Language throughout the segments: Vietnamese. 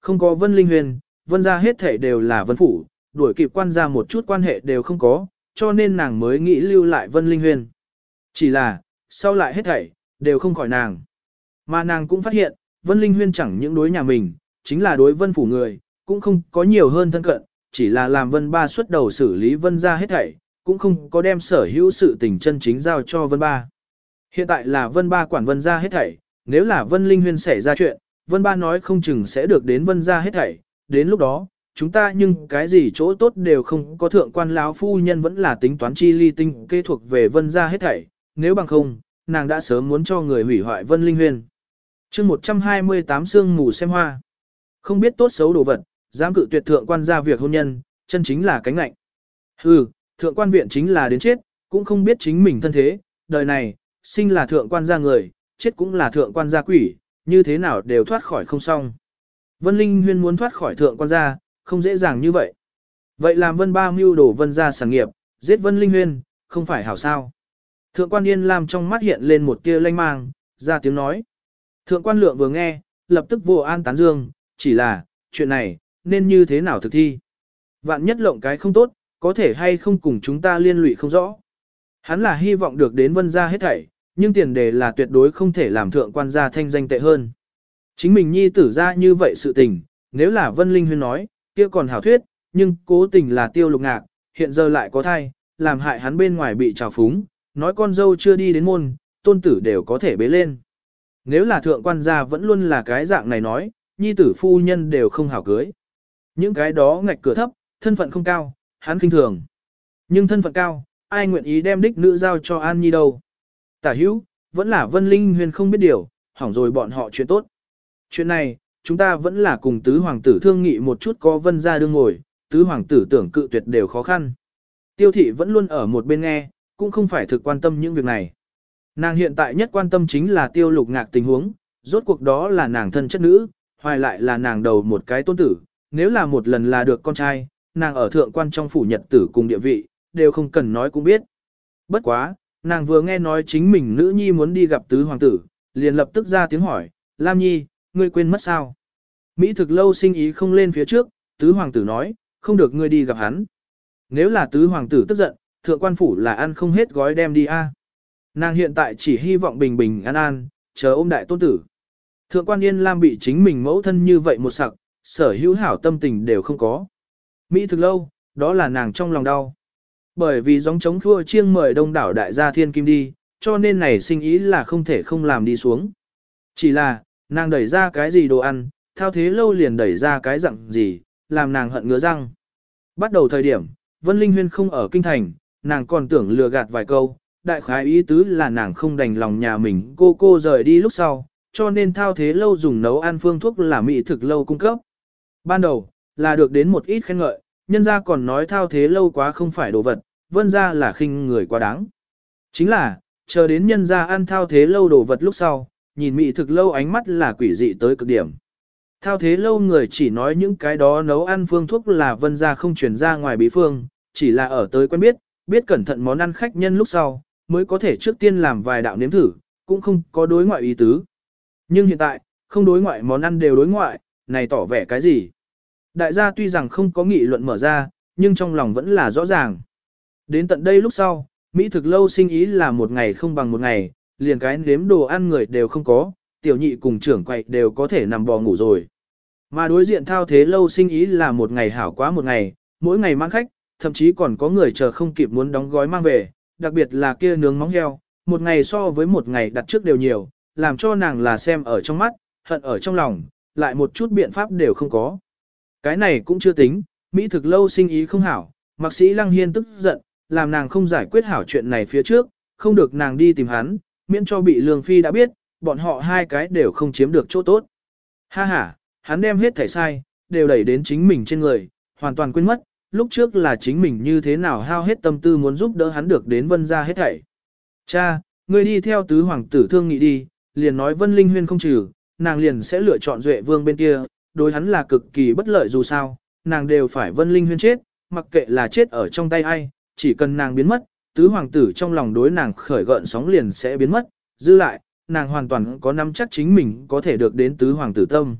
Không có Vân Linh Huyền, Vân gia hết thể đều là Vân Phủ, đuổi kịp quan gia một chút quan hệ đều không có, cho nên nàng mới nghĩ lưu lại Vân Linh Huyền. Chỉ là, sau lại hết thảy, đều không khỏi nàng. Mà nàng cũng phát hiện, Vân Linh Huyên chẳng những đối nhà mình, chính là đối Vân Phủ người, cũng không có nhiều hơn thân cận, chỉ là làm Vân Ba xuất đầu xử lý Vân gia hết thảy, cũng không có đem sở hữu sự tình chân chính giao cho Vân Ba. Hiện tại là Vân Ba quản Vân gia hết thảy, nếu là Vân Linh Huyên xảy ra chuyện, Vân Ba nói không chừng sẽ được đến Vân gia hết thảy, đến lúc đó, chúng ta nhưng cái gì chỗ tốt đều không có thượng quan lão phu nhân vẫn là tính toán chi ly tinh kê thuộc về Vân gia hết thảy, nếu bằng không, nàng đã sớm muốn cho người hủy hoại Vân Linh Huyền. chương 128 sương mù xem hoa. Không biết tốt xấu đồ vật, dám cự tuyệt thượng quan gia việc hôn nhân, chân chính là cánh lạnh. Hừ, thượng quan viện chính là đến chết, cũng không biết chính mình thân thế, đời này, sinh là thượng quan gia người, chết cũng là thượng quan gia quỷ, như thế nào đều thoát khỏi không xong. Vân Linh Huyên muốn thoát khỏi thượng quan gia, không dễ dàng như vậy. Vậy làm Vân Ba mưu đổ Vân gia sản nghiệp, giết Vân Linh Huyên, không phải hảo sao. Thượng quan Yên Lam trong mắt hiện lên một tia lanh mang, ra tiếng nói. Thượng quan Lượng vừa nghe, lập tức vô an tán dương, chỉ là, chuyện này, nên như thế nào thực thi. Vạn nhất lộng cái không tốt, có thể hay không cùng chúng ta liên lụy không rõ. Hắn là hy vọng được đến vân gia hết thảy, nhưng tiền đề là tuyệt đối không thể làm thượng quan gia thanh danh tệ hơn. Chính mình nhi tử ra như vậy sự tình, nếu là vân linh huyên nói, kia còn hảo thuyết, nhưng cố tình là tiêu lục ngạc, hiện giờ lại có thai, làm hại hắn bên ngoài bị trào phúng, nói con dâu chưa đi đến môn, tôn tử đều có thể bế lên. Nếu là thượng quan gia vẫn luôn là cái dạng này nói, nhi tử phu nhân đều không hảo cưới. Những cái đó ngạch cửa thấp, thân phận không cao, hắn kinh thường. Nhưng thân phận cao, ai nguyện ý đem đích nữ giao cho An Nhi đâu. Tả hữu, vẫn là Vân Linh Huyền không biết điều, hỏng rồi bọn họ chuyện tốt. Chuyện này, chúng ta vẫn là cùng tứ hoàng tử thương nghị một chút có vân ra đương ngồi, tứ hoàng tử tưởng cự tuyệt đều khó khăn. Tiêu thị vẫn luôn ở một bên nghe, cũng không phải thực quan tâm những việc này. Nàng hiện tại nhất quan tâm chính là tiêu lục ngạc tình huống, rốt cuộc đó là nàng thân chất nữ, hoài lại là nàng đầu một cái tôn tử, nếu là một lần là được con trai, nàng ở thượng quan trong phủ nhật tử cùng địa vị, đều không cần nói cũng biết. Bất quá, nàng vừa nghe nói chính mình nữ nhi muốn đi gặp tứ hoàng tử, liền lập tức ra tiếng hỏi, Lam Nhi, ngươi quên mất sao? Mỹ thực lâu sinh ý không lên phía trước, tứ hoàng tử nói, không được ngươi đi gặp hắn. Nếu là tứ hoàng tử tức giận, thượng quan phủ là ăn không hết gói đem đi a. Nàng hiện tại chỉ hy vọng bình bình an an, chờ ôm đại tôn tử. Thượng quan Yên Lam bị chính mình mẫu thân như vậy một sặc, sở hữu hảo tâm tình đều không có. Mỹ thực lâu, đó là nàng trong lòng đau. Bởi vì giống chống thua chiêng mời đông đảo đại gia thiên kim đi, cho nên này sinh ý là không thể không làm đi xuống. Chỉ là, nàng đẩy ra cái gì đồ ăn, thao thế lâu liền đẩy ra cái dặn gì, làm nàng hận ngứa răng. Bắt đầu thời điểm, Vân Linh Huyên không ở kinh thành, nàng còn tưởng lừa gạt vài câu, đại khái ý tứ là nàng không đành lòng nhà mình cô cô rời đi lúc sau, cho nên thao thế lâu dùng nấu ăn phương thuốc là mỹ thực lâu cung cấp. Ban đầu, là được đến một ít khen ngợi, nhân ra còn nói thao thế lâu quá không phải đồ vật, vân ra là khinh người quá đáng. Chính là, chờ đến nhân ra ăn thao thế lâu đồ vật lúc sau, nhìn mị thực lâu ánh mắt là quỷ dị tới cực điểm. Thao thế lâu người chỉ nói những cái đó nấu ăn phương thuốc là vân ra không chuyển ra ngoài bí phương, chỉ là ở tới quen biết, biết cẩn thận món ăn khách nhân lúc sau, mới có thể trước tiên làm vài đạo nếm thử, cũng không có đối ngoại ý tứ. Nhưng hiện tại, không đối ngoại món ăn đều đối ngoại, này tỏ vẻ cái gì? Đại gia tuy rằng không có nghị luận mở ra, nhưng trong lòng vẫn là rõ ràng. Đến tận đây lúc sau, Mỹ thực lâu sinh ý là một ngày không bằng một ngày, liền cái nếm đồ ăn người đều không có, tiểu nhị cùng trưởng quậy đều có thể nằm bò ngủ rồi. Mà đối diện thao thế lâu sinh ý là một ngày hảo quá một ngày, mỗi ngày mang khách, thậm chí còn có người chờ không kịp muốn đóng gói mang về, đặc biệt là kia nướng móng heo, một ngày so với một ngày đặt trước đều nhiều, làm cho nàng là xem ở trong mắt, hận ở trong lòng, lại một chút biện pháp đều không có. Cái này cũng chưa tính, Mỹ thực lâu sinh ý không hảo, mạc sĩ Lăng Hiên tức giận, làm nàng không giải quyết hảo chuyện này phía trước, không được nàng đi tìm hắn, miễn cho bị Lương Phi đã biết, bọn họ hai cái đều không chiếm được chỗ tốt. Ha ha, hắn đem hết thảy sai, đều đẩy đến chính mình trên người, hoàn toàn quên mất, lúc trước là chính mình như thế nào hao hết tâm tư muốn giúp đỡ hắn được đến vân ra hết thảy. Cha, ngươi đi theo tứ hoàng tử thương nghị đi, liền nói vân linh huyên không trừ, nàng liền sẽ lựa chọn duệ vương bên kia, đối hắn là cực kỳ bất lợi dù sao, nàng đều phải vân linh huyên chết, mặc kệ là chết ở trong tay ai, chỉ cần nàng biến mất, tứ hoàng tử trong lòng đối nàng khởi gợn sóng liền sẽ biến mất, dư lại, nàng hoàn toàn có nắm chắc chính mình có thể được đến tứ hoàng tử tâm.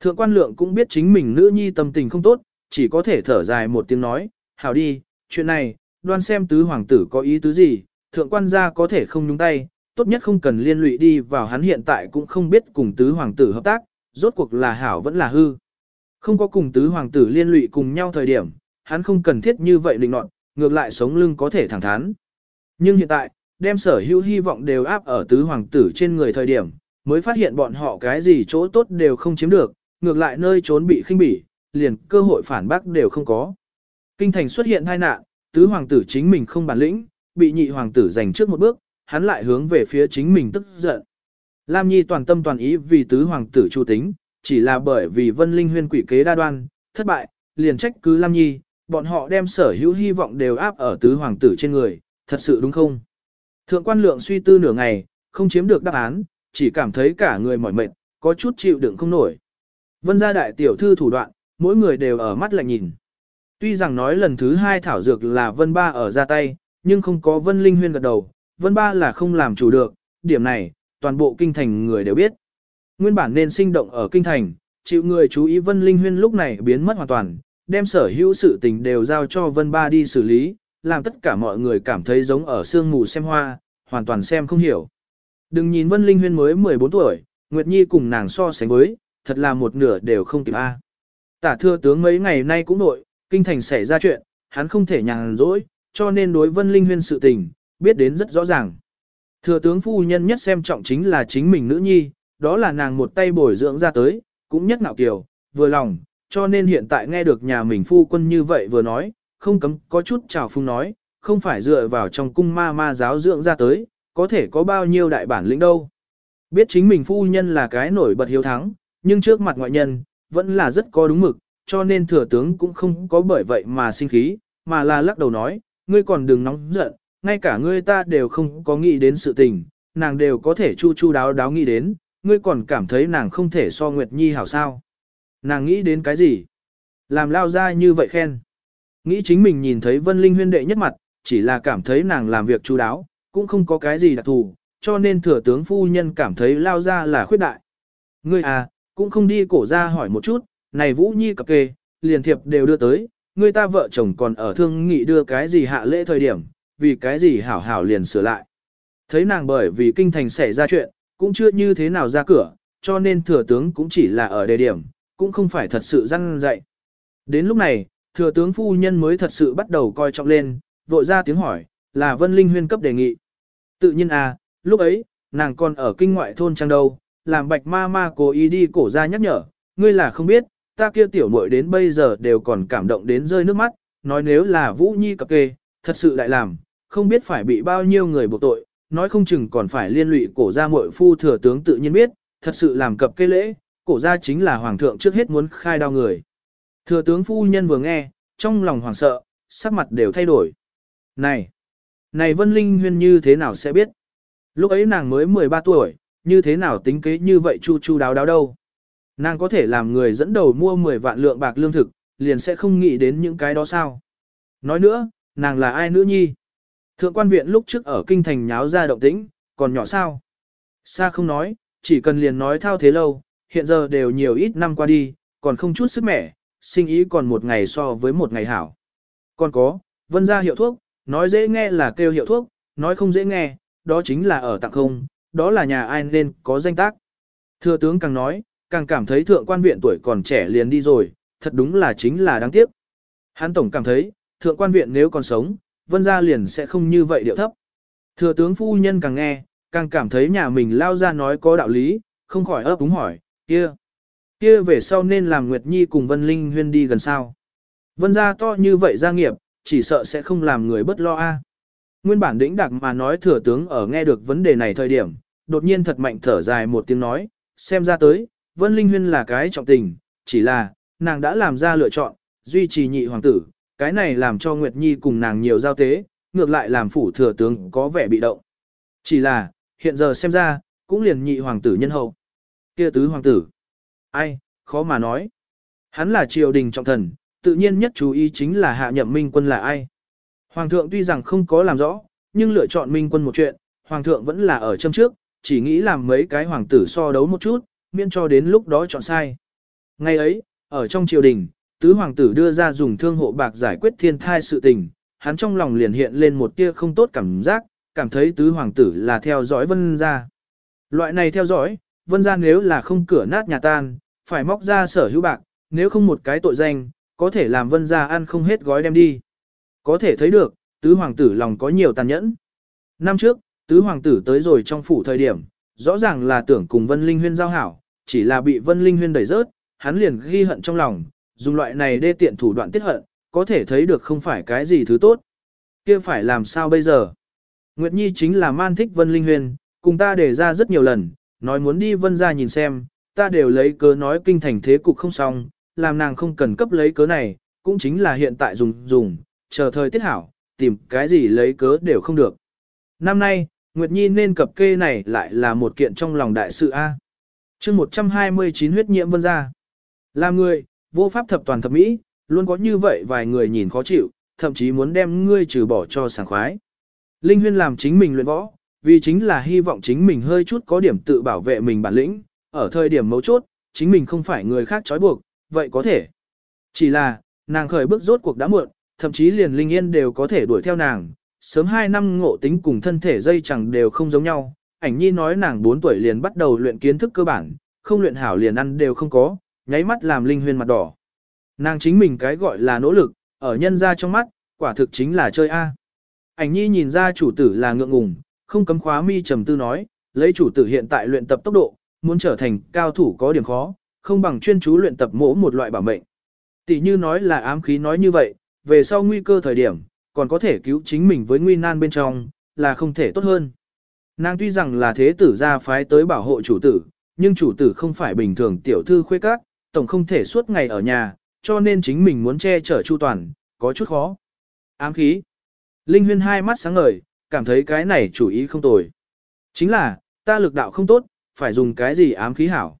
Thượng quan lượng cũng biết chính mình nữ nhi tâm tình không tốt, chỉ có thể thở dài một tiếng nói, hảo đi, chuyện này, đoan xem tứ hoàng tử có ý tứ gì, thượng quan gia có thể không nhúng tay, tốt nhất không cần liên lụy đi vào hắn hiện tại cũng không biết cùng tứ hoàng tử hợp tác, rốt cuộc là hảo vẫn là hư. Không có cùng tứ hoàng tử liên lụy cùng nhau thời điểm, hắn không cần thiết như vậy định nọt, ngược lại sống lưng có thể thẳng thắn. Nhưng hiện tại, đem sở hữu hy vọng đều áp ở tứ hoàng tử trên người thời điểm, mới phát hiện bọn họ cái gì chỗ tốt đều không chiếm được, ngược lại nơi trốn bị khinh bỉ, liền cơ hội phản bác đều không có. Kinh thành xuất hiện tai nạn, tứ hoàng tử chính mình không bản lĩnh, bị nhị hoàng tử giành trước một bước, hắn lại hướng về phía chính mình tức giận. Lam Nhi toàn tâm toàn ý vì tứ hoàng tử chu tính, chỉ là bởi vì vân linh huyên quỷ kế đa đoan, thất bại, liền trách cứ Lam Nhi, bọn họ đem sở hữu hy vọng đều áp ở tứ hoàng tử trên người, thật sự đúng không? Thượng quan lượng suy tư nửa ngày, không chiếm được đáp án, chỉ cảm thấy cả người mỏi mệt, có chút chịu đựng không nổi. Vân gia đại tiểu thư thủ đoạn, mỗi người đều ở mắt lạnh nhìn. Tuy rằng nói lần thứ hai thảo dược là Vân Ba ở ra tay, nhưng không có Vân Linh Huyên gật đầu, Vân Ba là không làm chủ được, điểm này, toàn bộ kinh thành người đều biết. Nguyên bản nên sinh động ở kinh thành, chịu người chú ý Vân Linh Huyên lúc này biến mất hoàn toàn, đem sở hữu sự tình đều giao cho Vân Ba đi xử lý, làm tất cả mọi người cảm thấy giống ở sương mù xem hoa, hoàn toàn xem không hiểu. Đừng nhìn Vân Linh Huyên mới 14 tuổi, Nguyệt Nhi cùng nàng so sánh với, thật là một nửa đều không kịp A. Tả thưa tướng mấy ngày nay cũng nội, kinh thành xảy ra chuyện, hắn không thể nhàn rỗi, cho nên đối Vân Linh Huyên sự tình, biết đến rất rõ ràng. Thừa tướng phu nhân nhất xem trọng chính là chính mình nữ nhi, đó là nàng một tay bồi dưỡng ra tới, cũng nhất ngạo kiều, vừa lòng, cho nên hiện tại nghe được nhà mình phu quân như vậy vừa nói, không cấm có chút trào phung nói, không phải dựa vào trong cung ma ma giáo dưỡng ra tới, có thể có bao nhiêu đại bản lĩnh đâu. Biết chính mình phu nhân là cái nổi bật hiếu thắng, nhưng trước mặt ngoại nhân, vẫn là rất có đúng mực, cho nên thừa tướng cũng không có bởi vậy mà sinh khí, mà là lắc đầu nói, ngươi còn đừng nóng giận, ngay cả ngươi ta đều không có nghĩ đến sự tình, nàng đều có thể chu chu đáo đáo nghĩ đến, ngươi còn cảm thấy nàng không thể so Nguyệt Nhi hảo sao. Nàng nghĩ đến cái gì? Làm lao ra như vậy khen. Nghĩ chính mình nhìn thấy Vân Linh huyên đệ nhất mặt, chỉ là cảm thấy nàng làm việc chu đáo, cũng không có cái gì đặc thù, cho nên thừa tướng phu nhân cảm thấy lao ra là khuyết đại. Ngươi à, cũng không đi cổ ra hỏi một chút, này Vũ Nhi cập kê, liền thiệp đều đưa tới, người ta vợ chồng còn ở thương nghị đưa cái gì hạ lễ thời điểm, vì cái gì hảo hảo liền sửa lại. Thấy nàng bởi vì kinh thành xảy ra chuyện, cũng chưa như thế nào ra cửa, cho nên thừa tướng cũng chỉ là ở đề điểm, cũng không phải thật sự răn dạy. Đến lúc này, thừa tướng phu nhân mới thật sự bắt đầu coi trọng lên, vội ra tiếng hỏi, là Vân Linh huyên cấp đề nghị. Tự nhiên à, lúc ấy, nàng còn ở kinh ngoại thôn trang đâu, làm bạch ma ma cố ý đi cổ ra nhắc nhở, ngươi là không biết, ta kia tiểu muội đến bây giờ đều còn cảm động đến rơi nước mắt, nói nếu là Vũ Nhi cập kê, thật sự đại làm, không biết phải bị bao nhiêu người buộc tội, nói không chừng còn phải liên lụy cổ gia muội phu thừa tướng tự nhiên biết, thật sự làm cập cây lễ, cổ gia chính là hoàng thượng trước hết muốn khai đao người. Thừa tướng phu nhân vừa nghe, trong lòng hoảng sợ, sắc mặt đều thay đổi. Này, này Vân Linh Huyên như thế nào sẽ biết? Lúc ấy nàng mới 13 tuổi, như thế nào tính kế như vậy chu chu đáo đáo đâu? Nàng có thể làm người dẫn đầu mua 10 vạn lượng bạc lương thực, liền sẽ không nghĩ đến những cái đó sao? Nói nữa, nàng là ai nữ nhi? Thượng quan viện lúc trước ở kinh thành nháo ra động tĩnh, còn nhỏ sao? Xa không nói, chỉ cần liền nói thao thế lâu, hiện giờ đều nhiều ít năm qua đi, còn không chút sức mẻ, sinh ý còn một ngày so với một ngày hảo. Còn có, vân ra hiệu thuốc, nói dễ nghe là kêu hiệu thuốc, nói không dễ nghe, đó chính là ở tặng không, đó là nhà ai nên có danh tác. Thừa tướng càng nói, càng cảm thấy thượng quan viện tuổi còn trẻ liền đi rồi, thật đúng là chính là đáng tiếc. Hắn tổng cảm thấy, thượng quan viện nếu còn sống, vân gia liền sẽ không như vậy điệu thấp. Thừa tướng phu nhân càng nghe, càng cảm thấy nhà mình lao ra nói có đạo lý, không khỏi ấp úng hỏi, kia, kia về sau nên làm Nguyệt Nhi cùng Vân Linh huyên đi gần sao. Vân gia to như vậy gia nghiệp, chỉ sợ sẽ không làm người bất lo a. Nguyên bản đĩnh đặc mà nói thừa tướng ở nghe được vấn đề này thời điểm, đột nhiên thật mạnh thở dài một tiếng nói, xem ra tới, Vân Linh Huyên là cái trọng tình, chỉ là, nàng đã làm ra lựa chọn, duy trì nhị hoàng tử, cái này làm cho Nguyệt Nhi cùng nàng nhiều giao tế, ngược lại làm phủ thừa tướng có vẻ bị động. Chỉ là, hiện giờ xem ra, cũng liền nhị hoàng tử nhân hậu. kia tứ hoàng tử. Ai, khó mà nói. Hắn là triều đình trọng thần, tự nhiên nhất chú ý chính là hạ nhậm minh quân là ai. Hoàng thượng tuy rằng không có làm rõ, nhưng lựa chọn minh quân một chuyện, hoàng thượng vẫn là ở châm trước, chỉ nghĩ làm mấy cái hoàng tử so đấu một chút, miễn cho đến lúc đó chọn sai. Ngày ấy, ở trong triều đình, tứ hoàng tử đưa ra dùng thương hộ bạc giải quyết thiên thai sự tình, hắn trong lòng liền hiện lên một tia không tốt cảm giác, cảm thấy tứ hoàng tử là theo dõi vân gia. Loại này theo dõi, vân gia nếu là không cửa nát nhà tan, phải móc ra sở hữu bạc, nếu không một cái tội danh, có thể làm vân gia ăn không hết gói đem đi. Có thể thấy được, tứ hoàng tử lòng có nhiều tàn nhẫn. Năm trước, tứ hoàng tử tới rồi trong phủ thời điểm, rõ ràng là tưởng cùng vân linh huyên giao hảo, chỉ là bị vân linh huyên đẩy rớt, hắn liền ghi hận trong lòng, dùng loại này đê tiện thủ đoạn tiết hận, có thể thấy được không phải cái gì thứ tốt. kia phải làm sao bây giờ? Nguyệt Nhi chính là man thích Vân Linh Huyền, cùng ta đề ra rất nhiều lần, nói muốn đi Vân ra nhìn xem, ta đều lấy cớ nói kinh thành thế cục không xong, làm nàng không cần cấp lấy cớ này, cũng chính là hiện tại dùng dùng, chờ thời tiết hảo, tìm cái gì lấy cớ đều không được. Năm nay, Nguyệt Nhi nên cập kê này lại là một kiện trong lòng đại sự A. chương 129 huyết nhiễm vân ra. Làm người, vô pháp thập toàn thập mỹ, luôn có như vậy vài người nhìn khó chịu, thậm chí muốn đem ngươi trừ bỏ cho sảng khoái. Linh Huyên làm chính mình luyện võ, vì chính là hy vọng chính mình hơi chút có điểm tự bảo vệ mình bản lĩnh, ở thời điểm mấu chốt, chính mình không phải người khác trói buộc, vậy có thể. Chỉ là, nàng khởi bước rốt cuộc đã muộn, thậm chí liền Linh Yên đều có thể đuổi theo nàng, sớm 2 năm ngộ tính cùng thân thể dây chẳng đều không giống nhau. Ảnh nhi nói nàng 4 tuổi liền bắt đầu luyện kiến thức cơ bản, không luyện hảo liền ăn đều không có, nháy mắt làm Linh Huyên mặt đỏ. Nàng chính mình cái gọi là nỗ lực, ở nhân ra trong mắt, quả thực chính là chơi A. Ảnh nhi nhìn ra chủ tử là ngượng ngùng, không cấm khóa mi trầm tư nói, lấy chủ tử hiện tại luyện tập tốc độ, muốn trở thành cao thủ có điểm khó, không bằng chuyên chú luyện tập mỗ một loại bảo mệnh. Tỷ như nói là ám khí nói như vậy, về sau nguy cơ thời điểm, còn có thể cứu chính mình với nguy nan bên trong, là không thể tốt hơn. Nàng tuy rằng là thế tử gia phái tới bảo hộ chủ tử, nhưng chủ tử không phải bình thường tiểu thư khuê các, tổng không thể suốt ngày ở nhà, cho nên chính mình muốn che chở chu toàn, có chút khó. Ám khí. Linh huyên hai mắt sáng ngời, cảm thấy cái này chủ ý không tồi. Chính là, ta lực đạo không tốt, phải dùng cái gì ám khí hảo.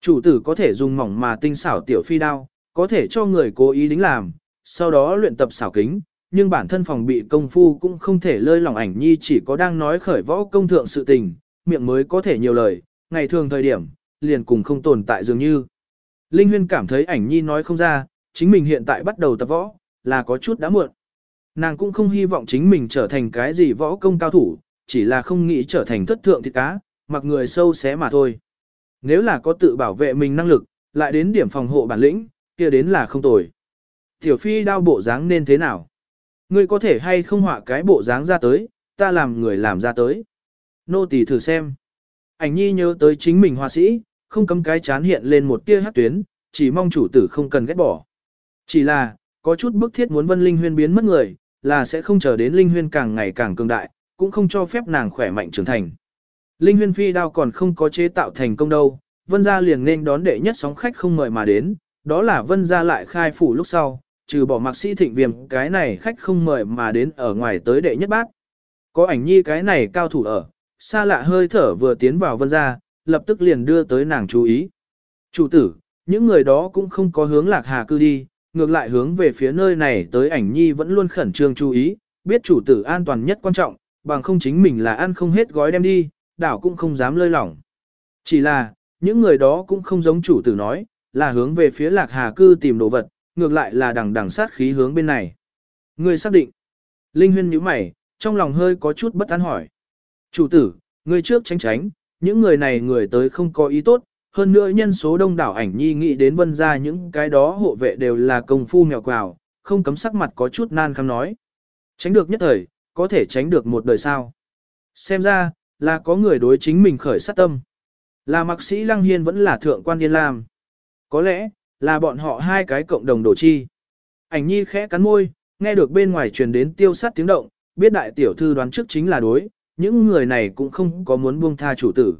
Chủ tử có thể dùng mỏng mà tinh xảo tiểu phi đao, có thể cho người cố ý đính làm, sau đó luyện tập xảo kính, nhưng bản thân phòng bị công phu cũng không thể lơi lỏng ảnh nhi chỉ có đang nói khởi võ công thượng sự tình, miệng mới có thể nhiều lời, ngày thường thời điểm, liền cùng không tồn tại dường như. Linh Huyên cảm thấy ảnh nhi nói không ra, chính mình hiện tại bắt đầu tập võ, là có chút đã muộn. Nàng cũng không hy vọng chính mình trở thành cái gì võ công cao thủ, chỉ là không nghĩ trở thành thất thượng thịt cá, mặc người sâu xé mà thôi. Nếu là có tự bảo vệ mình năng lực, lại đến điểm phòng hộ bản lĩnh, kia đến là không tồi. Tiểu phi đao bộ dáng nên thế nào? Ngươi có thể hay không họa cái bộ dáng ra tới, ta làm người làm ra tới. Nô tỳ thử xem. Ảnh nhi nhớ tới chính mình họa sĩ, không cấm cái chán hiện lên một tia hát tuyến, chỉ mong chủ tử không cần ghét bỏ. Chỉ là, có chút bức thiết muốn vân linh huyên biến mất người, là sẽ không chờ đến linh huyên càng ngày càng cường đại, cũng không cho phép nàng khỏe mạnh trưởng thành. Linh huyên phi đao còn không có chế tạo thành công đâu, vân gia liền nên đón đệ nhất sóng khách không mời mà đến, đó là vân gia lại khai phủ lúc sau, trừ bỏ mạc sĩ thịnh viêm cái này khách không mời mà đến ở ngoài tới đệ nhất bát, Có ảnh nhi cái này cao thủ ở, xa lạ hơi thở vừa tiến vào vân gia, lập tức liền đưa tới nàng chú ý. Chủ tử, những người đó cũng không có hướng lạc hà cư đi, ngược lại hướng về phía nơi này tới ảnh nhi vẫn luôn khẩn trương chú ý, biết chủ tử an toàn nhất quan trọng, bằng không chính mình là ăn không hết gói đem đi, đảo cũng không dám lơi lỏng. Chỉ là, những người đó cũng không giống chủ tử nói, là hướng về phía lạc hà cư tìm đồ vật, ngược lại là đằng đằng sát khí hướng bên này. Người xác định. Linh huyên nhíu mày, trong lòng hơi có chút bất an hỏi. Chủ tử, người trước tránh tránh, những người này người tới không có ý tốt, hơn nữa nhân số đông đảo ảnh nhi nghĩ đến vân ra những cái đó hộ vệ đều là công phu mèo quào, không cấm sắc mặt có chút nan khăm nói. Tránh được nhất thời, có thể tránh được một đời sao. Xem ra, là có người đối chính mình khởi sát tâm. Là mạc sĩ Lăng Hiên vẫn là thượng quan điên Lam. Có lẽ, là bọn họ hai cái cộng đồng đổ chi. Ảnh nhi khẽ cắn môi, nghe được bên ngoài truyền đến tiêu sát tiếng động, biết đại tiểu thư đoán trước chính là đối, những người này cũng không có muốn buông tha chủ tử.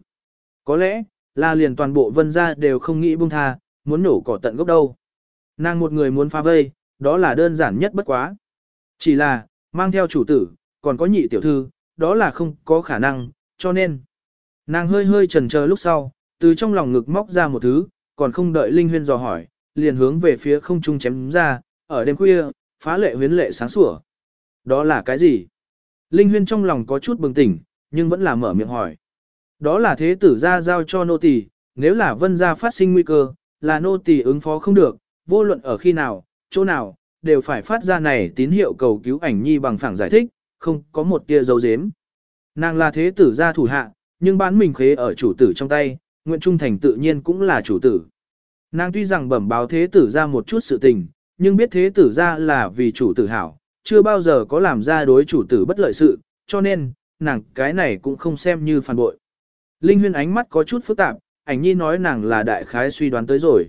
Có lẽ, là liền toàn bộ vân gia đều không nghĩ buông tha, muốn nổ cỏ tận gốc đâu. Nàng một người muốn phá vây, đó là đơn giản nhất bất quá. Chỉ là, mang theo chủ tử, còn có nhị tiểu thư, đó là không có khả năng, cho nên. Nàng hơi hơi chần chờ lúc sau, từ trong lòng ngực móc ra một thứ, còn không đợi Linh Huyên dò hỏi, liền hướng về phía không trung chém ra, ở đêm khuya, phá lệ huyến lệ sáng sủa. Đó là cái gì? Linh Huyên trong lòng có chút bừng tỉnh, nhưng vẫn là mở miệng hỏi. Đó là thế tử gia giao cho nô tỳ, nếu là vân gia phát sinh nguy cơ, là nô tỳ ứng phó không được, vô luận ở khi nào, chỗ nào, đều phải phát ra này tín hiệu cầu cứu ảnh nhi bằng phẳng giải thích, không có một tia dấu dếm. Nàng là thế tử gia thủ hạ, nhưng bán mình khế ở chủ tử trong tay, nguyện trung thành tự nhiên cũng là chủ tử. Nàng tuy rằng bẩm báo thế tử Gia một chút sự tình, nhưng biết thế tử Gia là vì chủ tử hảo, chưa bao giờ có làm ra đối chủ tử bất lợi sự, cho nên, nàng cái này cũng không xem như phản bội. Linh huyên ánh mắt có chút phức tạp, ảnh nhi nói nàng là đại khái suy đoán tới rồi.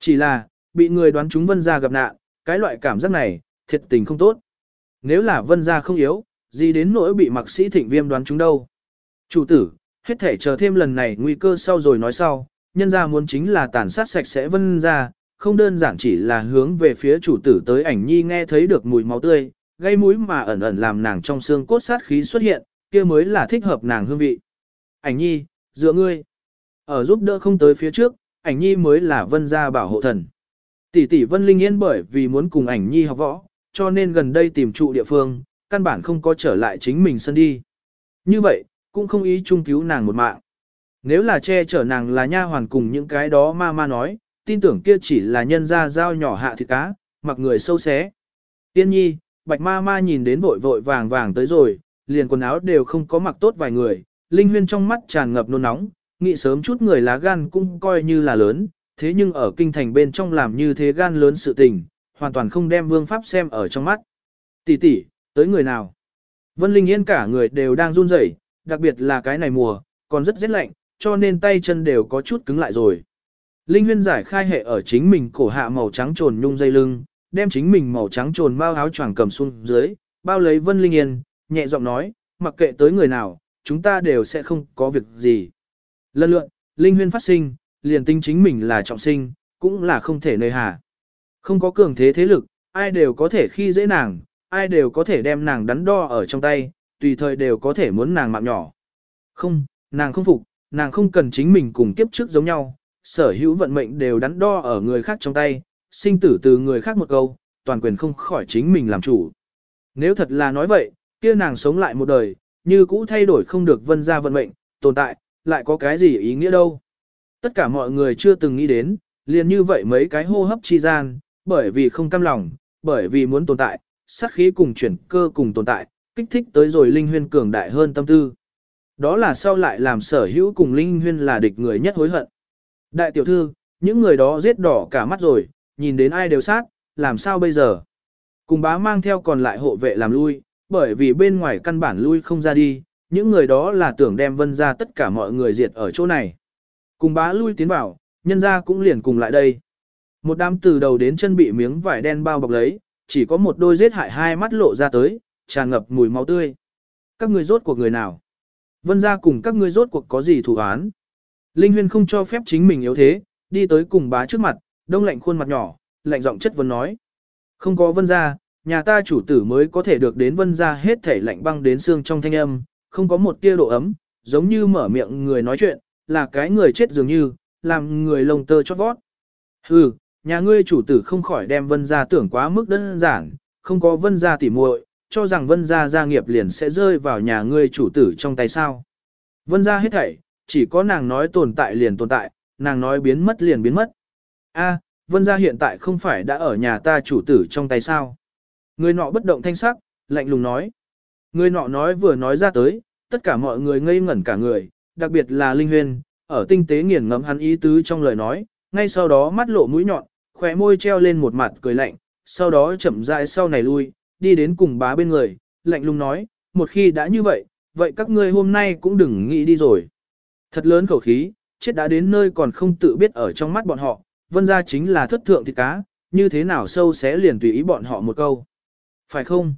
Chỉ là, bị người đoán chúng vân gia gặp nạn, cái loại cảm giác này, thiệt tình không tốt. Nếu là vân gia không yếu, gì đến nỗi bị mặc sĩ thịnh viêm đoán chúng đâu. Chủ tử, hết thể chờ thêm lần này nguy cơ sau rồi nói sau, nhân gia muốn chính là tàn sát sạch sẽ vân gia không đơn giản chỉ là hướng về phía chủ tử tới ảnh nhi nghe thấy được mùi máu tươi, gây mũi mà ẩn ẩn làm nàng trong xương cốt sát khí xuất hiện, kia mới là thích hợp nàng hương vị. Ảnh nhi, dựa ngươi, ở giúp đỡ không tới phía trước, ảnh nhi mới là vân gia bảo hộ thần. Tỷ tỷ vân linh yên bởi vì muốn cùng ảnh nhi học võ, cho nên gần đây tìm trụ địa phương, căn bản không có trở lại chính mình sân đi. Như vậy, cũng không ý chung cứu nàng một mạng. Nếu là che chở nàng là nha hoàn cùng những cái đó ma ma nói, tin tưởng kia chỉ là nhân ra dao nhỏ hạ thịt cá, mặc người sâu xé. Tiên nhi, bạch ma ma nhìn đến vội vội vàng vàng tới rồi, liền quần áo đều không có mặc tốt vài người, linh huyên trong mắt tràn ngập nôn nóng, nghĩ sớm chút người lá gan cũng coi như là lớn, thế nhưng ở kinh thành bên trong làm như thế gan lớn sự tình, hoàn toàn không đem vương pháp xem ở trong mắt. Tỷ tỷ, tới người nào? Vân Linh Yên cả người đều đang run rẩy, đặc biệt là cái này mùa, còn rất rét lạnh, cho nên tay chân đều có chút cứng lại rồi. Linh huyên giải khai hệ ở chính mình cổ hạ màu trắng trồn nhung dây lưng, đem chính mình màu trắng trồn bao áo choàng cầm xuống dưới, bao lấy Vân Linh Yên, nhẹ giọng nói, mặc kệ tới người nào, chúng ta đều sẽ không có việc gì. Lần lượn, Linh huyên phát sinh, liền tinh chính mình là trọng sinh, cũng là không thể nơi hà. Không có cường thế thế lực, ai đều có thể khi dễ nàng, ai đều có thể đem nàng đắn đo ở trong tay, tùy thời đều có thể muốn nàng mạng nhỏ. Không, nàng không phục, nàng không cần chính mình cùng kiếp trước giống nhau, sở hữu vận mệnh đều đắn đo ở người khác trong tay, sinh tử từ người khác một câu, toàn quyền không khỏi chính mình làm chủ. Nếu thật là nói vậy, kia nàng sống lại một đời, như cũ thay đổi không được vân ra vận mệnh, tồn tại, lại có cái gì ý nghĩa đâu. Tất cả mọi người chưa từng nghĩ đến, liền như vậy mấy cái hô hấp chi gian, bởi vì không cam lòng, bởi vì muốn tồn tại, sát khí cùng chuyển cơ cùng tồn tại, kích thích tới rồi linh huyên cường đại hơn tâm tư. Đó là sau lại làm sở hữu cùng linh huyên là địch người nhất hối hận. Đại tiểu thư, những người đó giết đỏ cả mắt rồi, nhìn đến ai đều sát, làm sao bây giờ? Cùng bá mang theo còn lại hộ vệ làm lui, bởi vì bên ngoài căn bản lui không ra đi, những người đó là tưởng đem vân ra tất cả mọi người diệt ở chỗ này. Cùng bá lui tiến vào, nhân ra cũng liền cùng lại đây. Một đám từ đầu đến chân bị miếng vải đen bao bọc lấy, chỉ có một đôi giết hại hai mắt lộ ra tới, tràn ngập mùi máu tươi. Các ngươi rốt cuộc người nào? Vân ra cùng các ngươi rốt cuộc có gì thủ án? Linh Huyên không cho phép chính mình yếu thế, đi tới cùng bá trước mặt, đông lạnh khuôn mặt nhỏ, lạnh giọng chất vấn nói. Không có vân gia, nhà ta chủ tử mới có thể được đến vân gia. hết thể lạnh băng đến xương trong thanh âm, không có một tia độ ấm, giống như mở miệng người nói chuyện, là cái người chết dường như, làm người lông tơ chót vót. Hừ, nhà ngươi chủ tử không khỏi đem vân gia tưởng quá mức đơn giản, không có vân gia tỉ muội, cho rằng vân gia gia nghiệp liền sẽ rơi vào nhà ngươi chủ tử trong tay sao. Vân gia hết thảy, chỉ có nàng nói tồn tại liền tồn tại, nàng nói biến mất liền biến mất. A, vân gia hiện tại không phải đã ở nhà ta chủ tử trong tay sao. Người nọ bất động thanh sắc, lạnh lùng nói. Người nọ nói vừa nói ra tới, tất cả mọi người ngây ngẩn cả người, đặc biệt là Linh Huyên, ở tinh tế nghiền ngẫm hắn ý tứ trong lời nói, ngay sau đó mắt lộ mũi nhọn, khóe môi treo lên một mặt cười lạnh, sau đó chậm rãi sau này lui, đi đến cùng bá bên người, lạnh lùng nói, một khi đã như vậy, vậy các ngươi hôm nay cũng đừng nghĩ đi rồi. Thật lớn khẩu khí, chết đã đến nơi còn không tự biết ở trong mắt bọn họ, vân ra chính là thất thượng thịt cá, như thế nào sâu xé liền tùy ý bọn họ một câu. Phải không?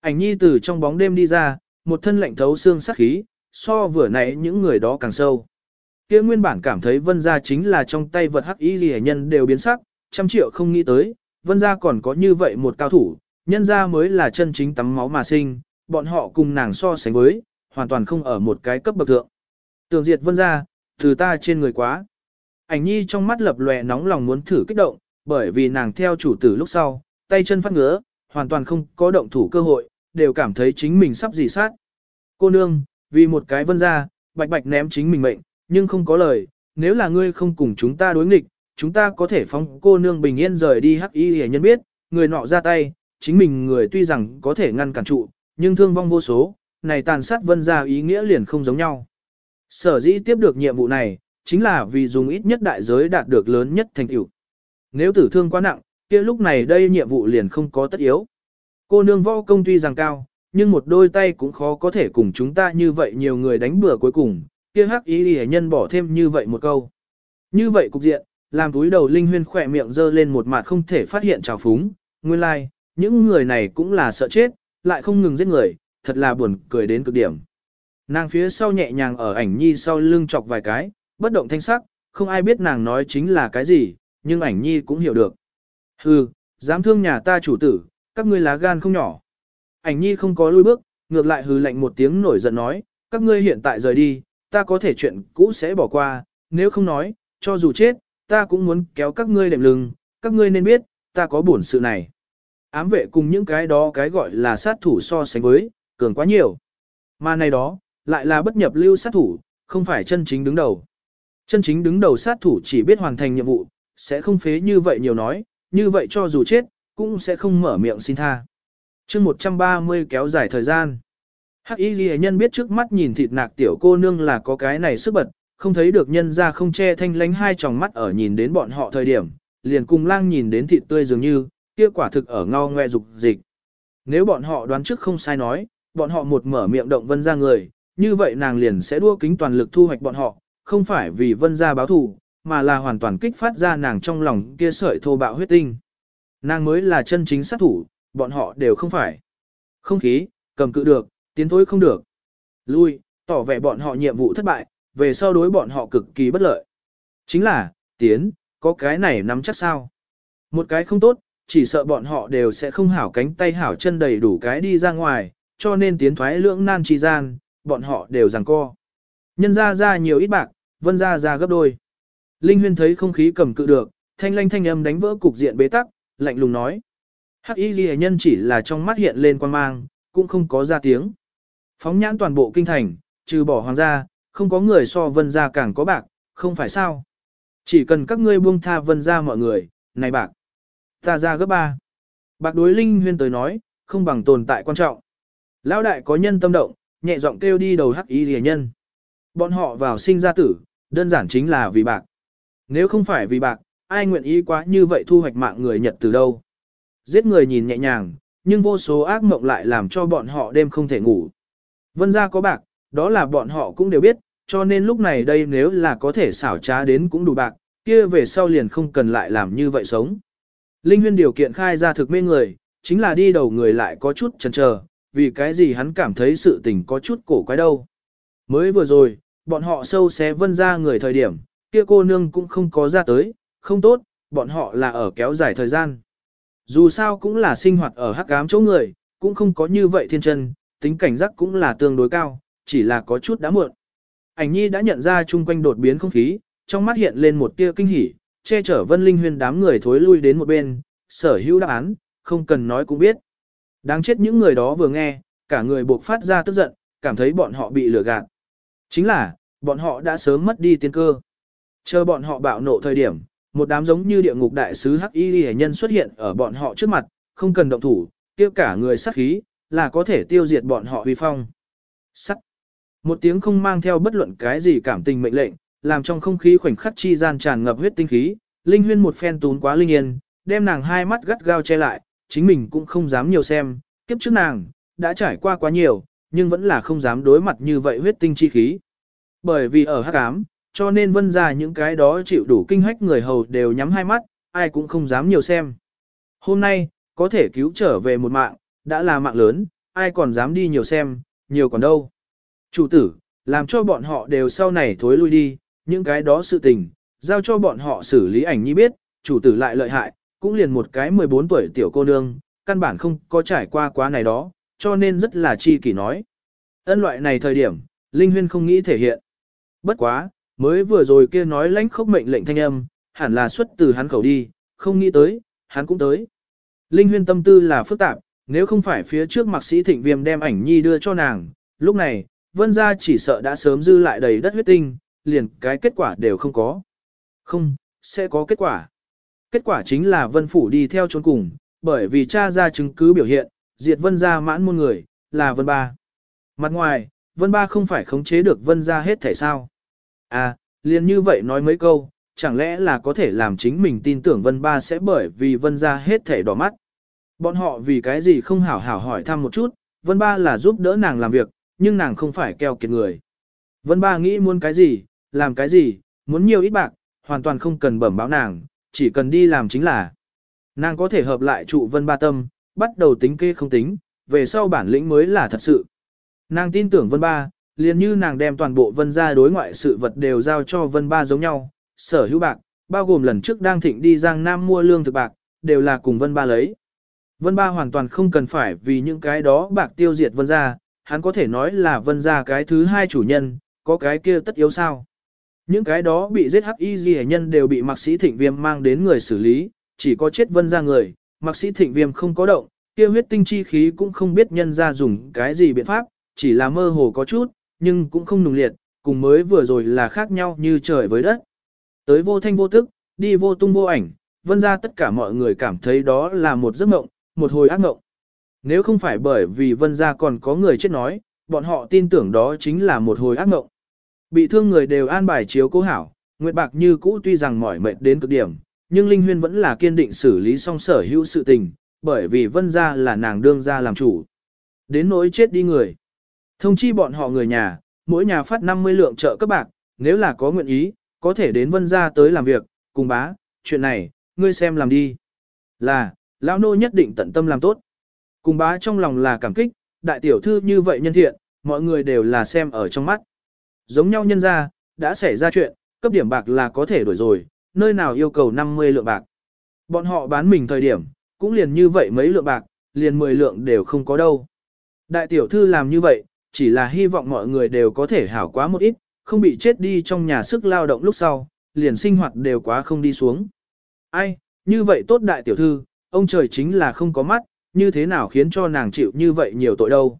Ảnh nhi từ trong bóng đêm đi ra, một thân lạnh thấu xương sắc khí, so vừa nãy những người đó càng sâu. kia nguyên bản cảm thấy vân ra chính là trong tay vật hắc y gì nhân đều biến sắc, trăm triệu không nghĩ tới, vân ra còn có như vậy một cao thủ, nhân ra mới là chân chính tắm máu mà sinh, bọn họ cùng nàng so sánh với, hoàn toàn không ở một cái cấp bậc thượng. Tường diệt vân ra, từ ta trên người quá. Ảnh nhi trong mắt lập lòe nóng lòng muốn thử kích động, bởi vì nàng theo chủ tử lúc sau, tay chân phát ngứa, hoàn toàn không có động thủ cơ hội, đều cảm thấy chính mình sắp dì sát. Cô nương, vì một cái vân ra, bạch bạch ném chính mình mệnh, nhưng không có lời, nếu là ngươi không cùng chúng ta đối nghịch, chúng ta có thể phóng cô nương bình yên rời đi hắc y hề nhân biết, người nọ ra tay, chính mình người tuy rằng có thể ngăn cản trụ, nhưng thương vong vô số, này tàn sát vân ra ý nghĩa liền không giống nhau. Sở dĩ tiếp được nhiệm vụ này, chính là vì dùng ít nhất đại giới đạt được lớn nhất thành tựu. Nếu tử thương quá nặng, kia lúc này đây nhiệm vụ liền không có tất yếu. Cô nương võ công tuy rằng cao, nhưng một đôi tay cũng khó có thể cùng chúng ta như vậy nhiều người đánh bừa cuối cùng, kia hắc ý hề nhân bỏ thêm như vậy một câu. Như vậy cục diện, làm túi đầu Linh Huyên khỏe miệng dơ lên một mặt không thể phát hiện trào phúng, nguyên lai, like, những người này cũng là sợ chết, lại không ngừng giết người, thật là buồn cười đến cực điểm. Nàng phía sau nhẹ nhàng ở ảnh nhi sau lưng chọc vài cái, bất động thanh sắc, không ai biết nàng nói chính là cái gì, nhưng ảnh nhi cũng hiểu được. Hừ, dám thương nhà ta chủ tử, các ngươi lá gan không nhỏ. Ảnh nhi không có lui bước, ngược lại hừ lạnh một tiếng nổi giận nói, các ngươi hiện tại rời đi, ta có thể chuyện cũ sẽ bỏ qua, nếu không nói, cho dù chết, ta cũng muốn kéo các ngươi đệm lưng, các ngươi nên biết, ta có buồn sự này. Ám vệ cùng những cái đó cái gọi là sát thủ so sánh với, cường quá nhiều. Mà này đó, lại là bất nhập lưu sát thủ, không phải chân chính đứng đầu. Chân chính đứng đầu sát thủ chỉ biết hoàn thành nhiệm vụ, sẽ không phế như vậy nhiều nói, như vậy cho dù chết, cũng sẽ không mở miệng xin tha. chương 130 kéo dài thời gian. Hắc y ghi nhân biết trước mắt nhìn thịt nạc tiểu cô nương là có cái này sức bật, không thấy được nhân ra không che thanh lánh hai tròng mắt ở nhìn đến bọn họ thời điểm, liền cùng lang nhìn đến thịt tươi dường như, kia quả thực ở ngao ngoe dục dịch. Nếu bọn họ đoán trước không sai nói, bọn họ một mở miệng động vân ra người, như vậy nàng liền sẽ đua kính toàn lực thu hoạch bọn họ, không phải vì vân gia báo thù, mà là hoàn toàn kích phát ra nàng trong lòng kia sợi thô bạo huyết tinh. Nàng mới là chân chính sát thủ, bọn họ đều không phải. Không khí, cầm cự được, tiến thối không được. Lui, tỏ vẻ bọn họ nhiệm vụ thất bại, về sau đối bọn họ cực kỳ bất lợi. Chính là, tiến, có cái này nắm chắc sao. Một cái không tốt, chỉ sợ bọn họ đều sẽ không hảo cánh tay hảo chân đầy đủ cái đi ra ngoài, cho nên tiến thoái lưỡng nan chi gian, bọn họ đều rằng co. Nhân ra ra nhiều ít bạc, vân ra ra gấp đôi. Linh Huyên thấy không khí cầm cự được, thanh lanh thanh âm đánh vỡ cục diện bế tắc, lạnh lùng nói. Hắc y ghi nhân chỉ là trong mắt hiện lên quan mang, cũng không có ra tiếng. Phóng nhãn toàn bộ kinh thành, trừ bỏ hoàng gia, không có người so vân gia càng có bạc, không phải sao. Chỉ cần các ngươi buông tha vân gia mọi người, này bạc. Ta ra gấp ba. Bạc đối Linh Huyên tới nói, không bằng tồn tại quan trọng. Lão đại có nhân tâm động, nhẹ giọng kêu đi đầu hắc y rìa nhân. Bọn họ vào sinh ra tử, đơn giản chính là vì bạc. Nếu không phải vì bạc, ai nguyện ý quá như vậy thu hoạch mạng người Nhật từ đâu. Giết người nhìn nhẹ nhàng, nhưng vô số ác mộng lại làm cho bọn họ đêm không thể ngủ. Vân gia có bạc, đó là bọn họ cũng đều biết, cho nên lúc này đây nếu là có thể xảo trá đến cũng đủ bạc, kia về sau liền không cần lại làm như vậy sống. Linh huyên điều kiện khai ra thực mê người, chính là đi đầu người lại có chút chần chờ, vì cái gì hắn cảm thấy sự tình có chút cổ quái đâu. Mới vừa rồi, bọn họ sâu xé vân ra người thời điểm, kia cô nương cũng không có ra tới, không tốt, bọn họ là ở kéo dài thời gian. Dù sao cũng là sinh hoạt ở hắc ám chỗ người, cũng không có như vậy thiên chân, tính cảnh giác cũng là tương đối cao, chỉ là có chút đã muộn. Ảnh nhi đã nhận ra chung quanh đột biến không khí, trong mắt hiện lên một tia kinh hỉ, che chở vân linh huyên đám người thối lui đến một bên, sở hữu đáp án, không cần nói cũng biết. Đáng chết những người đó vừa nghe, cả người buộc phát ra tức giận, cảm thấy bọn họ bị lừa gạt. Chính là, bọn họ đã sớm mất đi tiên cơ. Chờ bọn họ bạo nộ thời điểm, một đám giống như địa ngục đại sứ hắc y hệ nhân xuất hiện ở bọn họ trước mặt, không cần động thủ, kia cả người sát khí, là có thể tiêu diệt bọn họ uy phong. Sắt. Một tiếng không mang theo bất luận cái gì cảm tình mệnh lệnh, làm trong không khí khoảnh khắc chi gian tràn ngập huyết tinh khí, Linh Huyên một phen tún quá linh yên, đem nàng hai mắt gắt gao che lại, chính mình cũng không dám nhiều xem, kiếp trước nàng, đã trải qua quá nhiều, nhưng vẫn là không dám đối mặt như vậy huyết tinh chi khí. Bởi vì ở hắc ám, cho nên vân ra những cái đó chịu đủ kinh hách người hầu đều nhắm hai mắt, ai cũng không dám nhiều xem. Hôm nay, có thể cứu trở về một mạng, đã là mạng lớn, ai còn dám đi nhiều xem, nhiều còn đâu. Chủ tử, làm cho bọn họ đều sau này thối lui đi, những cái đó sự tình, giao cho bọn họ xử lý ảnh nhi biết, chủ tử lại lợi hại, cũng liền một cái 14 tuổi tiểu cô nương, căn bản không có trải qua quá này đó, cho nên rất là chi kỷ nói. Ân loại này thời điểm, Linh Huyên không nghĩ thể hiện. Bất quá, mới vừa rồi kia nói lãnh khốc mệnh lệnh thanh âm, hẳn là xuất từ hắn khẩu đi, không nghĩ tới, hắn cũng tới. Linh Huyên tâm tư là phức tạp, nếu không phải phía trước mạc sĩ thịnh viêm đem ảnh nhi đưa cho nàng, lúc này, vân gia chỉ sợ đã sớm dư lại đầy đất huyết tinh, liền cái kết quả đều không có. Không, sẽ có kết quả. Kết quả chính là vân phủ đi theo trốn cùng, bởi vì cha ra chứng cứ biểu hiện, diệt vân ra mãn môn người, là vân ba. Mặt ngoài, vân ba không phải khống chế được vân ra hết thể sao. À, liền như vậy nói mấy câu, chẳng lẽ là có thể làm chính mình tin tưởng vân ba sẽ bởi vì vân ra hết thể đỏ mắt. Bọn họ vì cái gì không hảo hảo hỏi thăm một chút, vân ba là giúp đỡ nàng làm việc, nhưng nàng không phải keo kiệt người. Vân ba nghĩ muốn cái gì, làm cái gì, muốn nhiều ít bạc, hoàn toàn không cần bẩm báo nàng, chỉ cần đi làm chính là. Nàng có thể hợp lại trụ vân ba tâm, bắt đầu tính kê không tính, về sau bản lĩnh mới là thật sự. Nàng tin tưởng vân ba, liền như nàng đem toàn bộ vân gia đối ngoại sự vật đều giao cho vân ba giống nhau, sở hữu bạc, bao gồm lần trước đang thịnh đi Giang Nam mua lương thực bạc, đều là cùng vân ba lấy. Vân ba hoàn toàn không cần phải vì những cái đó bạc tiêu diệt vân gia, hắn có thể nói là vân gia cái thứ hai chủ nhân, có cái kia tất yếu sao. Những cái đó bị giết hắc y gì nhân đều bị mạc sĩ thịnh viêm mang đến người xử lý, chỉ có chết vân gia người, mạc sĩ thịnh viêm không có động, kia huyết tinh chi khí cũng không biết nhân ra dùng cái gì biện pháp, chỉ là mơ hồ có chút, nhưng cũng không nùng liệt, cùng mới vừa rồi là khác nhau như trời với đất. Tới vô thanh vô tức, đi vô tung vô ảnh, vân ra tất cả mọi người cảm thấy đó là một giấc mộng, một hồi ác mộng. Nếu không phải bởi vì vân ra còn có người chết nói, bọn họ tin tưởng đó chính là một hồi ác mộng. Bị thương người đều an bài chiếu cố hảo, Nguyệt Bạc như cũ tuy rằng mỏi mệt đến cực điểm, nhưng Linh Huyên vẫn là kiên định xử lý xong sở hữu sự tình, bởi vì vân ra là nàng đương ra làm chủ. Đến nỗi chết đi người. Thông chi bọn họ người nhà, mỗi nhà phát 50 lượng trợ các bạc, nếu là có nguyện ý, có thể đến vân ra tới làm việc, cùng bá, chuyện này, ngươi xem làm đi. Là, lão nô nhất định tận tâm làm tốt. Cùng bá trong lòng là cảm kích, đại tiểu thư như vậy nhân thiện, mọi người đều là xem ở trong mắt. Giống nhau nhân ra, đã xảy ra chuyện, cấp điểm bạc là có thể đổi rồi, nơi nào yêu cầu 50 lượng bạc. Bọn họ bán mình thời điểm, cũng liền như vậy mấy lượng bạc, liền 10 lượng đều không có đâu. Đại tiểu thư làm như vậy, chỉ là hy vọng mọi người đều có thể hảo quá một ít, không bị chết đi trong nhà sức lao động lúc sau, liền sinh hoạt đều quá không đi xuống. Ai, như vậy tốt đại tiểu thư, ông trời chính là không có mắt, như thế nào khiến cho nàng chịu như vậy nhiều tội đâu.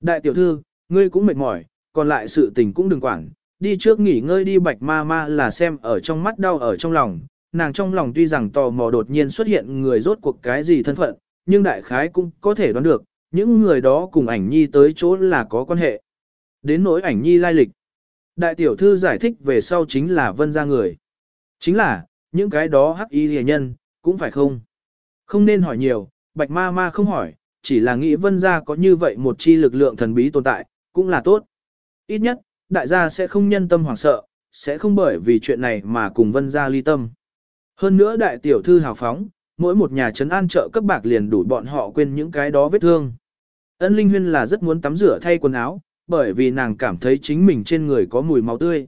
Đại tiểu thư, ngươi cũng mệt mỏi, còn lại sự tình cũng đừng quản, đi trước nghỉ ngơi đi bạch ma ma là xem ở trong mắt đau ở trong lòng, nàng trong lòng tuy rằng tò mò đột nhiên xuất hiện người rốt cuộc cái gì thân phận, nhưng đại khái cũng có thể đoán được, những người đó cùng ảnh nhi tới chỗ là có quan hệ. Đến nỗi ảnh nhi lai lịch. Đại tiểu thư giải thích về sau chính là vân ra người. Chính là, những cái đó hắc y rìa nhân, cũng phải không? Không nên hỏi nhiều, bạch ma ma không hỏi, chỉ là nghĩ vân ra có như vậy một chi lực lượng thần bí tồn tại, cũng là tốt. Ít nhất, đại gia sẽ không nhân tâm hoảng sợ, sẽ không bởi vì chuyện này mà cùng vân gia ly tâm. Hơn nữa đại tiểu thư hào phóng, mỗi một nhà trấn an trợ cấp bạc liền đủ bọn họ quên những cái đó vết thương. Ân Linh Huyên là rất muốn tắm rửa thay quần áo, bởi vì nàng cảm thấy chính mình trên người có mùi máu tươi.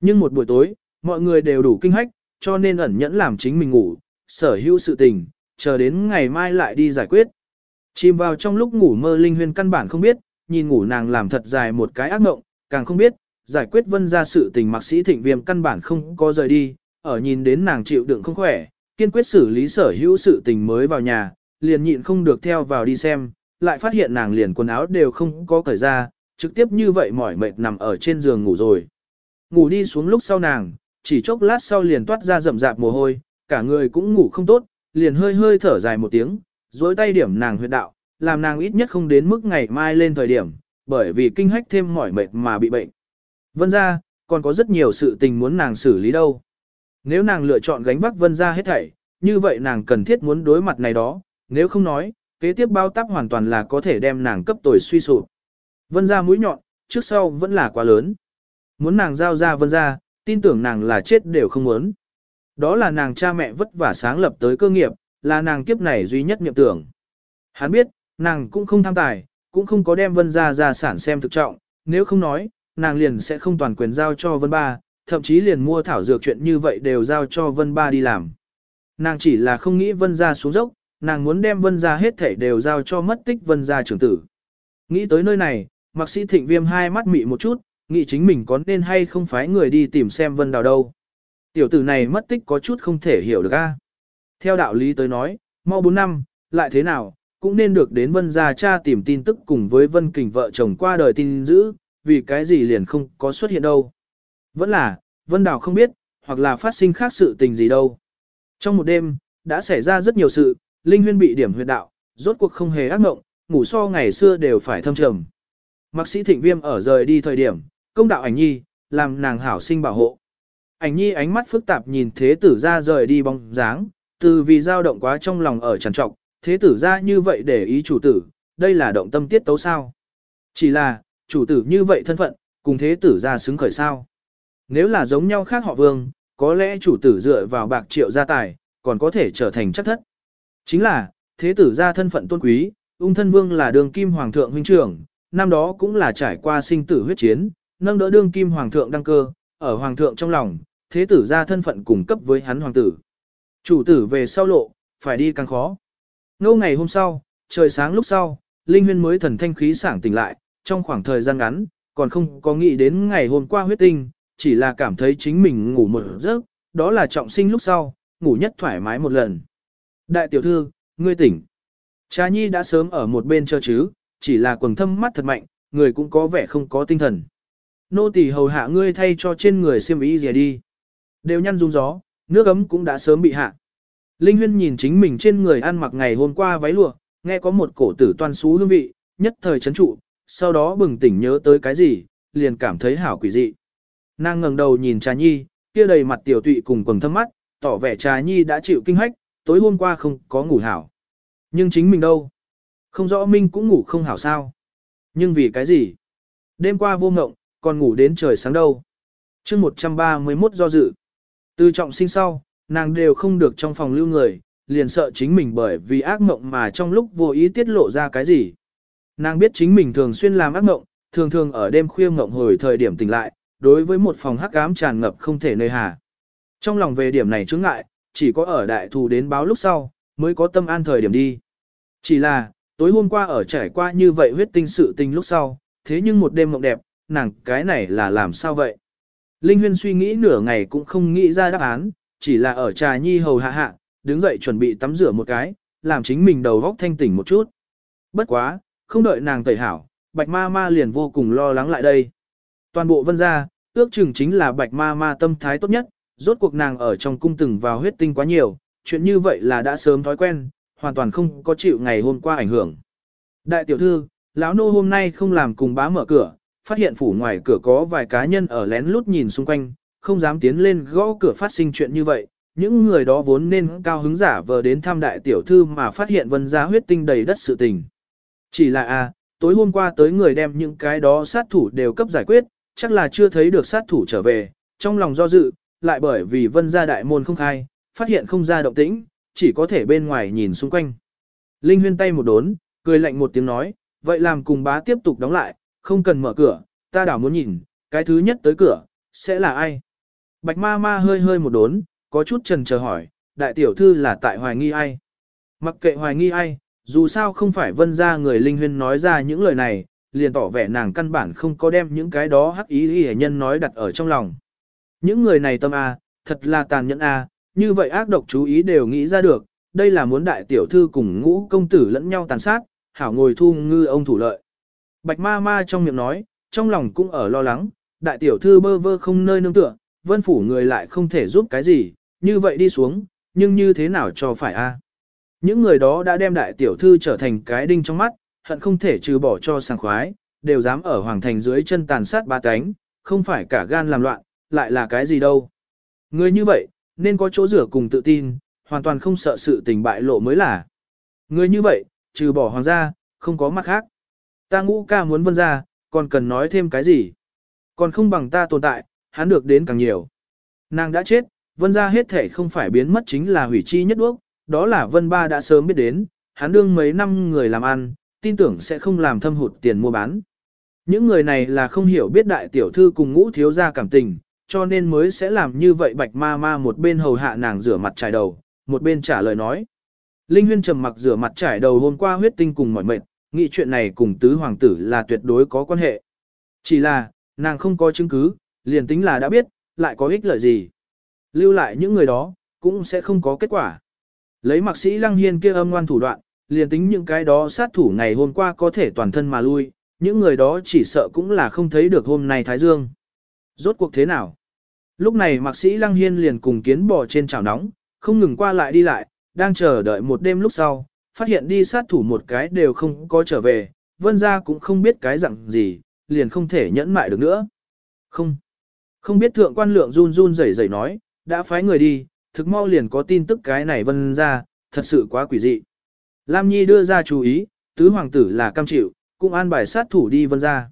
Nhưng một buổi tối, mọi người đều đủ kinh hách, cho nên ẩn nhẫn làm chính mình ngủ, sở hữu sự tình, chờ đến ngày mai lại đi giải quyết. Chìm vào trong lúc ngủ mơ Linh Huyên căn bản không biết, nhìn ngủ nàng làm thật dài một cái ác mộng, càng không biết, giải quyết vân ra sự tình mạc sĩ thịnh viêm căn bản không có rời đi, ở nhìn đến nàng chịu đựng không khỏe, kiên quyết xử lý sở hữu sự tình mới vào nhà, liền nhịn không được theo vào đi xem, lại phát hiện nàng liền quần áo đều không có cởi ra, trực tiếp như vậy mỏi mệt nằm ở trên giường ngủ rồi. Ngủ đi xuống lúc sau nàng, chỉ chốc lát sau liền toát ra rậm rạp mồ hôi, cả người cũng ngủ không tốt, liền hơi hơi thở dài một tiếng, dối tay điểm nàng huyệt đạo, làm nàng ít nhất không đến mức ngày mai lên thời điểm, bởi vì kinh hách thêm mỏi mệt mà bị bệnh. Vân ra, còn có rất nhiều sự tình muốn nàng xử lý đâu. Nếu nàng lựa chọn gánh vác vân ra hết thảy, như vậy nàng cần thiết muốn đối mặt này đó, nếu không nói, kế tiếp bao táp hoàn toàn là có thể đem nàng cấp tồi suy sụp. Vân ra mũi nhọn, trước sau vẫn là quá lớn. Muốn nàng giao ra vân ra, tin tưởng nàng là chết đều không muốn. Đó là nàng cha mẹ vất vả sáng lập tới cơ nghiệp, là nàng kiếp này duy nhất niệm tưởng. Hắn biết, nàng cũng không tham tài, cũng không có đem vân ra gia sản xem thực trọng, nếu không nói, nàng liền sẽ không toàn quyền giao cho vân ba, thậm chí liền mua thảo dược chuyện như vậy đều giao cho vân ba đi làm. Nàng chỉ là không nghĩ vân ra xuống dốc, nàng muốn đem vân ra hết thảy đều giao cho mất tích vân ra trưởng tử. Nghĩ tới nơi này, mạc sĩ thịnh viêm hai mắt mị một chút, nghĩ chính mình có nên hay không phải người đi tìm xem vân đào đâu. Tiểu tử này mất tích có chút không thể hiểu được a. Theo đạo lý tới nói, mau 4 năm, lại thế nào, cũng nên được đến vân gia cha tìm tin tức cùng với vân kình vợ chồng qua đời tin giữ, vì cái gì liền không có xuất hiện đâu. Vẫn là, vân đào không biết, hoặc là phát sinh khác sự tình gì đâu. Trong một đêm, đã xảy ra rất nhiều sự, Linh Huyên bị điểm huyệt đạo, rốt cuộc không hề ác mộng, ngủ so ngày xưa đều phải thâm trầm. Mạc sĩ thịnh viêm ở rời đi thời điểm, công đạo ảnh nhi, làm nàng hảo sinh bảo hộ. Ảnh nhi ánh mắt phức tạp nhìn thế tử ra rời đi bóng dáng, từ vì dao động quá trong lòng ở trằn trọng thế tử ra như vậy để ý chủ tử, đây là động tâm tiết tấu sao. Chỉ là, chủ tử như vậy thân phận, cùng thế tử ra xứng khởi sao. Nếu là giống nhau khác họ vương, có lẽ chủ tử dựa vào bạc triệu gia tài, còn có thể trở thành chắc thất. Chính là, thế tử ra thân phận tôn quý, ung thân vương là đường kim hoàng thượng huynh trưởng, năm đó cũng là trải qua sinh tử huyết chiến, nâng đỡ đương kim hoàng thượng đăng cơ, ở hoàng thượng trong lòng, thế tử ra thân phận cùng cấp với hắn hoàng tử. Chủ tử về sau lộ, phải đi càng khó. Ngô ngày hôm sau, trời sáng lúc sau, Linh Huyên mới thần thanh khí sảng tỉnh lại, trong khoảng thời gian ngắn, còn không có nghĩ đến ngày hôm qua huyết tinh, chỉ là cảm thấy chính mình ngủ một giấc, đó là trọng sinh lúc sau, ngủ nhất thoải mái một lần. Đại tiểu thư, ngươi tỉnh. Trà nhi đã sớm ở một bên chờ chứ, chỉ là quần thâm mắt thật mạnh, người cũng có vẻ không có tinh thần. Nô tỳ hầu hạ ngươi thay cho trên người xiêm y gì đi. Đều nhăn rung gió, nước ấm cũng đã sớm bị hạ. Linh Huyên nhìn chính mình trên người ăn mặc ngày hôm qua váy lụa, nghe có một cổ tử toan xú hương vị, nhất thời chấn trụ, sau đó bừng tỉnh nhớ tới cái gì, liền cảm thấy hảo quỷ dị. Nàng ngẩng đầu nhìn Trà Nhi, kia đầy mặt tiểu tụy cùng quầng thâm mắt, tỏ vẻ Trà Nhi đã chịu kinh hách, tối hôm qua không có ngủ hảo. Nhưng chính mình đâu? Không rõ Minh cũng ngủ không hảo sao. Nhưng vì cái gì? Đêm qua vô ngộng, còn ngủ đến trời sáng đâu. chương 131 do dự. Từ trọng sinh sau, nàng đều không được trong phòng lưu người, liền sợ chính mình bởi vì ác mộng mà trong lúc vô ý tiết lộ ra cái gì. Nàng biết chính mình thường xuyên làm ác mộng, thường thường ở đêm khuya mộng hồi thời điểm tỉnh lại, đối với một phòng hắc ám tràn ngập không thể nơi hà. Trong lòng về điểm này chứng ngại, chỉ có ở đại thù đến báo lúc sau, mới có tâm an thời điểm đi. Chỉ là, tối hôm qua ở trải qua như vậy huyết tinh sự tình lúc sau, thế nhưng một đêm mộng đẹp, nàng cái này là làm sao vậy? Linh Huyên suy nghĩ nửa ngày cũng không nghĩ ra đáp án, chỉ là ở trà nhi hầu hạ hạ, đứng dậy chuẩn bị tắm rửa một cái, làm chính mình đầu góc thanh tỉnh một chút. Bất quá, không đợi nàng tẩy hảo, bạch ma ma liền vô cùng lo lắng lại đây. Toàn bộ vân gia, ước chừng chính là bạch ma ma tâm thái tốt nhất, rốt cuộc nàng ở trong cung từng vào huyết tinh quá nhiều, chuyện như vậy là đã sớm thói quen, hoàn toàn không có chịu ngày hôm qua ảnh hưởng. Đại tiểu thư, lão nô hôm nay không làm cùng bá mở cửa, phát hiện phủ ngoài cửa có vài cá nhân ở lén lút nhìn xung quanh, không dám tiến lên gõ cửa phát sinh chuyện như vậy. Những người đó vốn nên cao hứng giả vờ đến thăm đại tiểu thư mà phát hiện vân gia huyết tinh đầy đất sự tình. Chỉ là a, à, tối hôm qua tới người đem những cái đó sát thủ đều cấp giải quyết, chắc là chưa thấy được sát thủ trở về, trong lòng do dự, lại bởi vì vân gia đại môn không khai, phát hiện không ra động tĩnh, chỉ có thể bên ngoài nhìn xung quanh. Linh huyên tay một đốn, cười lạnh một tiếng nói, vậy làm cùng bá tiếp tục đóng lại, không cần mở cửa, ta đảo muốn nhìn, cái thứ nhất tới cửa, sẽ là ai? Bạch ma ma hơi hơi một đốn, có chút trần chờ hỏi, đại tiểu thư là tại hoài nghi ai? Mặc kệ hoài nghi ai, dù sao không phải vân ra người linh huyên nói ra những lời này, liền tỏ vẻ nàng căn bản không có đem những cái đó hắc ý ý nhân nói đặt ở trong lòng. Những người này tâm A, thật là tàn nhẫn A, như vậy ác độc chú ý đều nghĩ ra được, đây là muốn đại tiểu thư cùng ngũ công tử lẫn nhau tàn sát, hảo ngồi thu ngư ông thủ lợi. Bạch ma ma trong miệng nói, trong lòng cũng ở lo lắng, đại tiểu thư bơ vơ không nơi nương tựa, vân phủ người lại không thể giúp cái gì, như vậy đi xuống, nhưng như thế nào cho phải a? Những người đó đã đem đại tiểu thư trở thành cái đinh trong mắt, hận không thể trừ bỏ cho sảng khoái, đều dám ở hoàng thành dưới chân tàn sát ba cánh, không phải cả gan làm loạn, lại là cái gì đâu. Người như vậy, nên có chỗ rửa cùng tự tin, hoàn toàn không sợ sự tình bại lộ mới là. Người như vậy, trừ bỏ hoàng gia, không có mặt khác. Ta ngũ ca muốn vân ra, còn cần nói thêm cái gì? Còn không bằng ta tồn tại, hắn được đến càng nhiều. Nàng đã chết, vân ra hết thể không phải biến mất chính là hủy chi nhất đuốc, đó là vân ba đã sớm biết đến, hắn đương mấy năm người làm ăn, tin tưởng sẽ không làm thâm hụt tiền mua bán. Những người này là không hiểu biết đại tiểu thư cùng ngũ thiếu gia cảm tình, cho nên mới sẽ làm như vậy bạch ma ma một bên hầu hạ nàng rửa mặt trải đầu, một bên trả lời nói. Linh huyên trầm mặc rửa mặt trải đầu hôm qua huyết tinh cùng mỏi mệt, nghĩ chuyện này cùng tứ hoàng tử là tuyệt đối có quan hệ. Chỉ là, nàng không có chứng cứ, liền tính là đã biết, lại có ích lợi gì. Lưu lại những người đó, cũng sẽ không có kết quả. Lấy mạc sĩ lăng hiên kia âm ngoan thủ đoạn, liền tính những cái đó sát thủ ngày hôm qua có thể toàn thân mà lui, những người đó chỉ sợ cũng là không thấy được hôm nay Thái Dương. Rốt cuộc thế nào? Lúc này mạc sĩ Lăng Hiên liền cùng kiến bò trên chảo nóng, không ngừng qua lại đi lại, đang chờ đợi một đêm lúc sau, phát hiện đi sát thủ một cái đều không có trở về, vân ra cũng không biết cái dạng gì, liền không thể nhẫn mại được nữa. Không, không biết thượng quan lượng run run rẩy rẩy nói, đã phái người đi, thực mau liền có tin tức cái này vân ra, thật sự quá quỷ dị. Lam Nhi đưa ra chú ý, tứ hoàng tử là cam chịu, cũng an bài sát thủ đi vân ra.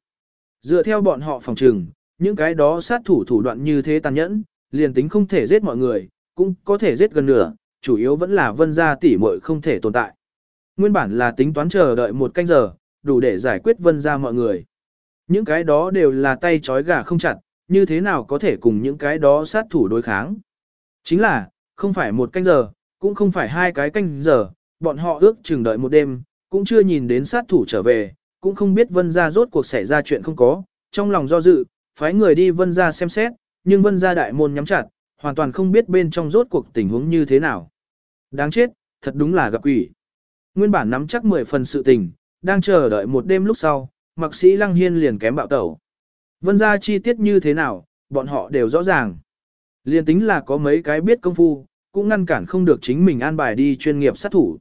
Dựa theo bọn họ phòng trừng, những cái đó sát thủ thủ đoạn như thế tàn nhẫn, liền tính không thể giết mọi người, cũng có thể giết gần nửa, chủ yếu vẫn là vân gia tỷ muội không thể tồn tại. Nguyên bản là tính toán chờ đợi một canh giờ, đủ để giải quyết vân gia mọi người. Những cái đó đều là tay trói gà không chặt, như thế nào có thể cùng những cái đó sát thủ đối kháng. Chính là, không phải một canh giờ, cũng không phải hai cái canh giờ, bọn họ ước chừng đợi một đêm, cũng chưa nhìn đến sát thủ trở về, cũng không biết vân gia rốt cuộc xảy ra chuyện không có, trong lòng do dự, phái người đi vân gia xem xét, nhưng vân gia đại môn nhắm chặt, hoàn toàn không biết bên trong rốt cuộc tình huống như thế nào. Đáng chết, thật đúng là gặp quỷ. Nguyên bản nắm chắc 10 phần sự tình, đang chờ đợi một đêm lúc sau, mặc sĩ lăng hiên liền kém bạo tẩu. Vân gia chi tiết như thế nào, bọn họ đều rõ ràng. Liên tính là có mấy cái biết công phu, cũng ngăn cản không được chính mình an bài đi chuyên nghiệp sát thủ.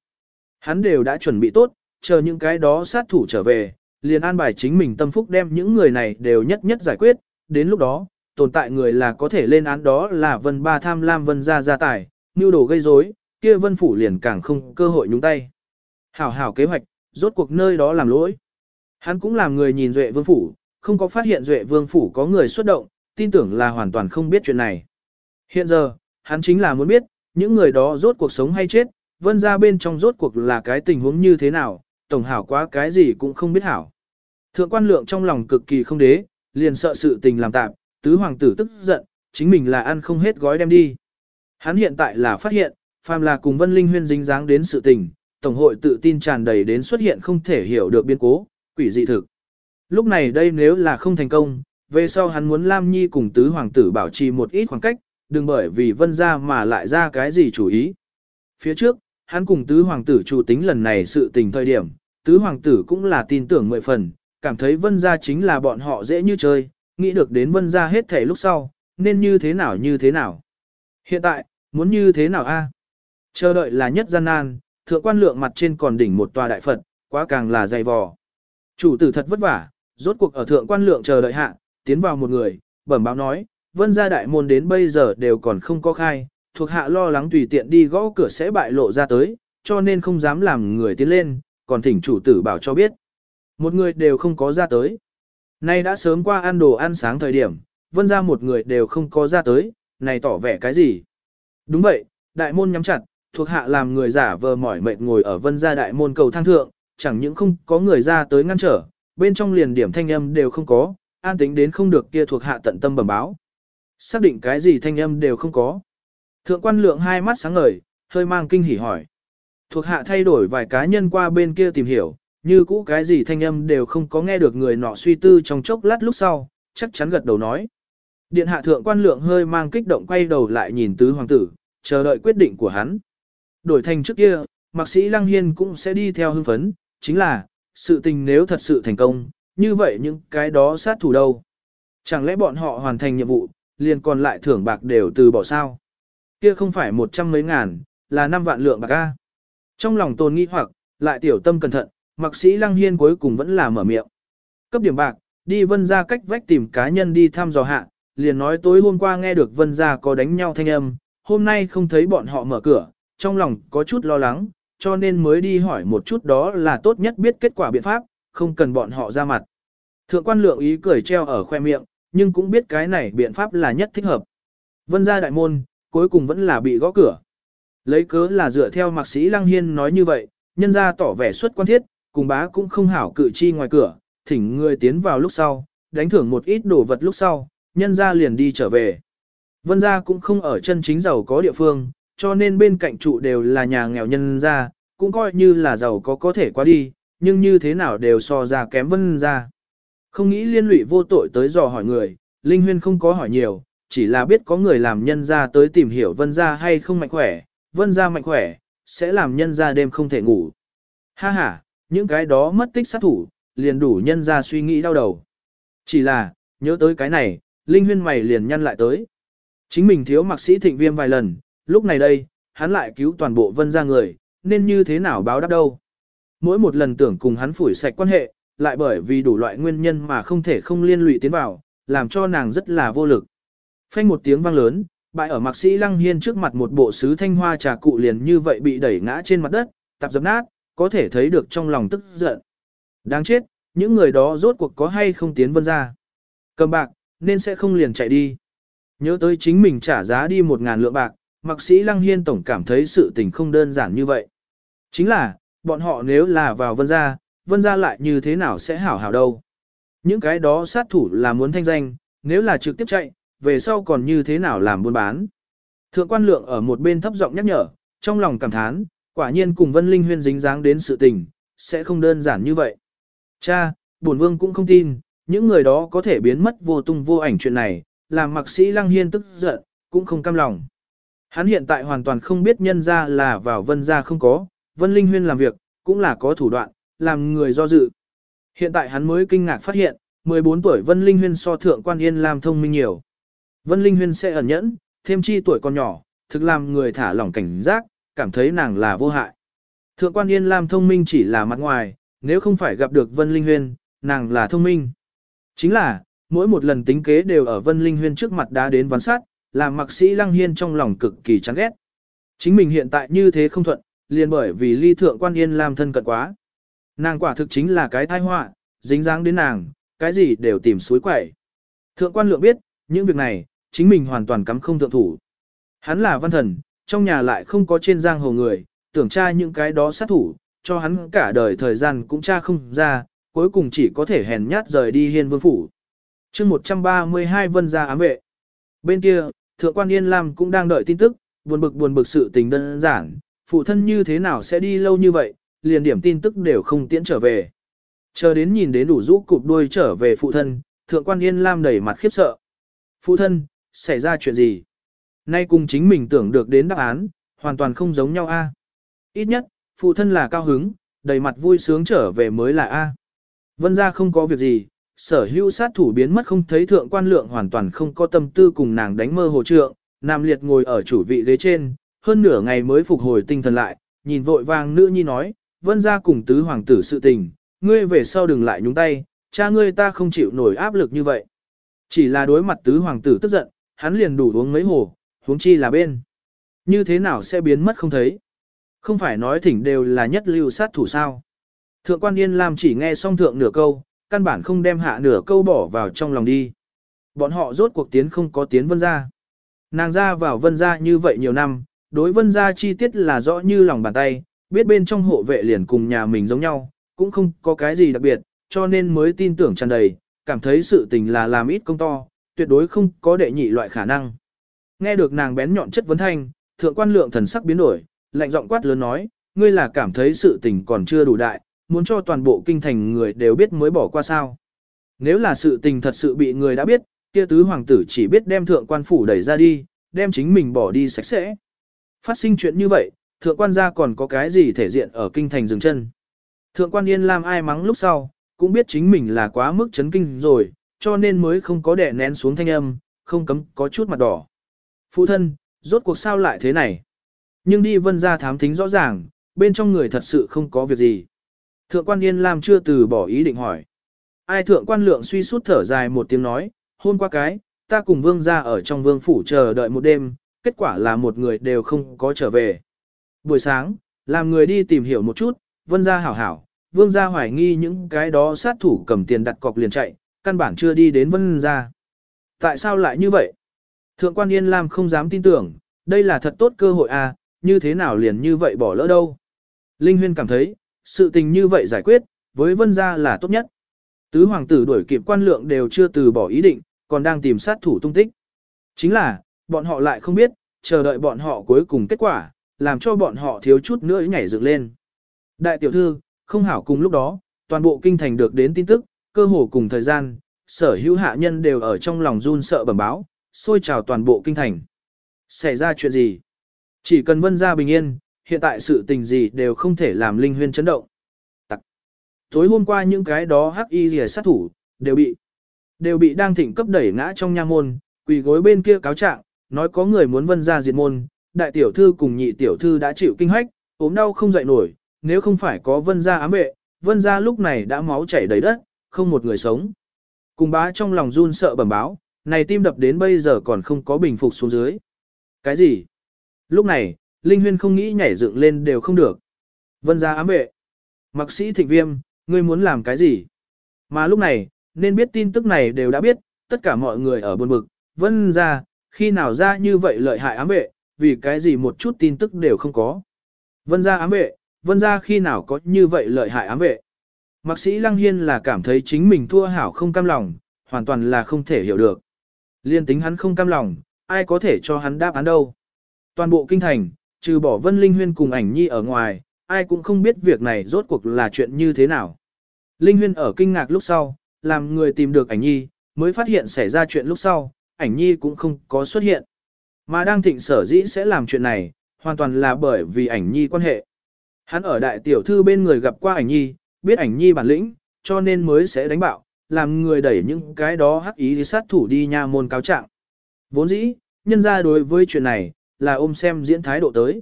Hắn đều đã chuẩn bị tốt, chờ những cái đó sát thủ trở về, liền an bài chính mình tâm phúc đem những người này đều nhất nhất giải quyết, đến lúc đó, tồn tại người là có thể lên án đó là vân ba tham lam vân gia gia tài, như đồ gây rối, kia vân phủ liền càng không cơ hội nhúng tay. Hảo hảo kế hoạch, rốt cuộc nơi đó làm lỗi. Hắn cũng làm người nhìn Duệ Vương Phủ, không có phát hiện Duệ Vương Phủ có người xuất động, tin tưởng là hoàn toàn không biết chuyện này. Hiện giờ, hắn chính là muốn biết, những người đó rốt cuộc sống hay chết, vân ra bên trong rốt cuộc là cái tình huống như thế nào, tổng hảo quá cái gì cũng không biết hảo. Thượng quan lượng trong lòng cực kỳ không đế, liền sợ sự tình làm tạm, tứ hoàng tử tức giận, chính mình là ăn không hết gói đem đi. Hắn hiện tại là phát hiện, phàm là cùng Vân Linh Huyên dính dáng đến sự tình, Tổng hội tự tin tràn đầy đến xuất hiện không thể hiểu được biến cố, quỷ dị thực. Lúc này đây nếu là không thành công, về sau hắn muốn Lam Nhi cùng tứ hoàng tử bảo trì một ít khoảng cách, đừng bởi vì vân ra mà lại ra cái gì chủ ý. Phía trước, hắn cùng tứ hoàng tử chủ tính lần này sự tình thời điểm, tứ hoàng tử cũng là tin tưởng mười phần, cảm thấy vân ra chính là bọn họ dễ như chơi, nghĩ được đến vân ra hết thể lúc sau, nên như thế nào như thế nào. Hiện tại, muốn như thế nào a? Chờ đợi là nhất gian nan, thượng quan lượng mặt trên còn đỉnh một tòa đại Phật, quá càng là dày vò. Chủ tử thật vất vả, rốt cuộc ở thượng quan lượng chờ đợi hạ, tiến vào một người, bẩm báo nói, vân gia đại môn đến bây giờ đều còn không có khai, thuộc hạ lo lắng tùy tiện đi gõ cửa sẽ bại lộ ra tới, cho nên không dám làm người tiến lên, còn thỉnh chủ tử bảo cho biết. Một người đều không có ra tới. Nay đã sớm qua ăn đồ ăn sáng thời điểm, vân ra một người đều không có ra tới, này tỏ vẻ cái gì? Đúng vậy, đại môn nhắm chặt, thuộc hạ làm người giả vờ mỏi mệt ngồi ở vân gia đại môn cầu thang thượng, chẳng những không có người ra tới ngăn trở, bên trong liền điểm thanh âm đều không có, an tính đến không được kia thuộc hạ tận tâm bẩm báo. Xác định cái gì thanh âm đều không có. Thượng quan lượng hai mắt sáng ngời, hơi mang kinh hỉ hỏi. Thuộc hạ thay đổi vài cá nhân qua bên kia tìm hiểu, như cũ cái gì thanh âm đều không có nghe được người nọ suy tư trong chốc lát lúc sau, chắc chắn gật đầu nói. Điện hạ thượng quan lượng hơi mang kích động quay đầu lại nhìn tứ hoàng tử, chờ đợi quyết định của hắn. Đổi thành trước kia, mạc sĩ Lăng Hiên cũng sẽ đi theo hưng phấn, chính là, sự tình nếu thật sự thành công, như vậy những cái đó sát thủ đâu. Chẳng lẽ bọn họ hoàn thành nhiệm vụ, liền còn lại thưởng bạc đều từ bỏ sao? Kia không phải một trăm mấy ngàn, là năm vạn lượng bạc A. Trong lòng tồn nghi hoặc, lại tiểu tâm cẩn thận, mặc sĩ Lăng Hiên cuối cùng vẫn là mở miệng. Cấp điểm bạc, đi vân ra cách vách tìm cá nhân đi thăm dò hạ, liền nói tối hôm qua nghe được vân ra có đánh nhau thanh âm, hôm nay không thấy bọn họ mở cửa, trong lòng có chút lo lắng, cho nên mới đi hỏi một chút đó là tốt nhất biết kết quả biện pháp, không cần bọn họ ra mặt. Thượng quan lượng ý cười treo ở khoe miệng, nhưng cũng biết cái này biện pháp là nhất thích hợp. Vân ra đại môn, cuối cùng vẫn là bị gõ cửa. Lấy cớ là dựa theo mạc sĩ Lăng Hiên nói như vậy, nhân ra tỏ vẻ xuất quan thiết, cùng bá cũng không hảo cự chi ngoài cửa, thỉnh người tiến vào lúc sau, đánh thưởng một ít đồ vật lúc sau, nhân ra liền đi trở về. Vân gia cũng không ở chân chính giàu có địa phương, cho nên bên cạnh trụ đều là nhà nghèo nhân gia, cũng coi như là giàu có có thể qua đi, nhưng như thế nào đều so ra kém vân gia. Không nghĩ liên lụy vô tội tới dò hỏi người, Linh Huyên không có hỏi nhiều, chỉ là biết có người làm nhân gia tới tìm hiểu vân gia hay không mạnh khỏe, vân gia mạnh khỏe, sẽ làm nhân gia đêm không thể ngủ. Ha ha, những cái đó mất tích sát thủ, liền đủ nhân gia suy nghĩ đau đầu. Chỉ là, nhớ tới cái này, Linh Huyên mày liền nhăn lại tới. Chính mình thiếu mặc sĩ thịnh viêm vài lần, lúc này đây, hắn lại cứu toàn bộ vân ra người, nên như thế nào báo đáp đâu. Mỗi một lần tưởng cùng hắn phủi sạch quan hệ, lại bởi vì đủ loại nguyên nhân mà không thể không liên lụy tiến vào, làm cho nàng rất là vô lực. Phanh một tiếng vang lớn, bại ở mạc sĩ lăng hiên trước mặt một bộ sứ thanh hoa trà cụ liền như vậy bị đẩy ngã trên mặt đất, tạp dập nát, có thể thấy được trong lòng tức giận. Đáng chết, những người đó rốt cuộc có hay không tiến vân ra. Cầm bạc, nên sẽ không liền chạy đi. Nhớ tới chính mình trả giá đi một ngàn lượng bạc, mạc sĩ lăng hiên tổng cảm thấy sự tình không đơn giản như vậy. Chính là, bọn họ nếu là vào vân gia, vân gia lại như thế nào sẽ hảo hảo đâu. Những cái đó sát thủ là muốn thanh danh, nếu là trực tiếp chạy, về sau còn như thế nào làm buôn bán. Thượng quan lượng ở một bên thấp giọng nhắc nhở, trong lòng cảm thán, quả nhiên cùng Vân Linh Huyên dính dáng đến sự tình, sẽ không đơn giản như vậy. Cha, bổn vương cũng không tin, những người đó có thể biến mất vô tung vô ảnh chuyện này, làm mạc sĩ Lăng Hiên tức giận, cũng không cam lòng. Hắn hiện tại hoàn toàn không biết nhân ra là vào vân gia không có, Vân Linh Huyên làm việc, cũng là có thủ đoạn, làm người do dự. Hiện tại hắn mới kinh ngạc phát hiện, 14 tuổi Vân Linh Huyên so thượng quan yên làm thông minh nhiều. Vân Linh Huyên sẽ ẩn nhẫn, thêm chi tuổi còn nhỏ, thực làm người thả lỏng cảnh giác, cảm thấy nàng là vô hại. Thượng quan Yên Lam thông minh chỉ là mặt ngoài, nếu không phải gặp được Vân Linh Huyên, nàng là thông minh. Chính là, mỗi một lần tính kế đều ở Vân Linh Huyên trước mặt đã đến ván sát, làm Mặc sĩ Lăng Hiên trong lòng cực kỳ chán ghét. Chính mình hiện tại như thế không thuận, liền bởi vì ly thượng quan Yên làm thân cận quá. Nàng quả thực chính là cái tai họa, dính dáng đến nàng, cái gì đều tìm suối quẩy. Thượng quan lượng biết, những việc này, chính mình hoàn toàn cắm không thượng thủ. Hắn là văn thần, trong nhà lại không có trên giang hồ người, tưởng tra những cái đó sát thủ, cho hắn cả đời thời gian cũng tra không ra, cuối cùng chỉ có thể hèn nhát rời đi hiên vương phủ. chương 132 vân gia ám vệ. Bên kia, thượng quan Yên Lam cũng đang đợi tin tức, buồn bực buồn bực sự tình đơn giản, phụ thân như thế nào sẽ đi lâu như vậy, liền điểm tin tức đều không tiễn trở về. Chờ đến nhìn đến đủ rũ cụp đuôi trở về phụ thân, thượng quan Yên Lam đẩy mặt khiếp sợ. Phụ thân, xảy ra chuyện gì? Nay cùng chính mình tưởng được đến đáp án, hoàn toàn không giống nhau a. Ít nhất, phụ thân là cao hứng, đầy mặt vui sướng trở về mới là a. Vân ra không có việc gì, sở hữu sát thủ biến mất không thấy thượng quan lượng hoàn toàn không có tâm tư cùng nàng đánh mơ hồ trượng, nam liệt ngồi ở chủ vị ghế trên, hơn nửa ngày mới phục hồi tinh thần lại, nhìn vội vàng nữ nhi nói, vân ra cùng tứ hoàng tử sự tình, ngươi về sau đừng lại nhúng tay, cha ngươi ta không chịu nổi áp lực như vậy. Chỉ là đối mặt tứ hoàng tử tức giận, hắn liền đủ uống mấy hồ, huống chi là bên. Như thế nào sẽ biến mất không thấy? Không phải nói thỉnh đều là nhất lưu sát thủ sao? Thượng quan Yên Lam chỉ nghe xong thượng nửa câu, căn bản không đem hạ nửa câu bỏ vào trong lòng đi. Bọn họ rốt cuộc tiến không có tiến vân ra. Nàng ra vào vân ra như vậy nhiều năm, đối vân ra chi tiết là rõ như lòng bàn tay, biết bên trong hộ vệ liền cùng nhà mình giống nhau, cũng không có cái gì đặc biệt, cho nên mới tin tưởng tràn đầy, cảm thấy sự tình là làm ít công to, tuyệt đối không có đệ nhị loại khả năng. Nghe được nàng bén nhọn chất vấn thanh, thượng quan lượng thần sắc biến đổi, lạnh giọng quát lớn nói, ngươi là cảm thấy sự tình còn chưa đủ đại, muốn cho toàn bộ kinh thành người đều biết mới bỏ qua sao. Nếu là sự tình thật sự bị người đã biết, kia tứ hoàng tử chỉ biết đem thượng quan phủ đẩy ra đi, đem chính mình bỏ đi sạch sẽ. Phát sinh chuyện như vậy, thượng quan gia còn có cái gì thể diện ở kinh thành dừng chân. Thượng quan yên làm ai mắng lúc sau, cũng biết chính mình là quá mức chấn kinh rồi, cho nên mới không có đè nén xuống thanh âm, không cấm có chút mặt đỏ. Phụ thân, rốt cuộc sao lại thế này? Nhưng đi vân ra thám thính rõ ràng, bên trong người thật sự không có việc gì. Thượng quan Yên Lam chưa từ bỏ ý định hỏi. Ai thượng quan lượng suy sút thở dài một tiếng nói, hôn qua cái, ta cùng vương ra ở trong vương phủ chờ đợi một đêm, kết quả là một người đều không có trở về. Buổi sáng, làm người đi tìm hiểu một chút, vân ra hảo hảo, vương gia hoài nghi những cái đó sát thủ cầm tiền đặt cọc liền chạy, căn bản chưa đi đến vân gia. Tại sao lại như vậy? Thượng quan Yên Lam không dám tin tưởng, đây là thật tốt cơ hội à, như thế nào liền như vậy bỏ lỡ đâu. Linh Huyên cảm thấy, sự tình như vậy giải quyết, với vân gia là tốt nhất. Tứ hoàng tử đuổi kịp quan lượng đều chưa từ bỏ ý định, còn đang tìm sát thủ tung tích. Chính là, bọn họ lại không biết, chờ đợi bọn họ cuối cùng kết quả, làm cho bọn họ thiếu chút nữa nhảy dựng lên. Đại tiểu thư, không hảo cùng lúc đó, toàn bộ kinh thành được đến tin tức, cơ hồ cùng thời gian, sở hữu hạ nhân đều ở trong lòng run sợ bẩm báo, xôi trào toàn bộ kinh thành. Xảy ra chuyện gì? Chỉ cần vân ra bình yên, hiện tại sự tình gì đều không thể làm linh huyên chấn động. Tặc. Tối hôm qua những cái đó hắc y rìa sát thủ, đều bị, đều bị đang thịnh cấp đẩy ngã trong nha môn, quỳ gối bên kia cáo trạng, nói có người muốn vân ra diệt môn, đại tiểu thư cùng nhị tiểu thư đã chịu kinh hách, ốm đau không dậy nổi, nếu không phải có vân ra ám vệ, vân ra lúc này đã máu chảy đầy đất, không một người sống. Cùng bá trong lòng run sợ bẩm báo, này tim đập đến bây giờ còn không có bình phục xuống dưới. Cái gì? Lúc này, Linh Huyên không nghĩ nhảy dựng lên đều không được. Vân gia ám vệ. Mặc sĩ thịnh viêm, ngươi muốn làm cái gì? Mà lúc này, nên biết tin tức này đều đã biết, tất cả mọi người ở buồn bực. Vân gia khi nào ra như vậy lợi hại ám vệ, vì cái gì một chút tin tức đều không có. Vân gia ám vệ, vân gia khi nào có như vậy lợi hại ám vệ. Mạc sĩ Lăng Hiên là cảm thấy chính mình thua hảo không cam lòng, hoàn toàn là không thể hiểu được. Liên tính hắn không cam lòng, ai có thể cho hắn đáp án đâu. Toàn bộ kinh thành, trừ bỏ Vân Linh Huyên cùng ảnh nhi ở ngoài, ai cũng không biết việc này rốt cuộc là chuyện như thế nào. Linh Huyên ở kinh ngạc lúc sau, làm người tìm được ảnh nhi, mới phát hiện xảy ra chuyện lúc sau, ảnh nhi cũng không có xuất hiện. Mà đang thịnh sở dĩ sẽ làm chuyện này, hoàn toàn là bởi vì ảnh nhi quan hệ. Hắn ở đại tiểu thư bên người gặp qua ảnh nhi, biết ảnh nhi bản lĩnh, cho nên mới sẽ đánh bạo, làm người đẩy những cái đó hắc ý sát thủ đi nha môn cáo trạng. Vốn dĩ, nhân ra đối với chuyện này, là ôm xem diễn thái độ tới.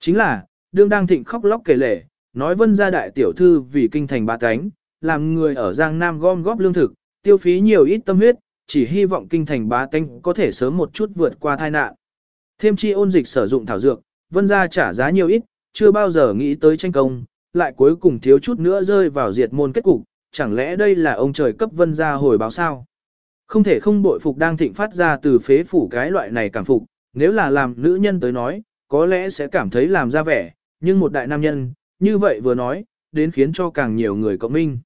Chính là, đương đang thịnh khóc lóc kể lể, nói vân gia đại tiểu thư vì kinh thành ba cánh, làm người ở Giang Nam gom góp lương thực, tiêu phí nhiều ít tâm huyết, chỉ hy vọng kinh thành bá tánh có thể sớm một chút vượt qua tai nạn. Thêm chi ôn dịch sử dụng thảo dược, vân gia trả giá nhiều ít, chưa bao giờ nghĩ tới tranh công, lại cuối cùng thiếu chút nữa rơi vào diệt môn kết cục, chẳng lẽ đây là ông trời cấp vân gia hồi báo sao? Không thể không bội phục đang thịnh phát ra từ phế phủ cái loại này cảm phục, nếu là làm nữ nhân tới nói, có lẽ sẽ cảm thấy làm ra vẻ, nhưng một đại nam nhân, như vậy vừa nói, đến khiến cho càng nhiều người cộng minh.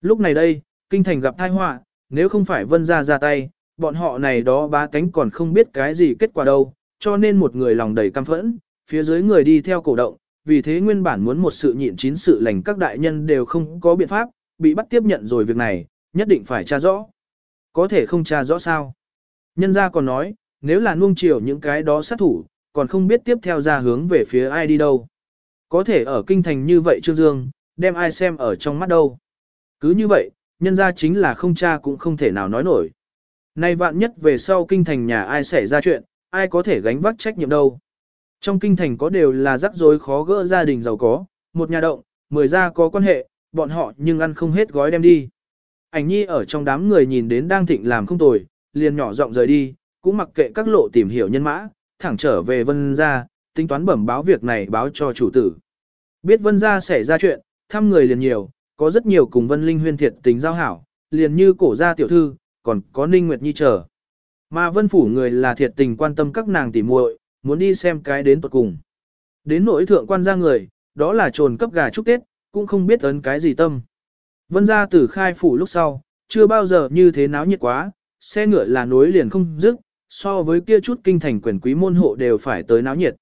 Lúc này đây, kinh thành gặp tai họa, nếu không phải vân gia ra tay, bọn họ này đó ba cánh còn không biết cái gì kết quả đâu, cho nên một người lòng đầy căm phẫn, phía dưới người đi theo cổ động, vì thế nguyên bản muốn một sự nhịn chín sự lành các đại nhân đều không có biện pháp, bị bắt tiếp nhận rồi việc này, nhất định phải tra rõ. Có thể không tra rõ sao? Nhân gia còn nói, nếu là nuông chiều những cái đó sát thủ, còn không biết tiếp theo ra hướng về phía ai đi đâu. Có thể ở kinh thành như vậy Trương Dương, đem ai xem ở trong mắt đâu. Cứ như vậy, nhân gia chính là không cha cũng không thể nào nói nổi. Nay vạn nhất về sau kinh thành nhà ai xảy ra chuyện, ai có thể gánh vác trách nhiệm đâu. Trong kinh thành có đều là rắc rối khó gỡ gia đình giàu có, một nhà động, mười gia có quan hệ, bọn họ nhưng ăn không hết gói đem đi. Ảnh nhi ở trong đám người nhìn đến đang thịnh làm không tồi, liền nhỏ giọng rời đi, cũng mặc kệ các lộ tìm hiểu nhân mã, thẳng trở về vân gia, tính toán bẩm báo việc này báo cho chủ tử. Biết vân gia xảy ra chuyện, thăm người liền nhiều, có rất nhiều cùng vân linh huyên thiệt tình giao hảo, liền như cổ gia tiểu thư, còn có ninh nguyệt nhi chờ. Mà vân phủ người là thiệt tình quan tâm các nàng tỉ muội, muốn đi xem cái đến tuột cùng. Đến nỗi thượng quan gia người, đó là trồn cấp gà chúc Tết, cũng không biết ấn cái gì tâm. Vân gia tử khai phủ lúc sau, chưa bao giờ như thế náo nhiệt quá, xe ngựa là nối liền không dứt, so với kia chút kinh thành quyền quý môn hộ đều phải tới náo nhiệt.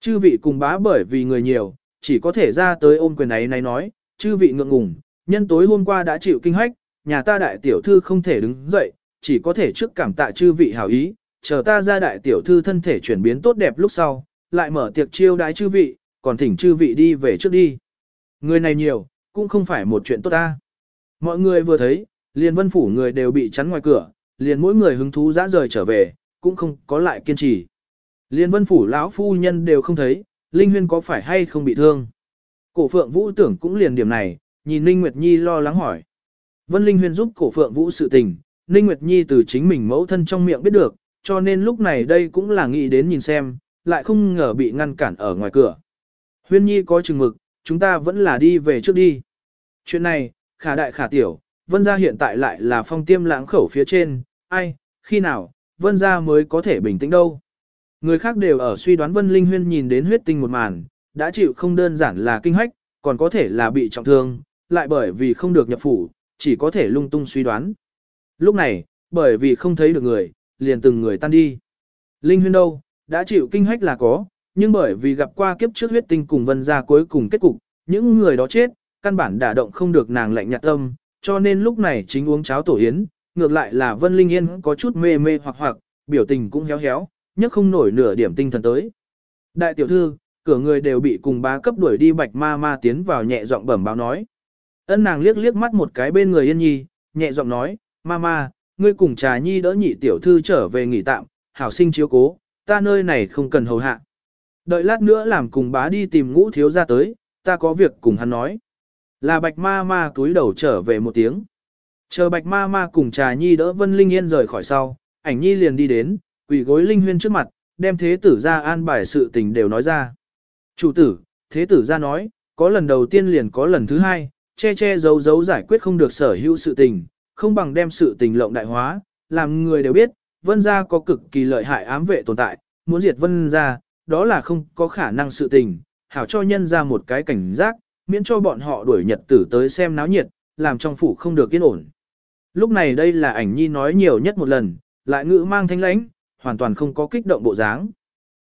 Chư vị cùng bá bởi vì người nhiều, chỉ có thể ra tới ôm quyền ấy này nói, chư vị ngượng ngùng, nhân tối hôm qua đã chịu kinh hách, nhà ta đại tiểu thư không thể đứng dậy, chỉ có thể trước cảm tạ chư vị hảo ý, chờ ta ra đại tiểu thư thân thể chuyển biến tốt đẹp lúc sau, lại mở tiệc chiêu đái chư vị, còn thỉnh chư vị đi về trước đi. Người này nhiều, cũng không phải một chuyện tốt ta. Mọi người vừa thấy, liền vân phủ người đều bị chắn ngoài cửa, liền mỗi người hứng thú dã rời trở về, cũng không có lại kiên trì. Liên vân phủ lão phu nhân đều không thấy, Linh Huyên có phải hay không bị thương. Cổ phượng vũ tưởng cũng liền điểm này, nhìn Ninh Nguyệt Nhi lo lắng hỏi. Vân Linh Huyên giúp cổ phượng vũ sự tình, Ninh Nguyệt Nhi từ chính mình mẫu thân trong miệng biết được, cho nên lúc này đây cũng là nghĩ đến nhìn xem, lại không ngờ bị ngăn cản ở ngoài cửa. Huyên Nhi có chừng mực, chúng ta vẫn là đi về trước đi. Chuyện này, khả đại khả tiểu, vân gia hiện tại lại là phong tiêm lãng khẩu phía trên, ai, khi nào, vân gia mới có thể bình tĩnh đâu. Người khác đều ở suy đoán vân linh huyên nhìn đến huyết tinh một màn, đã chịu không đơn giản là kinh hách, còn có thể là bị trọng thương, lại bởi vì không được nhập phủ, chỉ có thể lung tung suy đoán. Lúc này, bởi vì không thấy được người, liền từng người tan đi. Linh huyên đâu, đã chịu kinh hách là có, nhưng bởi vì gặp qua kiếp trước huyết tinh cùng vân gia cuối cùng kết cục, những người đó chết, căn bản đả động không được nàng lạnh nhạt tâm, cho nên lúc này chính uống cháo tổ yến, ngược lại là Vân Linh Yên có chút mê mê hoặc hoặc, biểu tình cũng héo héo, nhất không nổi nửa điểm tinh thần tới. Đại tiểu thư, cửa người đều bị cùng bá cấp đuổi đi bạch ma ma tiến vào nhẹ giọng bẩm báo nói. Ân nàng liếc liếc mắt một cái bên người Yên Nhi, nhẹ giọng nói, ma ma, ngươi cùng trà nhi đỡ nhị tiểu thư trở về nghỉ tạm, hảo sinh chiếu cố, ta nơi này không cần hầu hạ. Đợi lát nữa làm cùng bá đi tìm ngũ thiếu ra tới, ta có việc cùng hắn nói. Là bạch ma ma túi đầu trở về một tiếng. Chờ bạch ma ma cùng trà nhi đỡ Vân Linh Yên rời khỏi sau, ảnh nhi liền đi đến, quỳ gối Linh Huyên trước mặt, đem thế tử ra an bài sự tình đều nói ra. Chủ tử, thế tử ra nói, có lần đầu tiên liền có lần thứ hai, che che giấu giấu giải quyết không được sở hữu sự tình, không bằng đem sự tình lộng đại hóa, làm người đều biết, vân gia có cực kỳ lợi hại ám vệ tồn tại, muốn diệt vân gia, đó là không có khả năng sự tình, hảo cho nhân ra một cái cảnh giác, miễn cho bọn họ đuổi nhật tử tới xem náo nhiệt, làm trong phủ không được yên ổn. Lúc này đây là ảnh nhi nói nhiều nhất một lần, lại ngữ mang thanh lãnh, hoàn toàn không có kích động bộ dáng.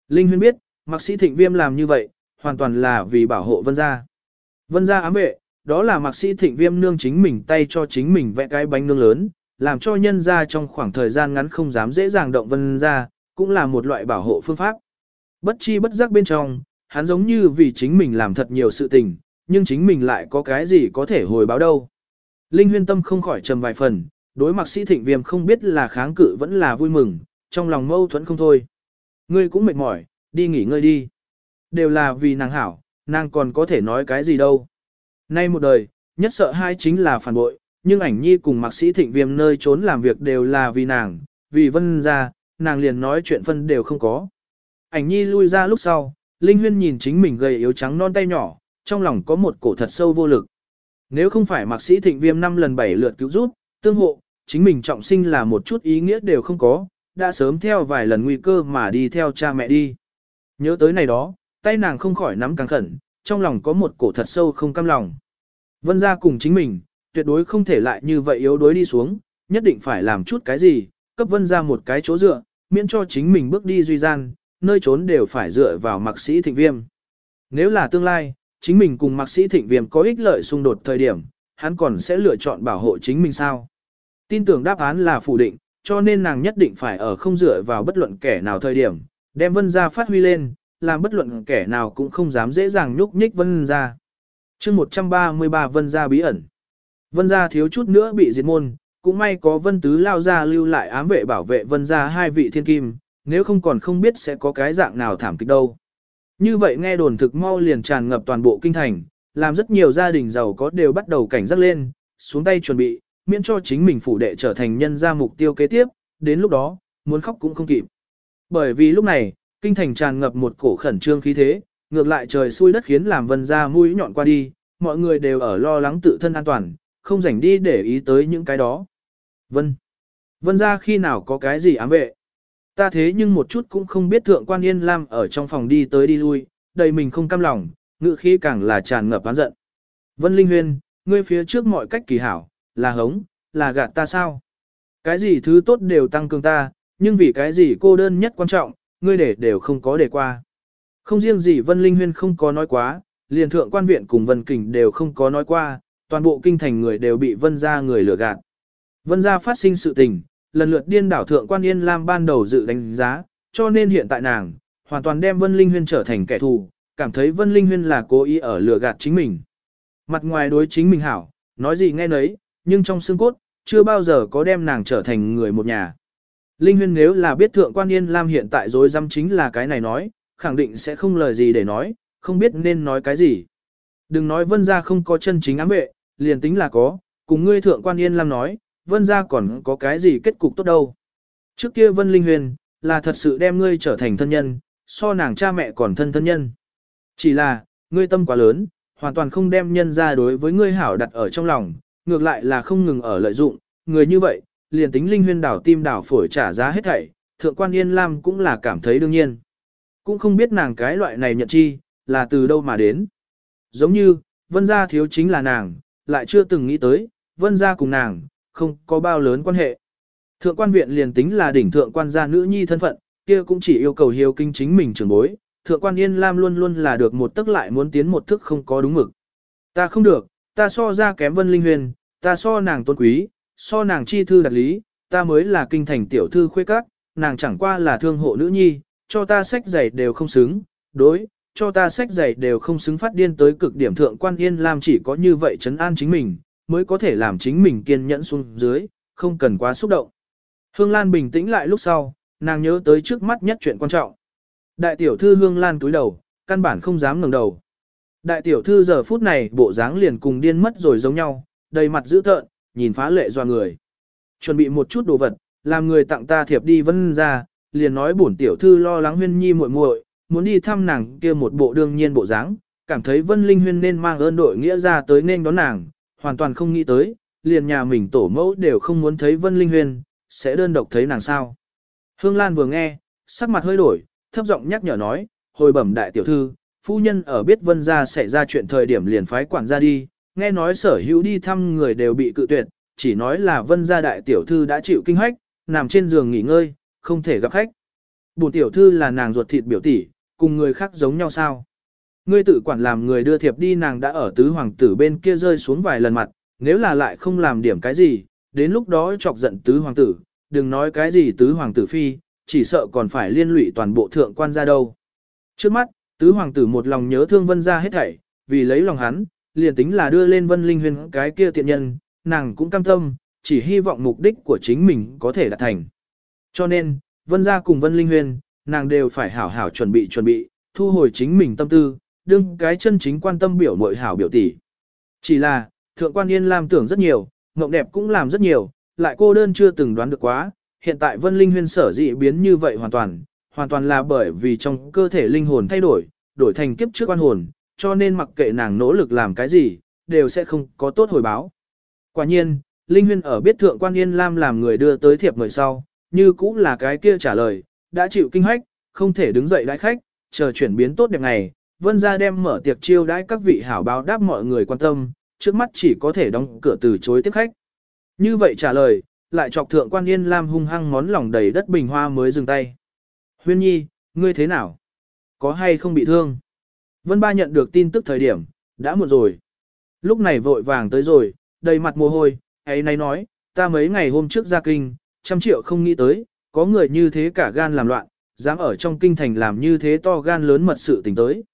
Linh huyên biết, mạc sĩ thịnh viêm làm như vậy, hoàn toàn là vì bảo hộ vân gia. Vân gia ám vệ, đó là mạc sĩ thịnh viêm nương chính mình tay cho chính mình vẽ cái bánh nương lớn, làm cho nhân gia trong khoảng thời gian ngắn không dám dễ dàng động vân gia, cũng là một loại bảo hộ phương pháp. Bất chi bất giác bên trong, hắn giống như vì chính mình làm thật nhiều sự tình, nhưng chính mình lại có cái gì có thể hồi báo đâu. Linh huyên tâm không khỏi trầm vài phần, đối mặt sĩ thịnh viêm không biết là kháng cự vẫn là vui mừng, trong lòng mâu thuẫn không thôi. Ngươi cũng mệt mỏi, đi nghỉ ngơi đi. Đều là vì nàng hảo, nàng còn có thể nói cái gì đâu. Nay một đời, nhất sợ hai chính là phản bội, nhưng ảnh nhi cùng mạc sĩ thịnh viêm nơi trốn làm việc đều là vì nàng, vì vân ra, nàng liền nói chuyện phân đều không có. Ảnh nhi lui ra lúc sau, Linh Huyên nhìn chính mình gầy yếu trắng non tay nhỏ, trong lòng có một cổ thật sâu vô lực. Nếu không phải mạc sĩ thịnh viêm năm lần bảy lượt cứu giúp, tương hộ, chính mình trọng sinh là một chút ý nghĩa đều không có, đã sớm theo vài lần nguy cơ mà đi theo cha mẹ đi. Nhớ tới này đó, tay nàng không khỏi nắm càng khẩn, trong lòng có một cổ thật sâu không cam lòng. Vân ra cùng chính mình, tuyệt đối không thể lại như vậy yếu đuối đi xuống, nhất định phải làm chút cái gì, cấp vân ra một cái chỗ dựa, miễn cho chính mình bước đi duy gian, nơi trốn đều phải dựa vào mạc sĩ thịnh viêm. Nếu là tương lai, chính mình cùng mạc sĩ thịnh viêm có ích lợi xung đột thời điểm, hắn còn sẽ lựa chọn bảo hộ chính mình sao? Tin tưởng đáp án là phủ định, cho nên nàng nhất định phải ở không dựa vào bất luận kẻ nào thời điểm, đem vân ra phát huy lên, làm bất luận kẻ nào cũng không dám dễ dàng nhúc nhích vân ra. chương 133 vân ra bí ẩn. Vân ra thiếu chút nữa bị diệt môn, cũng may có vân tứ lao ra lưu lại ám vệ bảo vệ vân ra hai vị thiên kim, nếu không còn không biết sẽ có cái dạng nào thảm kịch đâu. Như vậy nghe đồn thực mau liền tràn ngập toàn bộ kinh thành, làm rất nhiều gia đình giàu có đều bắt đầu cảnh giác lên, xuống tay chuẩn bị, miễn cho chính mình phủ đệ trở thành nhân gia mục tiêu kế tiếp, đến lúc đó, muốn khóc cũng không kịp. Bởi vì lúc này, kinh thành tràn ngập một cổ khẩn trương khí thế, ngược lại trời xui đất khiến làm vân gia mũi nhọn qua đi, mọi người đều ở lo lắng tự thân an toàn, không rảnh đi để ý tới những cái đó. Vân. Vân gia khi nào có cái gì ám vệ? Ta thế nhưng một chút cũng không biết thượng quan yên lam ở trong phòng đi tới đi lui, đầy mình không cam lòng, ngự khí càng là tràn ngập oán giận. Vân Linh Huyên, ngươi phía trước mọi cách kỳ hảo, là hống, là gạt ta sao? Cái gì thứ tốt đều tăng cường ta, nhưng vì cái gì cô đơn nhất quan trọng, ngươi để đều không có để qua. Không riêng gì Vân Linh Huyên không có nói quá, liền thượng quan viện cùng Vân Kình đều không có nói qua, toàn bộ kinh thành người đều bị Vân gia người lừa gạt. Vân gia phát sinh sự tình, lần lượt điên đảo thượng quan Yên Lam ban đầu dự đánh giá, cho nên hiện tại nàng, hoàn toàn đem Vân Linh Huyên trở thành kẻ thù, cảm thấy Vân Linh Huyên là cố ý ở lừa gạt chính mình. Mặt ngoài đối chính mình hảo, nói gì nghe nấy, nhưng trong xương cốt, chưa bao giờ có đem nàng trở thành người một nhà. Linh Huyên nếu là biết thượng quan Yên Lam hiện tại dối dăm chính là cái này nói, khẳng định sẽ không lời gì để nói, không biết nên nói cái gì. Đừng nói vân gia không có chân chính ám vệ, liền tính là có, cùng ngươi thượng quan Yên Lam nói, vân gia còn có cái gì kết cục tốt đâu. Trước kia vân Linh Huyền, là thật sự đem ngươi trở thành thân nhân, so nàng cha mẹ còn thân thân nhân. Chỉ là, ngươi tâm quá lớn, hoàn toàn không đem nhân ra đối với ngươi hảo đặt ở trong lòng, ngược lại là không ngừng ở lợi dụng, người như vậy, liền tính linh huyên đảo tim đảo phổi trả giá hết thảy, thượng quan Yên Lam cũng là cảm thấy đương nhiên. Cũng không biết nàng cái loại này nhận chi, là từ đâu mà đến. Giống như, vân gia thiếu chính là nàng, lại chưa từng nghĩ tới, vân gia cùng nàng, không có bao lớn quan hệ. Thượng quan viện liền tính là đỉnh thượng quan gia nữ nhi thân phận, kia cũng chỉ yêu cầu hiếu kinh chính mình trưởng bối. Thượng quan Yên Lam luôn luôn là được một tức lại muốn tiến một thức không có đúng mực. Ta không được, ta so ra kém vân linh huyền, ta so nàng tôn quý, so nàng chi thư đặc lý, ta mới là kinh thành tiểu thư khuê các, nàng chẳng qua là thương hộ nữ nhi, cho ta sách giày đều không xứng, đối, cho ta sách giày đều không xứng phát điên tới cực điểm thượng quan yên lam chỉ có như vậy chấn an chính mình, mới có thể làm chính mình kiên nhẫn xuống dưới, không cần quá xúc động. Hương Lan bình tĩnh lại lúc sau, nàng nhớ tới trước mắt nhất chuyện quan trọng. Đại tiểu thư hương lan túi đầu, căn bản không dám ngẩng đầu. Đại tiểu thư giờ phút này bộ dáng liền cùng điên mất rồi giống nhau, đầy mặt dữ tợn, nhìn phá lệ doa người. Chuẩn bị một chút đồ vật, làm người tặng ta thiệp đi vân ra, liền nói bổn tiểu thư lo lắng huyên nhi muội muội, muốn đi thăm nàng kia một bộ đương nhiên bộ dáng, cảm thấy vân linh huyên nên mang ơn đội nghĩa ra tới nên đón nàng, hoàn toàn không nghĩ tới, liền nhà mình tổ mẫu đều không muốn thấy vân linh Huyền sẽ đơn độc thấy nàng sao. Hương Lan vừa nghe, sắc mặt hơi đổi, thấp giọng nhắc nhở nói, hồi bẩm đại tiểu thư, phu nhân ở biết vân gia xảy ra chuyện thời điểm liền phái quản gia đi, nghe nói sở hữu đi thăm người đều bị cự tuyệt, chỉ nói là vân gia đại tiểu thư đã chịu kinh hách, nằm trên giường nghỉ ngơi, không thể gặp khách. Bùn tiểu thư là nàng ruột thịt biểu tỷ, cùng người khác giống nhau sao? Ngươi tự quản làm người đưa thiệp đi nàng đã ở tứ hoàng tử bên kia rơi xuống vài lần mặt, nếu là lại không làm điểm cái gì, đến lúc đó chọc giận tứ hoàng tử, đừng nói cái gì tứ hoàng tử phi, chỉ sợ còn phải liên lụy toàn bộ thượng quan ra đâu. Trước mắt, tứ hoàng tử một lòng nhớ thương vân ra hết thảy, vì lấy lòng hắn, liền tính là đưa lên vân linh huyền cái kia tiện nhân, nàng cũng cam tâm, chỉ hy vọng mục đích của chính mình có thể đạt thành. Cho nên, vân ra cùng vân linh huyền, nàng đều phải hảo hảo chuẩn bị chuẩn bị, thu hồi chính mình tâm tư, đương cái chân chính quan tâm biểu mội hảo biểu tỷ. Chỉ là, thượng quan yên làm tưởng rất nhiều, mộng đẹp cũng làm rất nhiều, lại cô đơn chưa từng đoán được quá, hiện tại vân linh huyên sở dị biến như vậy hoàn toàn, hoàn toàn là bởi vì trong cơ thể linh hồn thay đổi, đổi thành kiếp trước quan hồn, cho nên mặc kệ nàng nỗ lực làm cái gì, đều sẽ không có tốt hồi báo. Quả nhiên, Linh Huyên ở biết thượng quan Yên Lam làm người đưa tới thiệp người sau, như cũng là cái kia trả lời, đã chịu kinh hách, không thể đứng dậy đãi khách, chờ chuyển biến tốt đẹp ngày, vân ra đem mở tiệc chiêu đãi các vị hảo báo đáp mọi người quan tâm, trước mắt chỉ có thể đóng cửa từ chối tiếp khách. Như vậy trả lời, lại chọc thượng quan Yên Lam hung hăng món lòng đầy đất bình hoa mới dừng tay. Huyên nhi, ngươi thế nào? Có hay không bị thương? Vân Ba nhận được tin tức thời điểm, đã muộn rồi. Lúc này vội vàng tới rồi, đầy mặt mồ hôi, ấy nay nói, ta mấy ngày hôm trước ra kinh, trăm triệu không nghĩ tới, có người như thế cả gan làm loạn, dám ở trong kinh thành làm như thế to gan lớn mật sự tình tới.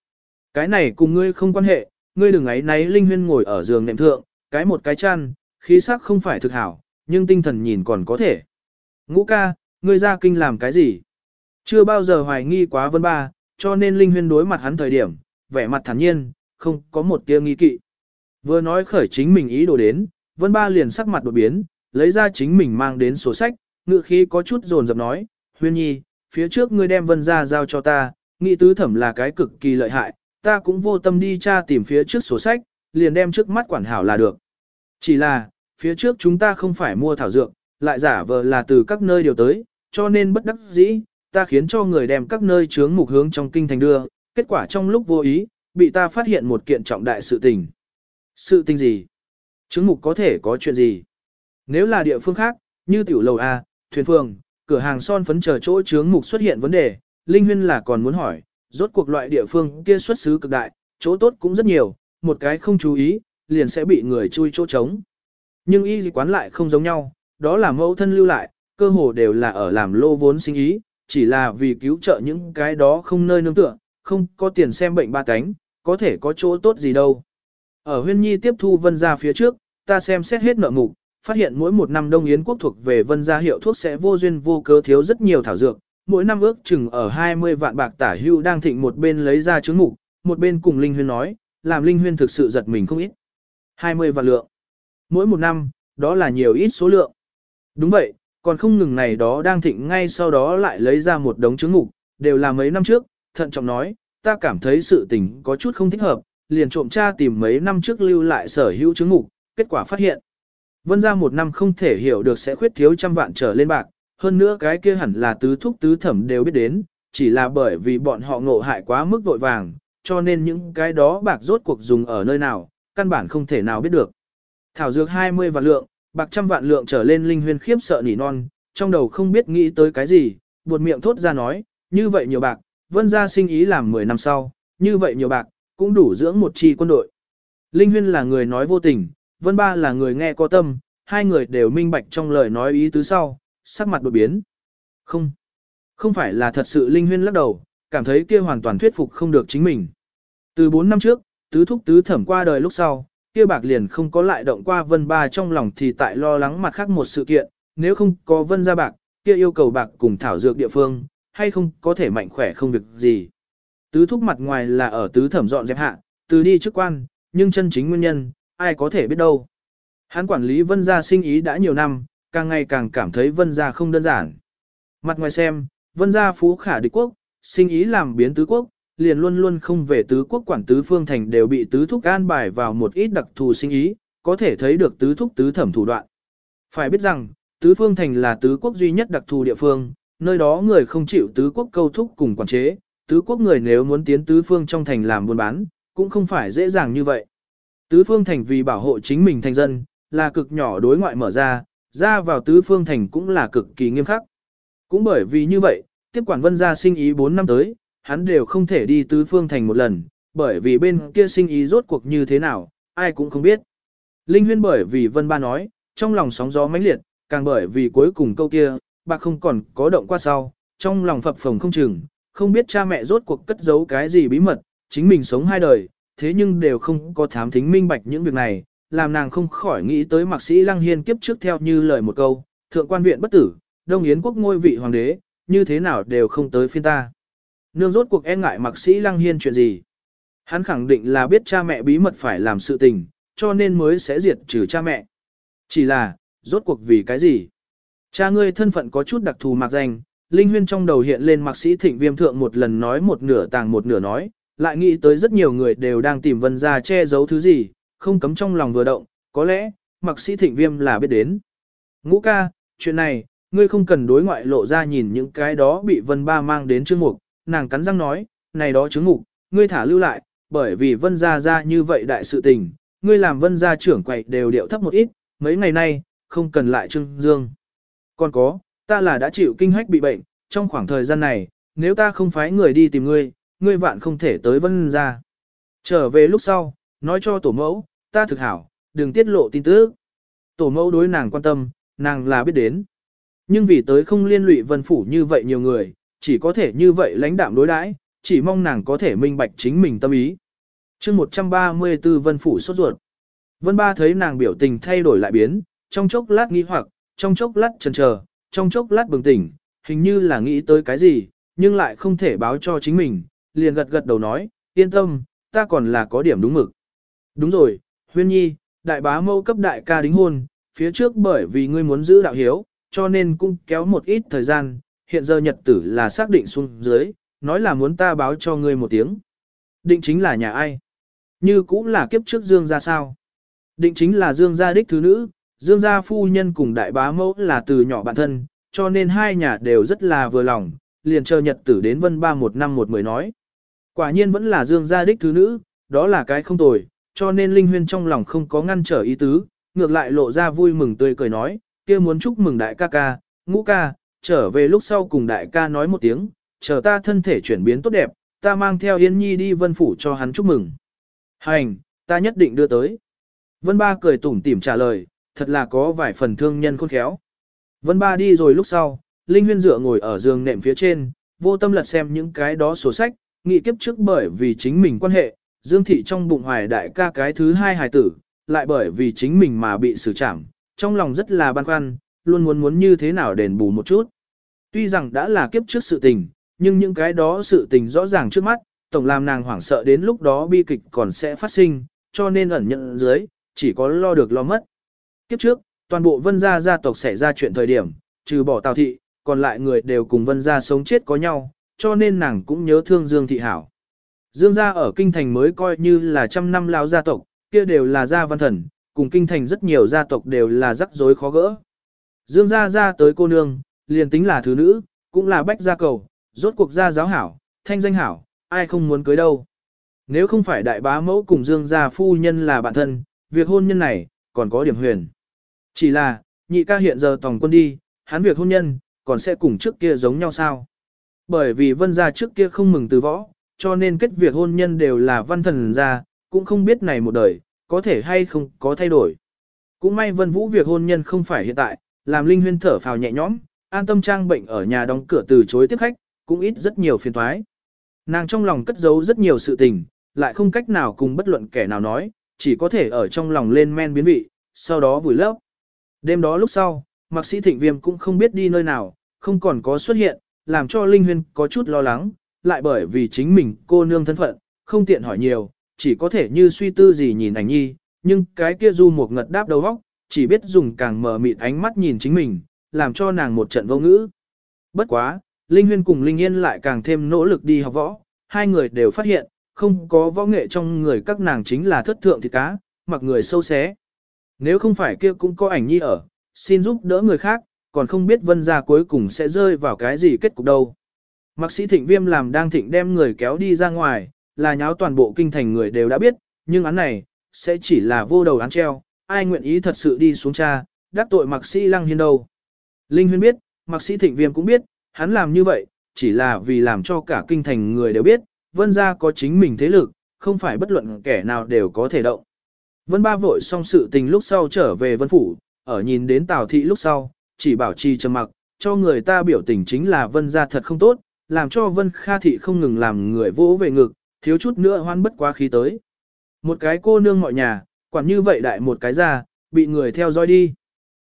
Cái này cùng ngươi không quan hệ, ngươi đừng ấy náy linh huyên ngồi ở giường nệm thượng, cái một cái chăn, khí sắc không phải thực hảo, nhưng tinh thần nhìn còn có thể. Ngũ ca, ngươi ra kinh làm cái gì? Chưa bao giờ hoài nghi quá vân ba, cho nên linh huyên đối mặt hắn thời điểm, vẻ mặt thản nhiên, không có một tia nghi kỵ. Vừa nói khởi chính mình ý đồ đến, vân ba liền sắc mặt đột biến, lấy ra chính mình mang đến sổ sách, ngựa khí có chút rồn dập nói, huyên nhi, phía trước ngươi đem vân ra giao cho ta, nghĩ tứ thẩm là cái cực kỳ lợi hại, ta cũng vô tâm đi tra tìm phía trước sổ sách, liền đem trước mắt quản hảo là được. Chỉ là, phía trước chúng ta không phải mua thảo dược, lại giả vờ là từ các nơi điều tới, cho nên bất đắc dĩ, ta khiến cho người đem các nơi chướng mục hướng trong kinh thành đưa, kết quả trong lúc vô ý, bị ta phát hiện một kiện trọng đại sự tình. Sự tình gì? Chướng mục có thể có chuyện gì? Nếu là địa phương khác, như tiểu lầu A, thuyền phường, cửa hàng son phấn chờ chỗ chướng mục xuất hiện vấn đề, Linh Huyên là còn muốn hỏi, rốt cuộc loại địa phương kia xuất xứ cực đại, chỗ tốt cũng rất nhiều, một cái không chú ý, liền sẽ bị người chui chỗ trống. Nhưng y quán lại không giống nhau, đó là mẫu thân lưu lại, cơ hồ đều là ở làm lô vốn sinh ý, chỉ là vì cứu trợ những cái đó không nơi nương tựa, không có tiền xem bệnh ba cánh, có thể có chỗ tốt gì đâu. Ở huyên nhi tiếp thu vân gia phía trước, ta xem xét hết nợ mục, phát hiện mỗi một năm Đông Yến quốc thuộc về vân gia hiệu thuốc sẽ vô duyên vô cớ thiếu rất nhiều thảo dược, mỗi năm ước chừng ở 20 vạn bạc tả hưu đang thịnh một bên lấy ra chứng mục, một bên cùng Linh Huyên nói, làm Linh Huyên thực sự giật mình không ít. 20 vạn lượng. Mỗi một năm, đó là nhiều ít số lượng. Đúng vậy, còn không ngừng này đó đang thịnh ngay sau đó lại lấy ra một đống chứng mục, đều là mấy năm trước, thận trọng nói, ta cảm thấy sự tình có chút không thích hợp, liền trộm tra tìm mấy năm trước lưu lại sở hữu chứng mục, kết quả phát hiện. Vân ra một năm không thể hiểu được sẽ khuyết thiếu trăm vạn trở lên bạc, hơn nữa cái kia hẳn là tứ thúc tứ thẩm đều biết đến, chỉ là bởi vì bọn họ ngộ hại quá mức vội vàng, cho nên những cái đó bạc rốt cuộc dùng ở nơi nào, căn bản không thể nào biết được. Thảo dược 20 vạn lượng, bạc trăm vạn lượng trở lên linh huyên khiếp sợ nỉ non, trong đầu không biết nghĩ tới cái gì, buột miệng thốt ra nói, như vậy nhiều bạc, vân ra sinh ý làm 10 năm sau, như vậy nhiều bạc, cũng đủ dưỡng một chi quân đội. Linh huyên là người nói vô tình, vân ba là người nghe có tâm, hai người đều minh bạch trong lời nói ý tứ sau, sắc mặt đột biến. Không, không phải là thật sự Linh huyên lắc đầu, cảm thấy kia hoàn toàn thuyết phục không được chính mình. Từ 4 năm trước, tứ thúc tứ thẩm qua đời lúc sau, kia bạc liền không có lại động qua vân ba trong lòng thì tại lo lắng mặt khác một sự kiện, nếu không có vân ra bạc, kia yêu cầu bạc cùng thảo dược địa phương, hay không có thể mạnh khỏe không việc gì. Tứ thúc mặt ngoài là ở tứ thẩm dọn dẹp hạ, từ đi chức quan, nhưng chân chính nguyên nhân, ai có thể biết đâu. Hắn quản lý vân gia sinh ý đã nhiều năm, càng ngày càng cảm thấy vân gia không đơn giản. Mặt ngoài xem, vân gia phú khả địch quốc, sinh ý làm biến tứ quốc, liền luôn luôn không về tứ quốc quản tứ phương thành đều bị tứ thúc an bài vào một ít đặc thù sinh ý, có thể thấy được tứ thúc tứ thẩm thủ đoạn. Phải biết rằng, tứ phương thành là tứ quốc duy nhất đặc thù địa phương, nơi đó người không chịu tứ quốc câu thúc cùng quản chế, tứ quốc người nếu muốn tiến tứ phương trong thành làm buôn bán, cũng không phải dễ dàng như vậy. Tứ phương thành vì bảo hộ chính mình thành dân, là cực nhỏ đối ngoại mở ra, ra vào tứ phương thành cũng là cực kỳ nghiêm khắc. Cũng bởi vì như vậy, tiếp quản vân gia sinh ý 4 năm tới, hắn đều không thể đi tứ phương thành một lần, bởi vì bên kia sinh ý rốt cuộc như thế nào, ai cũng không biết. Linh huyên bởi vì vân ba nói, trong lòng sóng gió mãnh liệt, càng bởi vì cuối cùng câu kia, bạc không còn có động qua sau, trong lòng phập phồng không chừng, không biết cha mẹ rốt cuộc cất giấu cái gì bí mật, chính mình sống hai đời, thế nhưng đều không có thám thính minh bạch những việc này, làm nàng không khỏi nghĩ tới mạc sĩ Lăng Hiên kiếp trước theo như lời một câu, thượng quan viện bất tử, đông yến quốc ngôi vị hoàng đế, như thế nào đều không tới phiên ta. Nương rốt cuộc e ngại mạc sĩ Lăng Hiên chuyện gì. Hắn khẳng định là biết cha mẹ bí mật phải làm sự tình, cho nên mới sẽ diệt trừ cha mẹ. Chỉ là, rốt cuộc vì cái gì? Cha ngươi thân phận có chút đặc thù mạc danh, Linh Huyên trong đầu hiện lên mạc sĩ thịnh viêm thượng một lần nói một nửa tàng một nửa nói, lại nghĩ tới rất nhiều người đều đang tìm vân ra che giấu thứ gì, không cấm trong lòng vừa động, có lẽ, mặc sĩ thịnh viêm là biết đến. Ngũ ca, chuyện này, ngươi không cần đối ngoại lộ ra nhìn những cái đó bị vân ba mang đến chương mục, nàng cắn răng nói, này đó chứng mục, ngươi thả lưu lại, bởi vì vân ra ra như vậy đại sự tình, ngươi làm vân gia trưởng quậy đều điệu thấp một ít, mấy ngày nay, không cần lại trưng dương. Còn có, ta là đã chịu kinh hách bị bệnh, trong khoảng thời gian này, nếu ta không phái người đi tìm ngươi, ngươi vạn không thể tới vân gia. Trở về lúc sau, nói cho tổ mẫu, ta thực hảo, đừng tiết lộ tin tức. Tổ mẫu đối nàng quan tâm, nàng là biết đến. Nhưng vì tới không liên lụy vân phủ như vậy nhiều người, chỉ có thể như vậy lãnh đạm đối đãi, chỉ mong nàng có thể minh bạch chính mình tâm ý chương 134 Vân Phủ sốt ruột. Vân Ba thấy nàng biểu tình thay đổi lại biến, trong chốc lát nghi hoặc, trong chốc lát chần chờ, trong chốc lát bừng tỉnh, hình như là nghĩ tới cái gì, nhưng lại không thể báo cho chính mình, liền gật gật đầu nói, yên tâm, ta còn là có điểm đúng mực. Đúng rồi, Huyên Nhi, đại bá mâu cấp đại ca đính hôn, phía trước bởi vì ngươi muốn giữ đạo hiếu, cho nên cũng kéo một ít thời gian, hiện giờ nhật tử là xác định xuống dưới, nói là muốn ta báo cho ngươi một tiếng. Định chính là nhà ai? Như cũng là kiếp trước Dương gia sao. Định chính là Dương gia đích thứ nữ, Dương gia phu nhân cùng đại bá mẫu là từ nhỏ bạn thân, cho nên hai nhà đều rất là vừa lòng, liền chờ nhật tử đến vân ba một năm một mười nói. Quả nhiên vẫn là Dương gia đích thứ nữ, đó là cái không tồi, cho nên Linh Huyên trong lòng không có ngăn trở ý tứ, ngược lại lộ ra vui mừng tươi cười nói, kia muốn chúc mừng đại ca ca, ngũ ca, trở về lúc sau cùng đại ca nói một tiếng, chờ ta thân thể chuyển biến tốt đẹp, ta mang theo Yên Nhi đi vân phủ cho hắn chúc mừng. Hành, ta nhất định đưa tới. Vân Ba cười tủm tỉm trả lời, thật là có vài phần thương nhân khôn khéo. Vân Ba đi rồi lúc sau, Linh Huyên dựa ngồi ở giường nệm phía trên, vô tâm lật xem những cái đó sổ sách, nghị kiếp trước bởi vì chính mình quan hệ, Dương Thị trong bụng hoài đại ca cái thứ hai hài tử, lại bởi vì chính mình mà bị xử trảm, trong lòng rất là băn khoăn, luôn muốn muốn như thế nào đền bù một chút. Tuy rằng đã là kiếp trước sự tình, nhưng những cái đó sự tình rõ ràng trước mắt, tổng làm nàng hoảng sợ đến lúc đó bi kịch còn sẽ phát sinh, cho nên ẩn nhận dưới, chỉ có lo được lo mất. Kiếp trước, toàn bộ vân gia gia tộc xảy ra chuyện thời điểm, trừ bỏ tào thị, còn lại người đều cùng vân gia sống chết có nhau, cho nên nàng cũng nhớ thương Dương thị hảo. Dương gia ở kinh thành mới coi như là trăm năm lao gia tộc, kia đều là gia văn thần, cùng kinh thành rất nhiều gia tộc đều là rắc rối khó gỡ. Dương gia ra tới cô nương, liền tính là thứ nữ, cũng là bách gia cầu, rốt cuộc gia giáo hảo, thanh danh hảo, ai không muốn cưới đâu. Nếu không phải đại bá mẫu cùng dương gia phu nhân là bạn thân, việc hôn nhân này, còn có điểm huyền. Chỉ là, nhị ca hiện giờ tòng quân đi, hắn việc hôn nhân, còn sẽ cùng trước kia giống nhau sao? Bởi vì vân gia trước kia không mừng từ võ, cho nên kết việc hôn nhân đều là văn thần ra, cũng không biết này một đời, có thể hay không có thay đổi. Cũng may vân vũ việc hôn nhân không phải hiện tại, làm linh huyên thở phào nhẹ nhõm, an tâm trang bệnh ở nhà đóng cửa từ chối tiếp khách, cũng ít rất nhiều phiền thoái. Nàng trong lòng cất giấu rất nhiều sự tình, lại không cách nào cùng bất luận kẻ nào nói, chỉ có thể ở trong lòng lên men biến vị, sau đó vùi lấp. Đêm đó lúc sau, mạc sĩ thịnh viêm cũng không biết đi nơi nào, không còn có xuất hiện, làm cho Linh Huyên có chút lo lắng, lại bởi vì chính mình cô nương thân phận, không tiện hỏi nhiều, chỉ có thể như suy tư gì nhìn ảnh nhi, nhưng cái kia du một ngật đáp đầu góc, chỉ biết dùng càng mở mịt ánh mắt nhìn chính mình, làm cho nàng một trận vô ngữ. Bất quá, Linh Huyên cùng Linh Yên lại càng thêm nỗ lực đi học võ, hai người đều phát hiện, không có võ nghệ trong người các nàng chính là thất thượng thịt cá, mặc người sâu xé. Nếu không phải kia cũng có ảnh nhi ở, xin giúp đỡ người khác, còn không biết vân gia cuối cùng sẽ rơi vào cái gì kết cục đâu. Mạc sĩ thịnh viêm làm đang thịnh đem người kéo đi ra ngoài, là nháo toàn bộ kinh thành người đều đã biết, nhưng án này, sẽ chỉ là vô đầu án treo, ai nguyện ý thật sự đi xuống cha, đắc tội mạc sĩ lăng hiên đâu. Linh huyên biết, mạc sĩ thịnh viêm cũng biết, hắn làm như vậy, chỉ là vì làm cho cả kinh thành người đều biết, vân gia có chính mình thế lực, không phải bất luận kẻ nào đều có thể động. Vân ba vội xong sự tình lúc sau trở về vân phủ, ở nhìn đến tào thị lúc sau, chỉ bảo trì trầm mặc, cho người ta biểu tình chính là vân gia thật không tốt, làm cho vân kha thị không ngừng làm người vỗ về ngực, thiếu chút nữa hoan bất quá khí tới. Một cái cô nương mọi nhà, quản như vậy đại một cái ra, bị người theo dõi đi.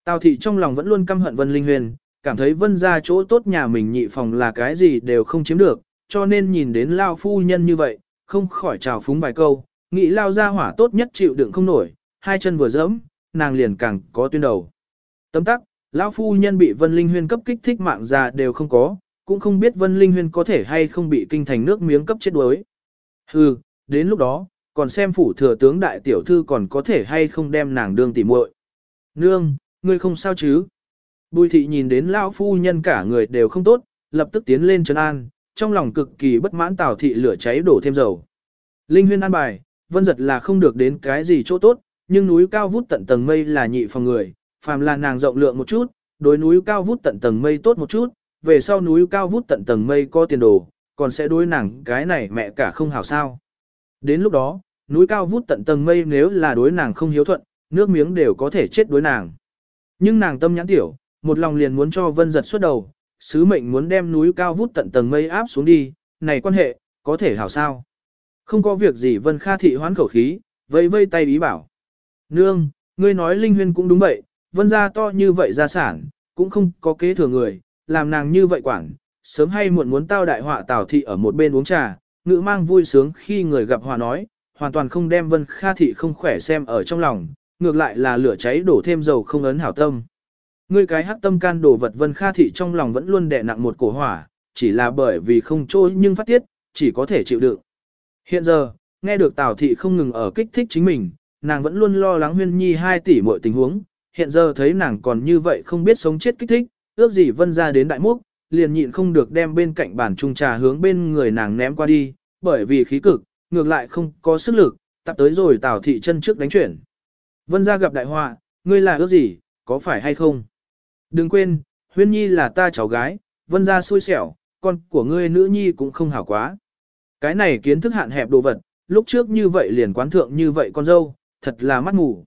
Tào thị trong lòng vẫn luôn căm hận vân linh huyền, cảm thấy vân ra chỗ tốt nhà mình nhị phòng là cái gì đều không chiếm được, cho nên nhìn đến lao phu nhân như vậy, không khỏi trào phúng vài câu, nghĩ lao ra hỏa tốt nhất chịu đựng không nổi, hai chân vừa dẫm, nàng liền càng có tuyên đầu. Tấm tắc, lão phu nhân bị Vân Linh Huyên cấp kích thích mạng già đều không có, cũng không biết Vân Linh Huyên có thể hay không bị kinh thành nước miếng cấp chết đuối. Hừ, đến lúc đó, còn xem phủ thừa tướng đại tiểu thư còn có thể hay không đem nàng đương tỉ muội. Nương, ngươi không sao chứ? Bùi thị nhìn đến lão phu nhân cả người đều không tốt, lập tức tiến lên trấn an, trong lòng cực kỳ bất mãn Tào thị lửa cháy đổ thêm dầu. Linh huyên an bài, vân giật là không được đến cái gì chỗ tốt, nhưng núi cao vút tận tầng mây là nhị phòng người, phàm là nàng rộng lượng một chút, đối núi cao vút tận tầng mây tốt một chút, về sau núi cao vút tận tầng mây có tiền đồ, còn sẽ đối nàng cái này mẹ cả không hảo sao. Đến lúc đó, núi cao vút tận tầng mây nếu là đối nàng không hiếu thuận, nước miếng đều có thể chết đối nàng. Nhưng nàng tâm nhãn tiểu, một lòng liền muốn cho vân giật xuất đầu, sứ mệnh muốn đem núi cao vút tận tầng mây áp xuống đi, này quan hệ, có thể hảo sao. Không có việc gì vân kha thị hoán khẩu khí, vây vây tay ý bảo. Nương, ngươi nói linh huyên cũng đúng vậy, vân gia to như vậy gia sản, cũng không có kế thừa người, làm nàng như vậy quản, sớm hay muộn muốn tao đại họa tào thị ở một bên uống trà, ngữ mang vui sướng khi người gặp hòa nói, hoàn toàn không đem vân kha thị không khỏe xem ở trong lòng, ngược lại là lửa cháy đổ thêm dầu không ấn hảo tâm. Ngươi cái hắc tâm can đồ vật vân kha thị trong lòng vẫn luôn đè nặng một cổ hỏa, chỉ là bởi vì không trôi nhưng phát tiết, chỉ có thể chịu đựng. Hiện giờ, nghe được Tào thị không ngừng ở kích thích chính mình, nàng vẫn luôn lo lắng huyên nhi 2 tỷ mọi tình huống, hiện giờ thấy nàng còn như vậy không biết sống chết kích thích, ước gì vân ra đến đại múc, liền nhịn không được đem bên cạnh bàn trung trà hướng bên người nàng ném qua đi, bởi vì khí cực, ngược lại không có sức lực, tập tới rồi Tào thị chân trước đánh chuyển. Vân ra gặp đại họa, ngươi là ước gì, có phải hay không? Đừng quên, huyên nhi là ta cháu gái, vân ra xui xẻo, con của ngươi nữ nhi cũng không hảo quá. Cái này kiến thức hạn hẹp đồ vật, lúc trước như vậy liền quán thượng như vậy con dâu, thật là mắt mù.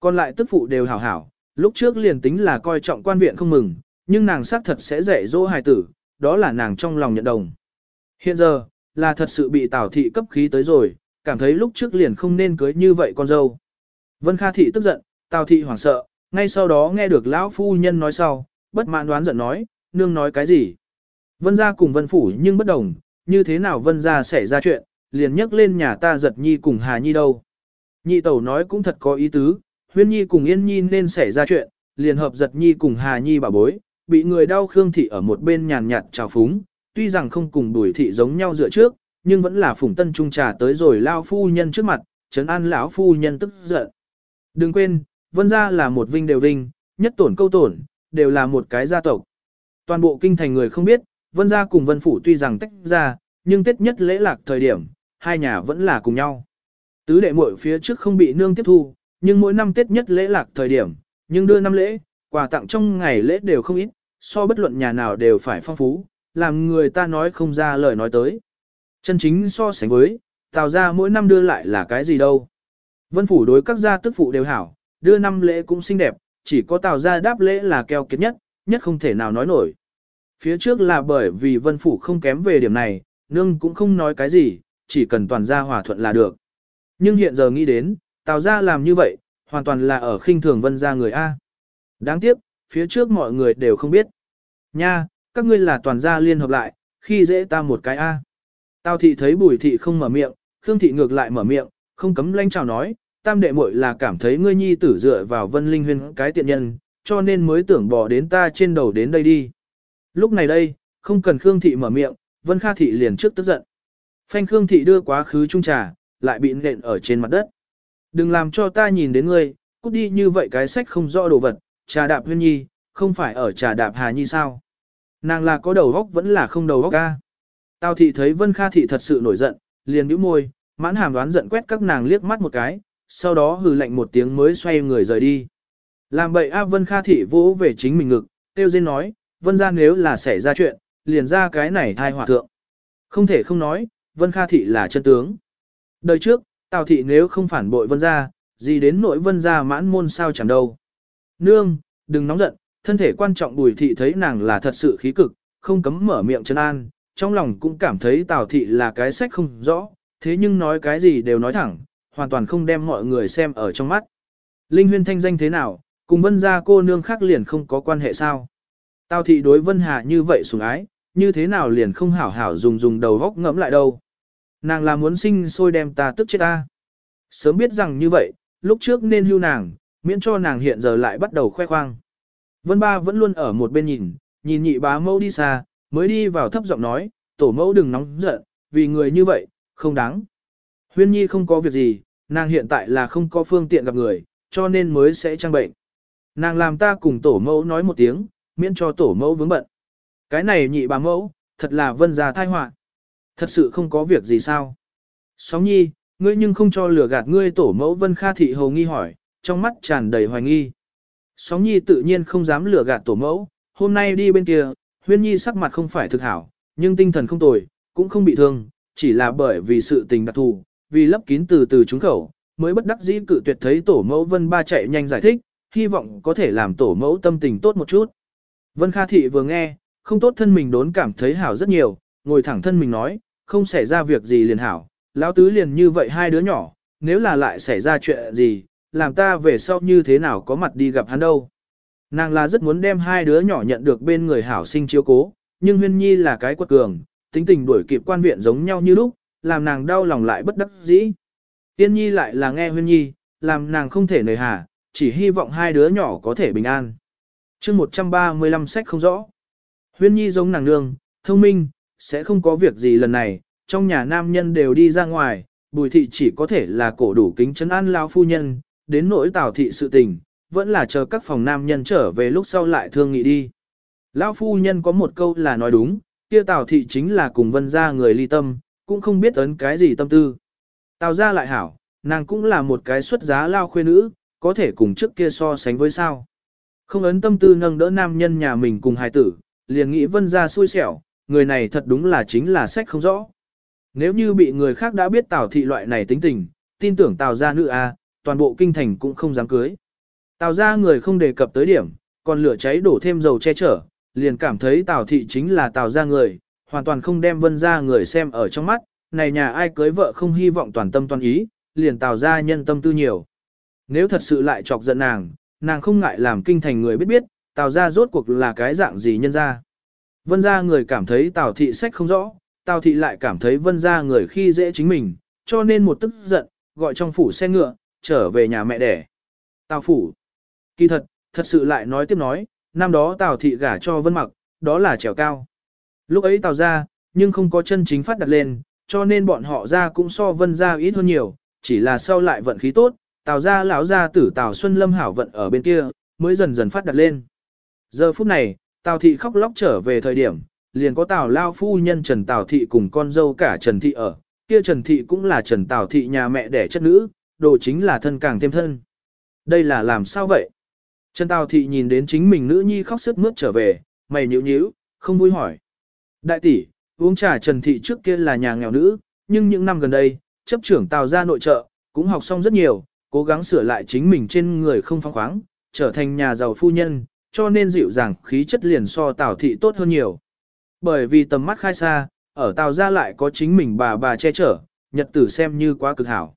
Còn lại tức phụ đều hảo hảo, lúc trước liền tính là coi trọng quan viện không mừng, nhưng nàng xác thật sẽ dạy dỗ hài tử, đó là nàng trong lòng nhận đồng. Hiện giờ, là thật sự bị Tào thị cấp khí tới rồi, cảm thấy lúc trước liền không nên cưới như vậy con dâu. Vân Kha thị tức giận, Tào thị hoảng sợ, ngay sau đó nghe được lão phu nhân nói sau, bất mãn đoán giận nói, nương nói cái gì. Vân gia cùng Vân phủ nhưng bất đồng, như thế nào Vân gia xảy ra chuyện, liền nhắc lên nhà ta giật nhi cùng Hà Nhi đâu. Nhị tẩu nói cũng thật có ý tứ, huyên nhi cùng yên nhi nên xảy ra chuyện, liền hợp giật nhi cùng Hà Nhi bảo bối, bị người đau Khương Thị ở một bên nhàn nhạt trào phúng, tuy rằng không cùng đuổi thị giống nhau dựa trước, nhưng vẫn là phủng tân trung trà tới rồi lao phu nhân trước mặt, trấn an lão phu nhân tức giận. Đừng quên, vân gia là một vinh đều vinh, nhất tổn câu tổn, đều là một cái gia tộc. Toàn bộ kinh thành người không biết, vân gia cùng vân phủ tuy rằng tách ra, nhưng tết nhất lễ lạc thời điểm, hai nhà vẫn là cùng nhau. Tứ đệ muội phía trước không bị nương tiếp thu, nhưng mỗi năm tết nhất lễ lạc thời điểm, nhưng đưa năm lễ, quà tặng trong ngày lễ đều không ít, so bất luận nhà nào đều phải phong phú, làm người ta nói không ra lời nói tới. Chân chính so sánh với, tào ra mỗi năm đưa lại là cái gì đâu. Vân phủ đối các gia tức phụ đều hảo, đưa năm lễ cũng xinh đẹp, chỉ có tào ra đáp lễ là keo kiệt nhất, nhất không thể nào nói nổi. Phía trước là bởi vì vân phủ không kém về điểm này, nương cũng không nói cái gì, chỉ cần toàn gia hòa thuận là được. Nhưng hiện giờ nghĩ đến, tào gia làm như vậy, hoàn toàn là ở khinh thường vân gia người A. Đáng tiếc, phía trước mọi người đều không biết. Nha, các ngươi là toàn gia liên hợp lại, khi dễ ta một cái A. tao thị thấy bùi thị không mở miệng, Khương thị ngược lại mở miệng, không cấm lanh chào nói, tam đệ muội là cảm thấy ngươi nhi tử dựa vào vân linh huyên cái tiện nhân, cho nên mới tưởng bỏ đến ta trên đầu đến đây đi. Lúc này đây, không cần Khương thị mở miệng, vân kha thị liền trước tức giận. Phanh Khương thị đưa quá khứ trung trà, lại bị nện ở trên mặt đất. Đừng làm cho ta nhìn đến ngươi, cút đi như vậy cái sách không rõ đồ vật, trà đạp huyên nhi, không phải ở trà đạp hà nhi sao. Nàng là có đầu góc vẫn là không đầu góc ca. Tào thị thấy Vân Kha thị thật sự nổi giận, liền bĩu môi, mãn hàm đoán giận quét các nàng liếc mắt một cái, sau đó hừ lạnh một tiếng mới xoay người rời đi. Làm bậy A Vân Kha thị vỗ về chính mình ngực, tiêu dên nói, Vân ra nếu là xảy ra chuyện, liền ra cái này thai hòa thượng. Không thể không nói, Vân Kha thị là chân tướng. Đời trước, Tào thị nếu không phản bội Vân gia, gì đến nỗi Vân gia mãn môn sao chẳng đâu. Nương, đừng nóng giận, thân thể quan trọng Bùi thị thấy nàng là thật sự khí cực, không cấm mở miệng chân an, trong lòng cũng cảm thấy Tào thị là cái sách không rõ, thế nhưng nói cái gì đều nói thẳng, hoàn toàn không đem mọi người xem ở trong mắt. Linh huyên thanh danh thế nào, cùng vân gia cô nương khác liền không có quan hệ sao. Tào thị đối vân hà như vậy sủng ái, như thế nào liền không hảo hảo dùng dùng đầu góc ngẫm lại đâu. Nàng là muốn sinh sôi đem ta tức chết ta. Sớm biết rằng như vậy, lúc trước nên hưu nàng, miễn cho nàng hiện giờ lại bắt đầu khoe khoang. Vân ba vẫn luôn ở một bên nhìn, nhìn nhị bá mẫu đi xa, mới đi vào thấp giọng nói, tổ mẫu đừng nóng giận, vì người như vậy, không đáng. Huyên nhi không có việc gì, nàng hiện tại là không có phương tiện gặp người, cho nên mới sẽ trang bệnh. Nàng làm ta cùng tổ mẫu nói một tiếng, miễn cho tổ mẫu vướng bận. Cái này nhị bà mẫu, thật là vân già thai họa Thật sự không có việc gì sao. Sóng nhi, ngươi nhưng không cho lừa gạt ngươi tổ mẫu vân kha thị hầu nghi hỏi, trong mắt tràn đầy hoài nghi. Sóng nhi tự nhiên không dám lừa gạt tổ mẫu, hôm nay đi bên kia, huyên nhi sắc mặt không phải thực hảo, nhưng tinh thần không tồi, cũng không bị thương, chỉ là bởi vì sự tình đặc thù, vì lấp kín từ từ trúng khẩu, mới bất đắc dĩ cự tuyệt thấy tổ mẫu vân ba chạy nhanh giải thích, hy vọng có thể làm tổ mẫu tâm tình tốt một chút. Vân Kha Thị vừa nghe, không tốt thân mình đốn cảm thấy hảo rất nhiều, ngồi thẳng thân mình nói, không xảy ra việc gì liền hảo, lão tứ liền như vậy hai đứa nhỏ, nếu là lại xảy ra chuyện gì, làm ta về sau như thế nào có mặt đi gặp hắn đâu. Nàng là rất muốn đem hai đứa nhỏ nhận được bên người hảo sinh chiếu cố, nhưng huyên nhi là cái quật cường, tính tình đuổi kịp quan viện giống nhau như lúc, làm nàng đau lòng lại bất đắc dĩ. Tiên nhi lại là nghe huyên nhi, làm nàng không thể nời hà, chỉ hy vọng hai đứa nhỏ có thể bình an. chương 135 sách không rõ. Huyên nhi giống nàng nương, thông minh, sẽ không có việc gì lần này, trong nhà nam nhân đều đi ra ngoài, bùi thị chỉ có thể là cổ đủ kính chấn an lao phu nhân, đến nỗi tào thị sự tình, vẫn là chờ các phòng nam nhân trở về lúc sau lại thương nghị đi. Lão phu nhân có một câu là nói đúng, kia tào thị chính là cùng vân gia người ly tâm, cũng không biết ấn cái gì tâm tư. Tào gia lại hảo, nàng cũng là một cái xuất giá lao khuê nữ, có thể cùng trước kia so sánh với sao. Không ấn tâm tư nâng đỡ nam nhân nhà mình cùng hài tử, liền nghĩ vân gia xui xẻo, người này thật đúng là chính là sách không rõ. Nếu như bị người khác đã biết Tào thị loại này tính tình, tin tưởng Tào gia nữ a, toàn bộ kinh thành cũng không dám cưới. Tào gia người không đề cập tới điểm, còn lửa cháy đổ thêm dầu che chở, liền cảm thấy Tào thị chính là Tào gia người, hoàn toàn không đem vân gia người xem ở trong mắt, này nhà ai cưới vợ không hy vọng toàn tâm toàn ý, liền Tào gia nhân tâm tư nhiều. Nếu thật sự lại chọc giận nàng, nàng không ngại làm kinh thành người biết biết, Tào gia rốt cuộc là cái dạng gì nhân gia. Vân gia người cảm thấy Tào thị sách không rõ, Tào thị lại cảm thấy vân gia người khi dễ chính mình, cho nên một tức giận, gọi trong phủ xe ngựa, trở về nhà mẹ đẻ. Tào phủ. Kỳ thật, thật sự lại nói tiếp nói, năm đó Tào thị gả cho vân mặc, đó là trèo cao. Lúc ấy Tào ra, nhưng không có chân chính phát đặt lên, cho nên bọn họ ra cũng so vân ra ít hơn nhiều, chỉ là sau lại vận khí tốt, Tào ra lão ra tử Tào Xuân Lâm hảo vận ở bên kia, mới dần dần phát đặt lên. Giờ phút này, Tào thị khóc lóc trở về thời điểm, liền có Tào lao phu nhân Trần Tào thị cùng con dâu cả Trần thị ở, kia Trần thị cũng là Trần Tào thị nhà mẹ đẻ chất nữ, đồ chính là thân càng thêm thân. Đây là làm sao vậy? Trần Tào thị nhìn đến chính mình nữ nhi khóc sức mướt trở về, mày nhíu nhíu, không vui hỏi. Đại tỷ, uống trà Trần thị trước kia là nhà nghèo nữ, nhưng những năm gần đây, chấp trưởng Tào ra nội trợ, cũng học xong rất nhiều, cố gắng sửa lại chính mình trên người không phong khoáng, trở thành nhà giàu phu nhân, cho nên dịu dàng khí chất liền so Tào thị tốt hơn nhiều. Bởi vì tầm mắt khai xa, ở Tào ra lại có chính mình bà bà che chở, nhật tử xem như quá cực hảo.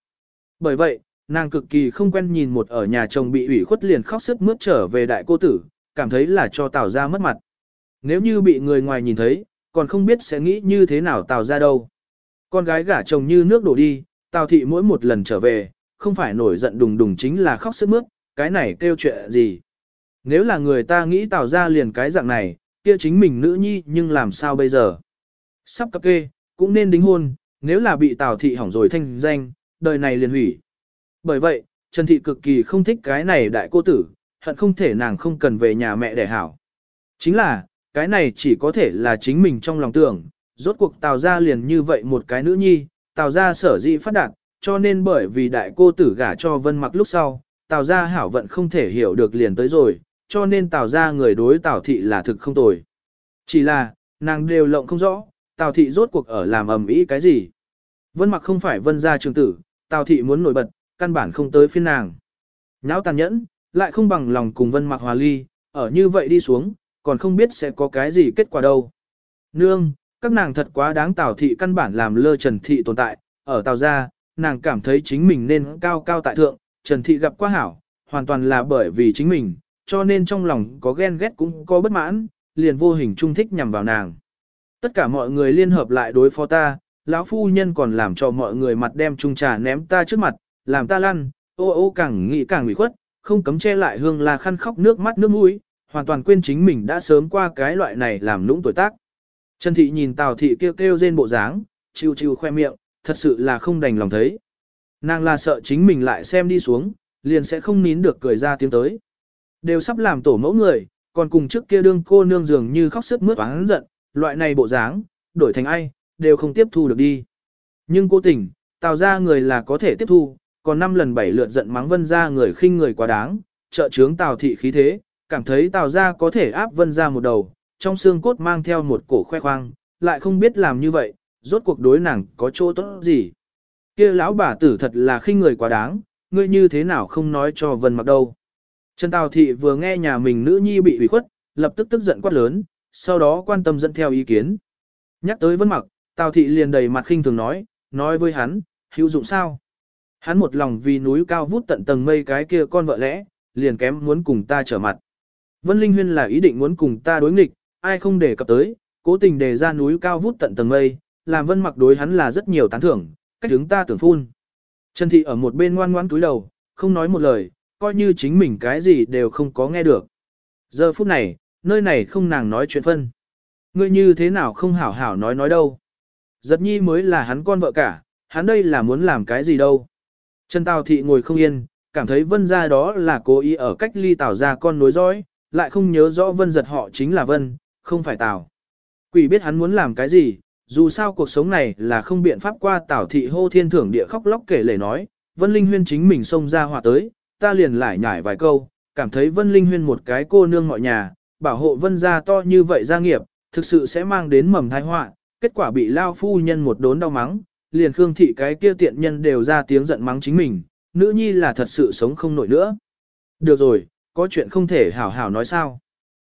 Bởi vậy, nàng cực kỳ không quen nhìn một ở nhà chồng bị ủy khuất liền khóc sức mướt trở về đại cô tử, cảm thấy là cho Tào ra mất mặt. nếu như bị người ngoài nhìn thấy, còn không biết sẽ nghĩ như thế nào Tào ra đâu. Con gái gả chồng như nước đổ đi, Tào thị mỗi một lần trở về, không phải nổi giận đùng đùng chính là khóc sức mướt, cái này kêu chuyện gì. Nếu là người ta nghĩ Tào ra liền cái dạng này, kia chính mình nữ nhi nhưng làm sao bây giờ. Sắp cập kê, cũng nên đính hôn, nếu là bị Tào thị hỏng rồi thanh danh, đời này liền hủy. Bởi vậy, Trần Thị cực kỳ không thích cái này đại cô tử, hận không thể nàng không cần về nhà mẹ để hảo. Chính là, cái này chỉ có thể là chính mình trong lòng tưởng, rốt cuộc Tào ra liền như vậy một cái nữ nhi, Tào ra sở dĩ phát đạt, cho nên bởi vì đại cô tử gả cho Vân Mặc lúc sau, Tào ra hảo vận không thể hiểu được liền tới rồi, cho nên Tào ra người đối Tào thị là thực không tồi. Chỉ là, nàng đều lộng không rõ, Tào thị rốt cuộc ở làm ầm ĩ cái gì. Vân Mặc không phải Vân gia trường tử, Tào thị muốn nổi bật, căn bản không tới phiên nàng. Nháo tàn nhẫn, lại không bằng lòng cùng Vân Mặc hòa ly, ở như vậy đi xuống, còn không biết sẽ có cái gì kết quả đâu. Nương, các nàng thật quá đáng Tào thị căn bản làm lơ Trần thị tồn tại, ở Tào gia, nàng cảm thấy chính mình nên cao cao tại thượng, Trần thị gặp quá hảo, hoàn toàn là bởi vì chính mình, cho nên trong lòng có ghen ghét cũng có bất mãn, liền vô hình trung thích nhằm vào nàng. Tất cả mọi người liên hợp lại đối phó ta, lão phu nhân còn làm cho mọi người mặt đem chung trà ném ta trước mặt, làm ta lăn, ô ô càng nghĩ càng ủy khuất, không cấm che lại hương là khăn khóc nước mắt nước mũi, hoàn toàn quên chính mình đã sớm qua cái loại này làm lũng tuổi tác. Trần thị nhìn Tào thị kêu kêu rên bộ dáng, chiêu chiêu khoe miệng, thật sự là không đành lòng thấy. Nàng là sợ chính mình lại xem đi xuống, liền sẽ không nín được cười ra tiếng tới. Đều sắp làm tổ mẫu người, còn cùng trước kia đương cô nương dường như khóc sức mướt oán giận, loại này bộ dáng, đổi thành ai, đều không tiếp thu được đi. Nhưng cố tình, tào ra người là có thể tiếp thu, còn năm lần bảy lượt giận mắng vân ra người khinh người quá đáng, trợ trướng tào thị khí thế, cảm thấy tào ra có thể áp vân ra một đầu, trong xương cốt mang theo một cổ khoe khoang, lại không biết làm như vậy, rốt cuộc đối nàng có chỗ tốt gì. kia lão bà tử thật là khinh người quá đáng, ngươi như thế nào không nói cho vân mặc đâu. Trần Tào Thị vừa nghe nhà mình nữ nhi bị ủy khuất, lập tức tức giận quát lớn, sau đó quan tâm dẫn theo ý kiến. Nhắc tới vân mặc, Tào Thị liền đầy mặt khinh thường nói, nói với hắn, hữu dụng sao? Hắn một lòng vì núi cao vút tận tầng mây cái kia con vợ lẽ, liền kém muốn cùng ta trở mặt. Vân Linh Huyên là ý định muốn cùng ta đối nghịch, ai không để cập tới, cố tình đề ra núi cao vút tận tầng mây, làm vân mặc đối hắn là rất nhiều tán thưởng, cách hướng ta tưởng phun. Trần Thị ở một bên ngoan ngoãn túi đầu, không nói một lời, coi như chính mình cái gì đều không có nghe được. Giờ phút này, nơi này không nàng nói chuyện phân. Ngươi như thế nào không hảo hảo nói nói đâu. Giật nhi mới là hắn con vợ cả, hắn đây là muốn làm cái gì đâu. Trần Tào Thị ngồi không yên, cảm thấy vân ra đó là cố ý ở cách ly Tào ra con nối dõi, lại không nhớ rõ vân giật họ chính là vân, không phải Tào. Quỷ biết hắn muốn làm cái gì, dù sao cuộc sống này là không biện pháp qua Tào Thị hô thiên thưởng địa khóc lóc kể lể nói, vân linh huyên chính mình xông ra hòa tới, ta liền lại nhải vài câu, cảm thấy Vân Linh Huyên một cái cô nương mọi nhà, bảo hộ Vân gia to như vậy gia nghiệp, thực sự sẽ mang đến mầm thai họa, kết quả bị lao phu nhân một đốn đau mắng, liền Khương thị cái kia tiện nhân đều ra tiếng giận mắng chính mình, nữ nhi là thật sự sống không nổi nữa. Được rồi, có chuyện không thể hảo hảo nói sao.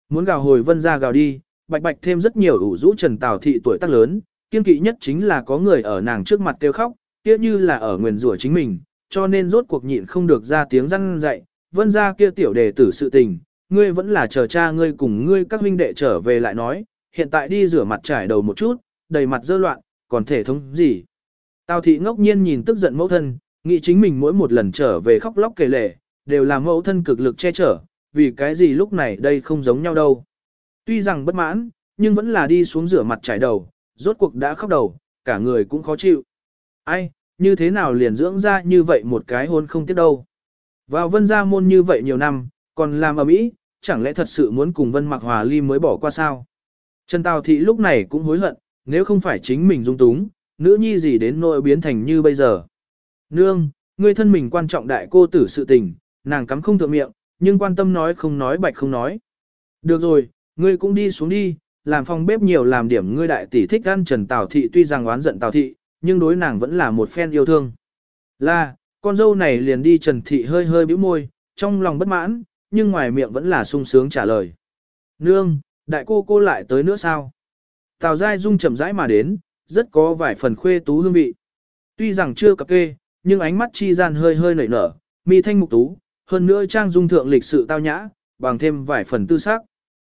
Muốn gào hồi Vân gia gào đi, bạch bạch thêm rất nhiều ủ rũ Trần Tào thị tuổi tác lớn, kiên kỵ nhất chính là có người ở nàng trước mặt kêu khóc, kia như là ở nguyền rủa chính mình, cho nên rốt cuộc nhịn không được ra tiếng răn dạy, vân ra kia tiểu đề tử sự tình, ngươi vẫn là chờ cha ngươi cùng ngươi các huynh đệ trở về lại nói, hiện tại đi rửa mặt trải đầu một chút, đầy mặt dơ loạn, còn thể thống gì. Tào thị ngốc nhiên nhìn tức giận mẫu thân, nghĩ chính mình mỗi một lần trở về khóc lóc kể lể, đều là mẫu thân cực lực che chở, vì cái gì lúc này đây không giống nhau đâu. Tuy rằng bất mãn, nhưng vẫn là đi xuống rửa mặt trải đầu, rốt cuộc đã khóc đầu, cả người cũng khó chịu. Ai, như thế nào liền dưỡng ra như vậy một cái hôn không tiếc đâu. Vào vân gia môn như vậy nhiều năm, còn làm ở mỹ, chẳng lẽ thật sự muốn cùng vân mặc hòa ly mới bỏ qua sao? Trần Tào Thị lúc này cũng hối hận, nếu không phải chính mình dung túng, nữ nhi gì đến nỗi biến thành như bây giờ. Nương, người thân mình quan trọng đại cô tử sự tình, nàng cắm không thượng miệng, nhưng quan tâm nói không nói bạch không nói. Được rồi, ngươi cũng đi xuống đi, làm phòng bếp nhiều làm điểm ngươi đại tỷ thích ăn Trần Tào Thị tuy rằng oán giận Tào Thị, nhưng đối nàng vẫn là một phen yêu thương. Là, con dâu này liền đi Trần Thị hơi hơi bĩu môi, trong lòng bất mãn, nhưng ngoài miệng vẫn là sung sướng trả lời. Nương, đại cô cô lại tới nữa sao? Tào Giai Dung chậm rãi mà đến, rất có vài phần khuê tú hương vị. Tuy rằng chưa cập kê, nhưng ánh mắt chi gian hơi hơi nảy nở, mi thanh mục tú, hơn nữa trang dung thượng lịch sự tao nhã, bằng thêm vài phần tư sắc.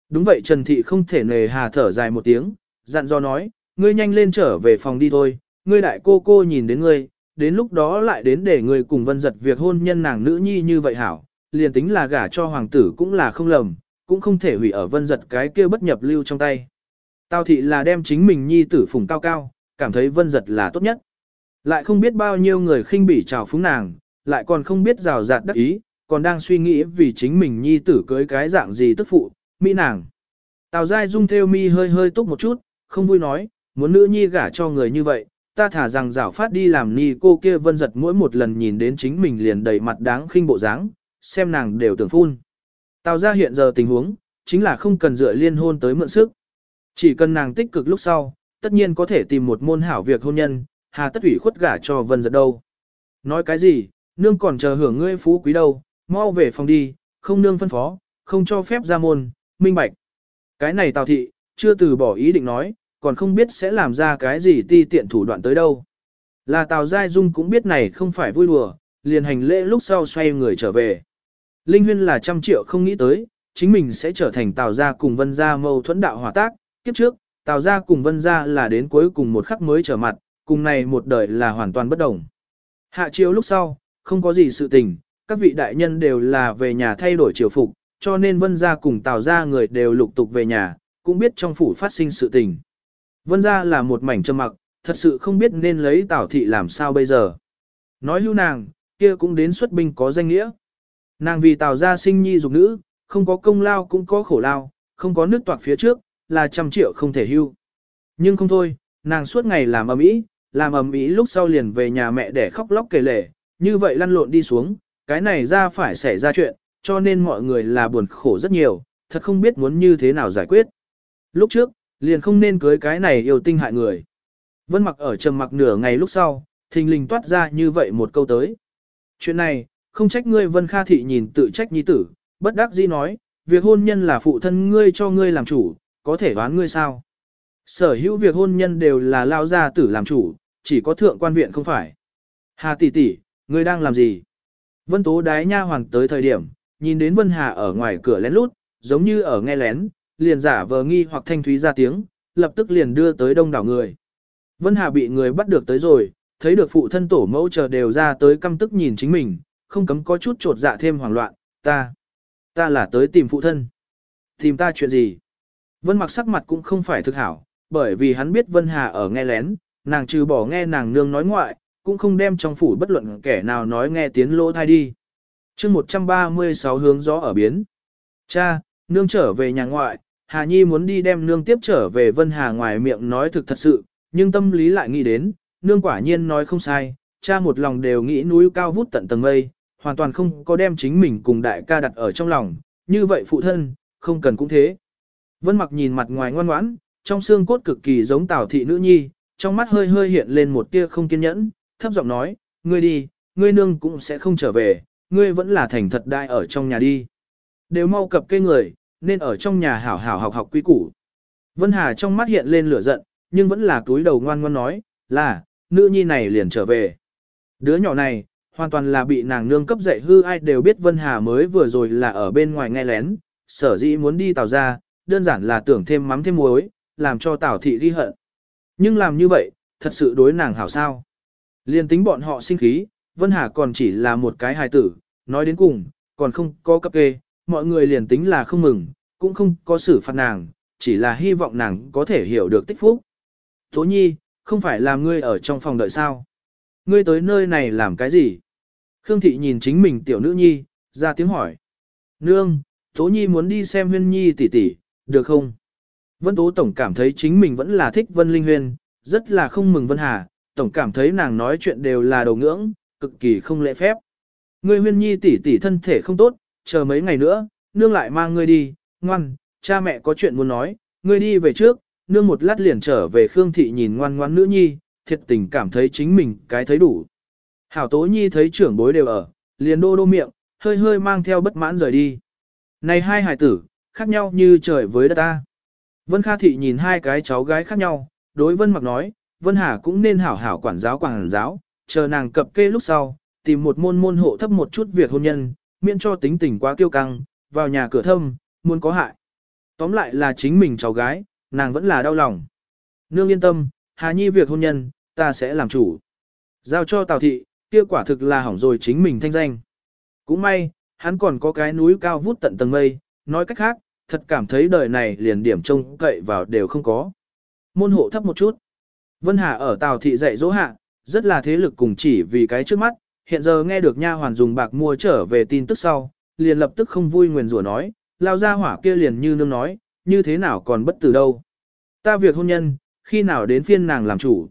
Đúng vậy Trần Thị không thể nề hà thở dài một tiếng, dặn dò nói, ngươi nhanh lên trở về phòng đi thôi, ngươi đại cô cô nhìn đến ngươi, đến lúc đó lại đến để ngươi cùng vân giật việc hôn nhân nàng nữ nhi như vậy hảo, liền tính là gả cho hoàng tử cũng là không lầm, cũng không thể hủy ở vân giật cái kia bất nhập lưu trong tay. Tào thị là đem chính mình nhi tử phùng cao cao, cảm thấy vân giật là tốt nhất. Lại không biết bao nhiêu người khinh bỉ trào phúng nàng, lại còn không biết rào rạt đắc ý, còn đang suy nghĩ vì chính mình nhi tử cưới cái dạng gì tức phụ, mỹ nàng. Tào Giai Dung theo mi hơi hơi túc một chút, không vui nói, muốn nữ nhi gả cho người như vậy, ta thả rằng rảo phát đi làm ni cô kia vân giật mỗi một lần nhìn đến chính mình liền đầy mặt đáng khinh bộ dáng, xem nàng đều tưởng phun. Tào ra hiện giờ tình huống, chính là không cần dựa liên hôn tới mượn sức. Chỉ cần nàng tích cực lúc sau, tất nhiên có thể tìm một môn hảo việc hôn nhân, hà tất ủy khuất gả cho vân giật đâu. Nói cái gì, nương còn chờ hưởng ngươi phú quý đâu, mau về phòng đi, không nương phân phó, không cho phép ra môn, minh bạch. Cái này Tào thị, chưa từ bỏ ý định nói, còn không biết sẽ làm ra cái gì ti tiện thủ đoạn tới đâu. Là Tào Giai Dung cũng biết này không phải vui đùa, liền hành lễ lúc sau xoay người trở về. Linh Huyên là trăm triệu không nghĩ tới, chính mình sẽ trở thành Tào gia cùng Vân gia mâu thuẫn đạo hòa tác, kiếp trước, Tào gia cùng Vân gia là đến cuối cùng một khắc mới trở mặt, cùng này một đời là hoàn toàn bất đồng. Hạ chiếu lúc sau, không có gì sự tình, các vị đại nhân đều là về nhà thay đổi triều phục, cho nên Vân gia cùng Tào gia người đều lục tục về nhà, cũng biết trong phủ phát sinh sự tình. Vân gia là một mảnh trầm mặc, thật sự không biết nên lấy Tào thị làm sao bây giờ. Nói lưu nàng, kia cũng đến xuất binh có danh nghĩa. Nàng vì Tào gia sinh nhi dục nữ, không có công lao cũng có khổ lao, không có nước toạc phía trước, là trăm triệu không thể hưu. Nhưng không thôi, nàng suốt ngày làm ầm ĩ, làm ầm ĩ lúc sau liền về nhà mẹ để khóc lóc kể lể, như vậy lăn lộn đi xuống, cái này ra phải xảy ra chuyện, cho nên mọi người là buồn khổ rất nhiều, thật không biết muốn như thế nào giải quyết. Lúc trước, liền không nên cưới cái này yêu tinh hại người. Vân mặc ở trầm mặc nửa ngày lúc sau, thình lình toát ra như vậy một câu tới. Chuyện này, không trách ngươi Vân Kha Thị nhìn tự trách nhi tử, bất đắc dĩ nói, việc hôn nhân là phụ thân ngươi cho ngươi làm chủ, có thể đoán ngươi sao. Sở hữu việc hôn nhân đều là lao gia tử làm chủ, chỉ có thượng quan viện không phải. Hà tỷ tỷ, ngươi đang làm gì? Vân Tố đái nha hoàng tới thời điểm, nhìn đến Vân Hà ở ngoài cửa lén lút, giống như ở nghe lén, liền giả vờ nghi hoặc thanh thúy ra tiếng, lập tức liền đưa tới đông đảo người. Vân Hà bị người bắt được tới rồi, thấy được phụ thân tổ mẫu chờ đều ra tới căm tức nhìn chính mình, không cấm có chút trột dạ thêm hoảng loạn, ta, ta là tới tìm phụ thân. Tìm ta chuyện gì? Vân mặc sắc mặt cũng không phải thực hảo, bởi vì hắn biết Vân Hà ở nghe lén, nàng trừ bỏ nghe nàng nương nói ngoại, cũng không đem trong phủ bất luận kẻ nào nói nghe tiếng lỗ thai đi. chương 136 hướng gió ở biến. Cha, nương trở về nhà ngoại, Hà Nhi muốn đi đem nương tiếp trở về Vân Hà ngoài miệng nói thực thật sự, nhưng tâm lý lại nghĩ đến, nương quả nhiên nói không sai, cha một lòng đều nghĩ núi cao vút tận tầng mây, hoàn toàn không có đem chính mình cùng đại ca đặt ở trong lòng, như vậy phụ thân, không cần cũng thế. Vân mặc nhìn mặt ngoài ngoan ngoãn, trong xương cốt cực kỳ giống tào thị nữ nhi, trong mắt hơi hơi hiện lên một tia không kiên nhẫn, thấp giọng nói, ngươi đi, ngươi nương cũng sẽ không trở về, ngươi vẫn là thành thật đại ở trong nhà đi. Đều mau cập cây người, nên ở trong nhà hảo hảo học học quý củ. Vân Hà trong mắt hiện lên lửa giận, nhưng vẫn là túi đầu ngoan ngoan nói, là, nữ nhi này liền trở về. Đứa nhỏ này, hoàn toàn là bị nàng nương cấp dạy hư ai đều biết Vân Hà mới vừa rồi là ở bên ngoài nghe lén, sở dĩ muốn đi tào ra, đơn giản là tưởng thêm mắm thêm muối, làm cho tào thị ghi hận. Nhưng làm như vậy, thật sự đối nàng hảo sao. Liên tính bọn họ sinh khí, Vân Hà còn chỉ là một cái hài tử, nói đến cùng, còn không có cấp kê, mọi người liền tính là không mừng, cũng không có xử phạt nàng, chỉ là hy vọng nàng có thể hiểu được tích phúc. Tố nhi, không phải là ngươi ở trong phòng đợi sao? Ngươi tới nơi này làm cái gì? Khương thị nhìn chính mình tiểu nữ nhi, ra tiếng hỏi. Nương, Tố nhi muốn đi xem huyên nhi tỷ tỷ, được không? Vân Tố Tổng cảm thấy chính mình vẫn là thích Vân Linh Huyên, rất là không mừng Vân Hà, Tổng cảm thấy nàng nói chuyện đều là đầu ngưỡng, cực kỳ không lễ phép. Ngươi huyên nhi tỷ tỷ thân thể không tốt, chờ mấy ngày nữa, nương lại mang ngươi đi, ngoan, cha mẹ có chuyện muốn nói, ngươi đi về trước, nương một lát liền trở về Khương Thị nhìn ngoan ngoan nữ nhi, thiệt tình cảm thấy chính mình cái thấy đủ. Hảo Tố Nhi thấy trưởng bối đều ở, liền đô đô miệng, hơi hơi mang theo bất mãn rời đi. Này hai hài tử, khác nhau như trời với đất ta. Vân Kha Thị nhìn hai cái cháu gái khác nhau, đối Vân Mặc nói, Vân Hà cũng nên hảo hảo quản giáo quản giáo, chờ nàng cập kê lúc sau, tìm một môn môn hộ thấp một chút việc hôn nhân, miễn cho tính tình quá kiêu căng, vào nhà cửa thâm, muốn có hại. Tóm lại là chính mình cháu gái, nàng vẫn là đau lòng. Nương yên tâm, Hà Nhi việc hôn nhân, ta sẽ làm chủ. Giao cho Tào Thị, kia quả thực là hỏng rồi chính mình thanh danh. Cũng may, hắn còn có cái núi cao vút tận tầng mây, nói cách khác, thật cảm thấy đời này liền điểm trông cậy vào đều không có. Môn hộ thấp một chút. Vân Hà ở Tào Thị dạy dỗ hạ, rất là thế lực cùng chỉ vì cái trước mắt, hiện giờ nghe được nha hoàn dùng bạc mua trở về tin tức sau, liền lập tức không vui nguyền rủa nói, lao ra hỏa kia liền như nương nói, như thế nào còn bất tử đâu. Ta việc hôn nhân, khi nào đến phiên nàng làm chủ.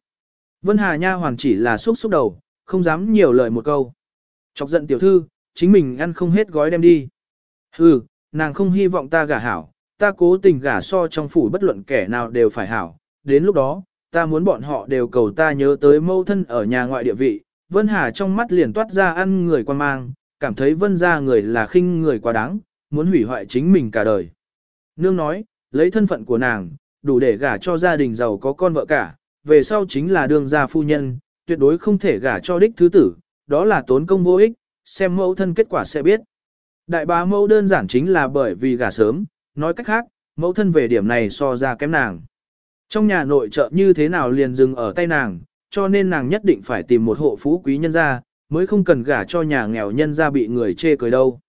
Vân Hà nha hoàn chỉ là xúc xúc đầu, không dám nhiều lời một câu. Chọc giận tiểu thư, chính mình ăn không hết gói đem đi. Hừ, nàng không hy vọng ta gả hảo, ta cố tình gả so trong phủ bất luận kẻ nào đều phải hảo. Đến lúc đó, ta muốn bọn họ đều cầu ta nhớ tới mâu thân ở nhà ngoại địa vị. Vân Hà trong mắt liền toát ra ăn người quan mang, cảm thấy vân ra người là khinh người quá đáng, muốn hủy hoại chính mình cả đời. Nương nói, lấy thân phận của nàng, đủ để gả cho gia đình giàu có con vợ cả, về sau chính là đương gia phu nhân, tuyệt đối không thể gả cho đích thứ tử, đó là tốn công vô ích, xem mẫu thân kết quả sẽ biết. Đại bá mẫu đơn giản chính là bởi vì gả sớm, nói cách khác, mẫu thân về điểm này so ra kém nàng. Trong nhà nội trợ như thế nào liền dừng ở tay nàng, cho nên nàng nhất định phải tìm một hộ phú quý nhân gia, mới không cần gả cho nhà nghèo nhân gia bị người chê cười đâu.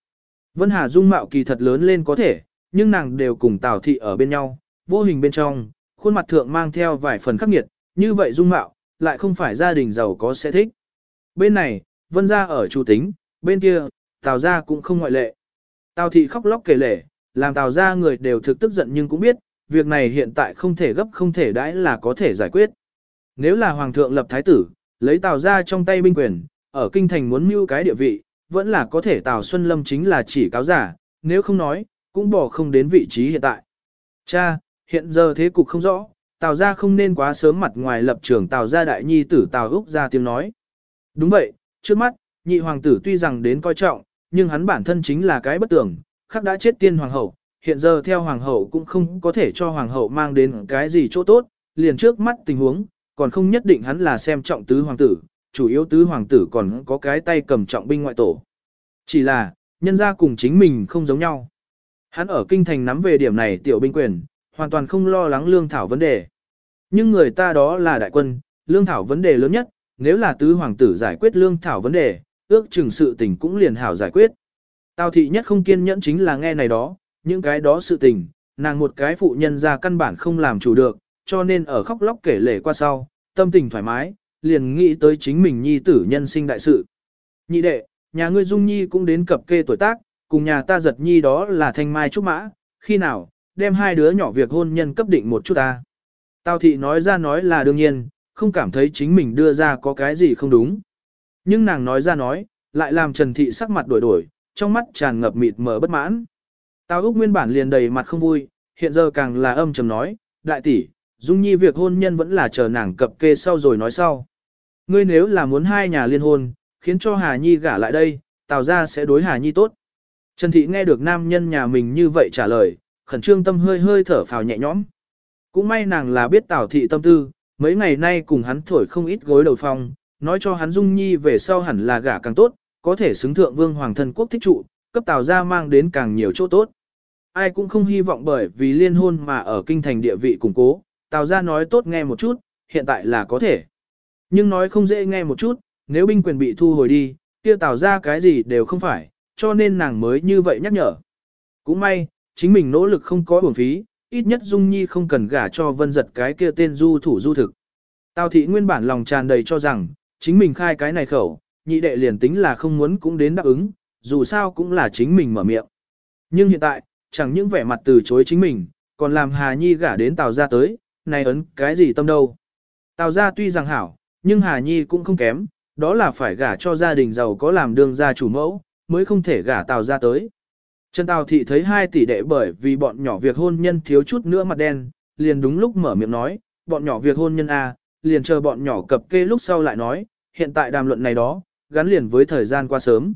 Vân Hà dung mạo kỳ thật lớn lên có thể, nhưng nàng đều cùng Tào thị ở bên nhau, vô hình bên trong, khuôn mặt thượng mang theo vài phần khắc nghiệt, như vậy dung mạo, lại không phải gia đình giàu có sẽ thích. Bên này, Vân gia ở chủ tính, bên kia, Tào gia cũng không ngoại lệ. Tào thị khóc lóc kể lể, làm Tào gia người đều thực tức giận nhưng cũng biết, việc này hiện tại không thể gấp không thể đãi là có thể giải quyết. Nếu là hoàng thượng lập thái tử, lấy Tào gia trong tay binh quyền, ở kinh thành muốn mưu cái địa vị, vẫn là có thể Tào Xuân Lâm chính là chỉ cáo giả, nếu không nói, cũng bỏ không đến vị trí hiện tại. Cha, hiện giờ thế cục không rõ, Tào gia không nên quá sớm mặt ngoài lập trường Tào gia đại nhi tử Tào Úc ra tiếng nói. Đúng vậy, trước mắt, nhị hoàng tử tuy rằng đến coi trọng, nhưng hắn bản thân chính là cái bất tưởng, khắc đã chết tiên hoàng hậu, hiện giờ theo hoàng hậu cũng không có thể cho hoàng hậu mang đến cái gì chỗ tốt, liền trước mắt tình huống, còn không nhất định hắn là xem trọng tứ hoàng tử, chủ yếu tứ hoàng tử còn có cái tay cầm trọng binh ngoại tổ. Chỉ là, nhân gia cùng chính mình không giống nhau. Hắn ở kinh thành nắm về điểm này tiểu binh quyền, hoàn toàn không lo lắng lương thảo vấn đề. Nhưng người ta đó là đại quân, lương thảo vấn đề lớn nhất, nếu là tứ hoàng tử giải quyết lương thảo vấn đề, ước chừng sự tình cũng liền hảo giải quyết. Tào thị nhất không kiên nhẫn chính là nghe này đó, những cái đó sự tình, nàng một cái phụ nhân ra căn bản không làm chủ được, cho nên ở khóc lóc kể lể qua sau, tâm tình thoải mái, liền nghĩ tới chính mình nhi tử nhân sinh đại sự. Nhị đệ, nhà ngươi Dung Nhi cũng đến cập kê tuổi tác, cùng nhà ta giật nhi đó là thanh mai trúc mã, khi nào, đem hai đứa nhỏ việc hôn nhân cấp định một chút ta. Tào thị nói ra nói là đương nhiên, không cảm thấy chính mình đưa ra có cái gì không đúng. Nhưng nàng nói ra nói, lại làm Trần Thị sắc mặt đổi đổi, trong mắt tràn ngập mịt mờ bất mãn. Tào Úc nguyên bản liền đầy mặt không vui, hiện giờ càng là âm trầm nói, đại tỷ, Dung Nhi việc hôn nhân vẫn là chờ nàng cập kê sau rồi nói sau. Ngươi nếu là muốn hai nhà liên hôn, khiến cho Hà Nhi gả lại đây, Tào ra sẽ đối Hà Nhi tốt. Trần Thị nghe được nam nhân nhà mình như vậy trả lời, khẩn trương tâm hơi hơi thở phào nhẹ nhõm. Cũng may nàng là biết Tào Thị tâm tư, mấy ngày nay cùng hắn thổi không ít gối đầu phong, nói cho hắn Dung Nhi về sau hẳn là gả càng tốt, có thể xứng thượng vương hoàng thân quốc thích trụ, cấp Tào ra mang đến càng nhiều chỗ tốt. Ai cũng không hy vọng bởi vì liên hôn mà ở kinh thành địa vị củng cố, Tào ra nói tốt nghe một chút, hiện tại là có thể. Nhưng nói không dễ nghe một chút, nếu binh quyền bị thu hồi đi, kia Tào ra cái gì đều không phải, cho nên nàng mới như vậy nhắc nhở. Cũng may, chính mình nỗ lực không có uổng phí, ít nhất Dung Nhi không cần gả cho vân giật cái kia tên du thủ du thực. Tào thị nguyên bản lòng tràn đầy cho rằng, chính mình khai cái này khẩu, nhị đệ liền tính là không muốn cũng đến đáp ứng, dù sao cũng là chính mình mở miệng. Nhưng hiện tại, chẳng những vẻ mặt từ chối chính mình, còn làm Hà Nhi gả đến Tào gia tới, này ấn cái gì tâm đâu. Tào gia tuy rằng hảo, nhưng Hà Nhi cũng không kém, đó là phải gả cho gia đình giàu có làm đương gia chủ mẫu, mới không thể gả Tào gia tới. Trần Tào thị thấy hai tỷ đệ bởi vì bọn nhỏ việc hôn nhân thiếu chút nữa mặt đen, liền đúng lúc mở miệng nói, bọn nhỏ việc hôn nhân A, à, liền chờ bọn nhỏ cập kê lúc sau lại nói, hiện tại đàm luận này đó, gắn liền với thời gian qua sớm.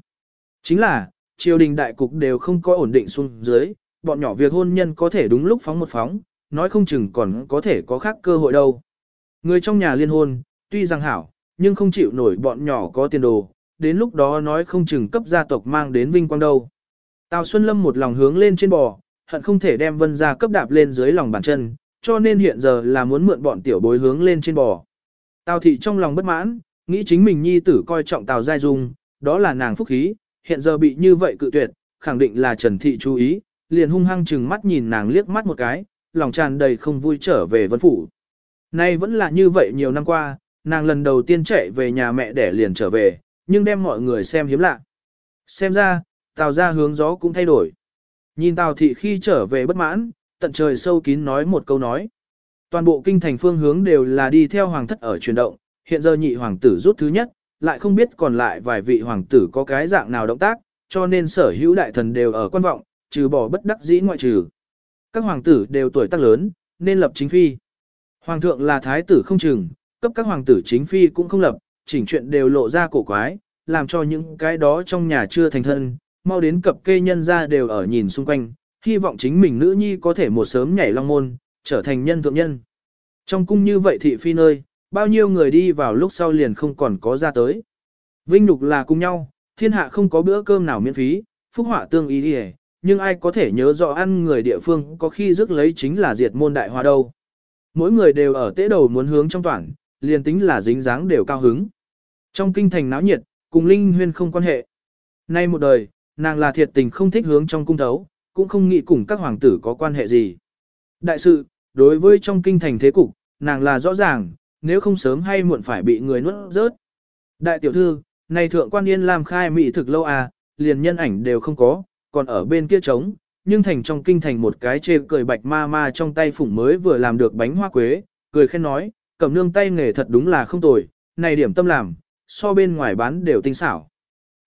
Chính là, triều đình đại cục đều không có ổn định xuống dưới, bọn nhỏ việc hôn nhân có thể đúng lúc phóng một phóng, nói không chừng còn có thể có khác cơ hội đâu. Người trong nhà liên hôn, tuy rằng hảo, nhưng không chịu nổi bọn nhỏ có tiền đồ, đến lúc đó nói không chừng cấp gia tộc mang đến vinh quang đâu. Tào Xuân Lâm một lòng hướng lên trên bò, hận không thể đem vân ra cấp đạp lên dưới lòng bàn chân, cho nên hiện giờ là muốn mượn bọn tiểu bối hướng lên trên bò. Tào thị trong lòng bất mãn, nghĩ chính mình nhi tử coi trọng Tào Giai Dung, đó là nàng phúc khí, hiện giờ bị như vậy cự tuyệt, khẳng định là Trần Thị chú ý, liền hung hăng chừng mắt nhìn nàng liếc mắt một cái, lòng tràn đầy không vui trở về vân phủ. Nay vẫn là như vậy nhiều năm qua, nàng lần đầu tiên chạy về nhà mẹ để liền trở về, nhưng đem mọi người xem hiếm lạ. Xem ra, Tào ra hướng gió cũng thay đổi. Nhìn Tào thị khi trở về bất mãn, tận trời sâu kín nói một câu nói. Toàn bộ kinh thành phương hướng đều là đi theo hoàng thất ở chuyển động, hiện giờ nhị hoàng tử rút thứ nhất, lại không biết còn lại vài vị hoàng tử có cái dạng nào động tác, cho nên sở hữu đại thần đều ở quan vọng, trừ bỏ bất đắc dĩ ngoại trừ. Các hoàng tử đều tuổi tác lớn, nên lập chính phi. Hoàng thượng là thái tử không chừng, cấp các hoàng tử chính phi cũng không lập, chỉnh chuyện đều lộ ra cổ quái, làm cho những cái đó trong nhà chưa thành thân, mau đến cập kê nhân ra đều ở nhìn xung quanh, hy vọng chính mình nữ nhi có thể một sớm nhảy long môn, trở thành nhân thượng nhân. Trong cung như vậy thị phi nơi, bao nhiêu người đi vào lúc sau liền không còn có ra tới. Vinh nhục là cùng nhau, thiên hạ không có bữa cơm nào miễn phí, phúc họa tương ý đi nhưng ai có thể nhớ rõ ăn người địa phương có khi rước lấy chính là diệt môn đại hoa đâu. Mỗi người đều ở tế đầu muốn hướng trong toàn, liền tính là dính dáng đều cao hứng. Trong kinh thành náo nhiệt, cùng Linh Huyên không quan hệ. Nay một đời, nàng là thiệt tình không thích hướng trong cung thấu, cũng không nghĩ cùng các hoàng tử có quan hệ gì. Đại sự, đối với trong kinh thành thế cục, nàng là rõ ràng, nếu không sớm hay muộn phải bị người nuốt rớt. Đại tiểu thư, này thượng quan yên làm khai mỹ thực lâu à, liền nhân ảnh đều không có, còn ở bên kia trống, nhưng thành trong kinh thành một cái chê cười bạch ma ma trong tay phủng mới vừa làm được bánh hoa quế, cười khen nói, cầm nương tay nghề thật đúng là không tồi, này điểm tâm làm, so bên ngoài bán đều tinh xảo.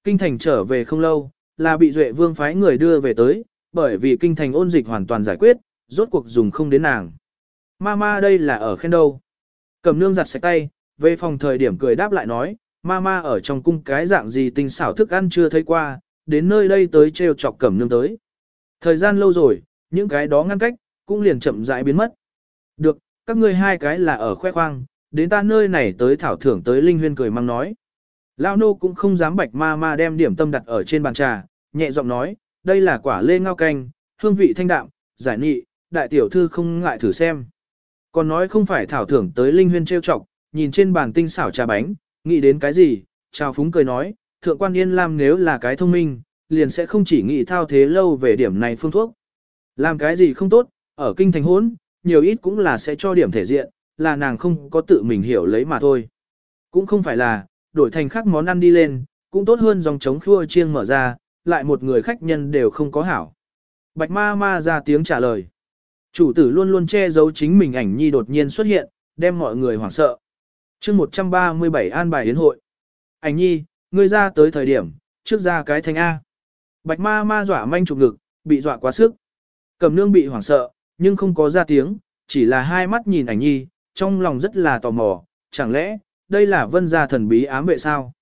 Kinh thành trở về không lâu, là bị Duệ Vương phái người đưa về tới, bởi vì kinh thành ôn dịch hoàn toàn giải quyết, rốt cuộc dùng không đến nàng. Mama đây là ở khen đâu. Cầm nương giặt sạch tay, về phòng thời điểm cười đáp lại nói, Mama ở trong cung cái dạng gì tinh xảo thức ăn chưa thấy qua, đến nơi đây tới trêu chọc cẩm nương tới. Thời gian lâu rồi, những cái đó ngăn cách, cũng liền chậm rãi biến mất. Được, các ngươi hai cái là ở khoe khoang, đến ta nơi này tới thảo thưởng tới Linh Huyên cười mang nói. Lao nô cũng không dám bạch ma ma đem điểm tâm đặt ở trên bàn trà, nhẹ giọng nói, đây là quả lê ngao canh, hương vị thanh đạm, giải nị, đại tiểu thư không ngại thử xem. Còn nói không phải thảo thưởng tới Linh Huyên trêu chọc, nhìn trên bàn tinh xảo trà bánh, nghĩ đến cái gì, chào phúng cười nói, thượng quan yên lam nếu là cái thông minh, liền sẽ không chỉ nghĩ thao thế lâu về điểm này phương thuốc. Làm cái gì không tốt, ở kinh thành hốn, nhiều ít cũng là sẽ cho điểm thể diện, là nàng không có tự mình hiểu lấy mà thôi. Cũng không phải là, đổi thành khác món ăn đi lên, cũng tốt hơn dòng trống khua chiêng mở ra, lại một người khách nhân đều không có hảo. Bạch ma ma ra tiếng trả lời. Chủ tử luôn luôn che giấu chính mình ảnh nhi đột nhiên xuất hiện, đem mọi người hoảng sợ. chương 137 an bài yến hội. Ảnh nhi, ngươi ra tới thời điểm, trước ra cái thanh A. Bạch ma ma dọa manh trục ngực, bị dọa quá sức. Cầm nương bị hoảng sợ, nhưng không có ra tiếng, chỉ là hai mắt nhìn ảnh nhi, trong lòng rất là tò mò, chẳng lẽ, đây là vân gia thần bí ám vệ sao?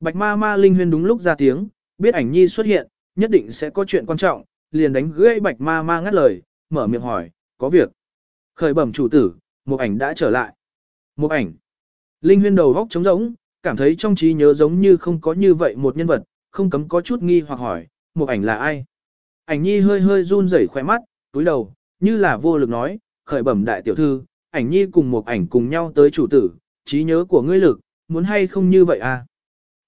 Bạch ma ma linh huyên đúng lúc ra tiếng, biết ảnh nhi xuất hiện, nhất định sẽ có chuyện quan trọng, liền đánh gãy bạch ma ma ngắt lời, mở miệng hỏi, có việc. Khởi bẩm chủ tử, một ảnh đã trở lại. Một ảnh. Linh huyên đầu góc trống rỗng, cảm thấy trong trí nhớ giống như không có như vậy một nhân vật, không cấm có chút nghi hoặc hỏi, một ảnh là ai? Ảnh nhi hơi hơi run rẩy khóe mắt, túi đầu, như là vô lực nói, khởi bẩm đại tiểu thư, ảnh nhi cùng một ảnh cùng nhau tới chủ tử, trí nhớ của ngươi lực, muốn hay không như vậy à?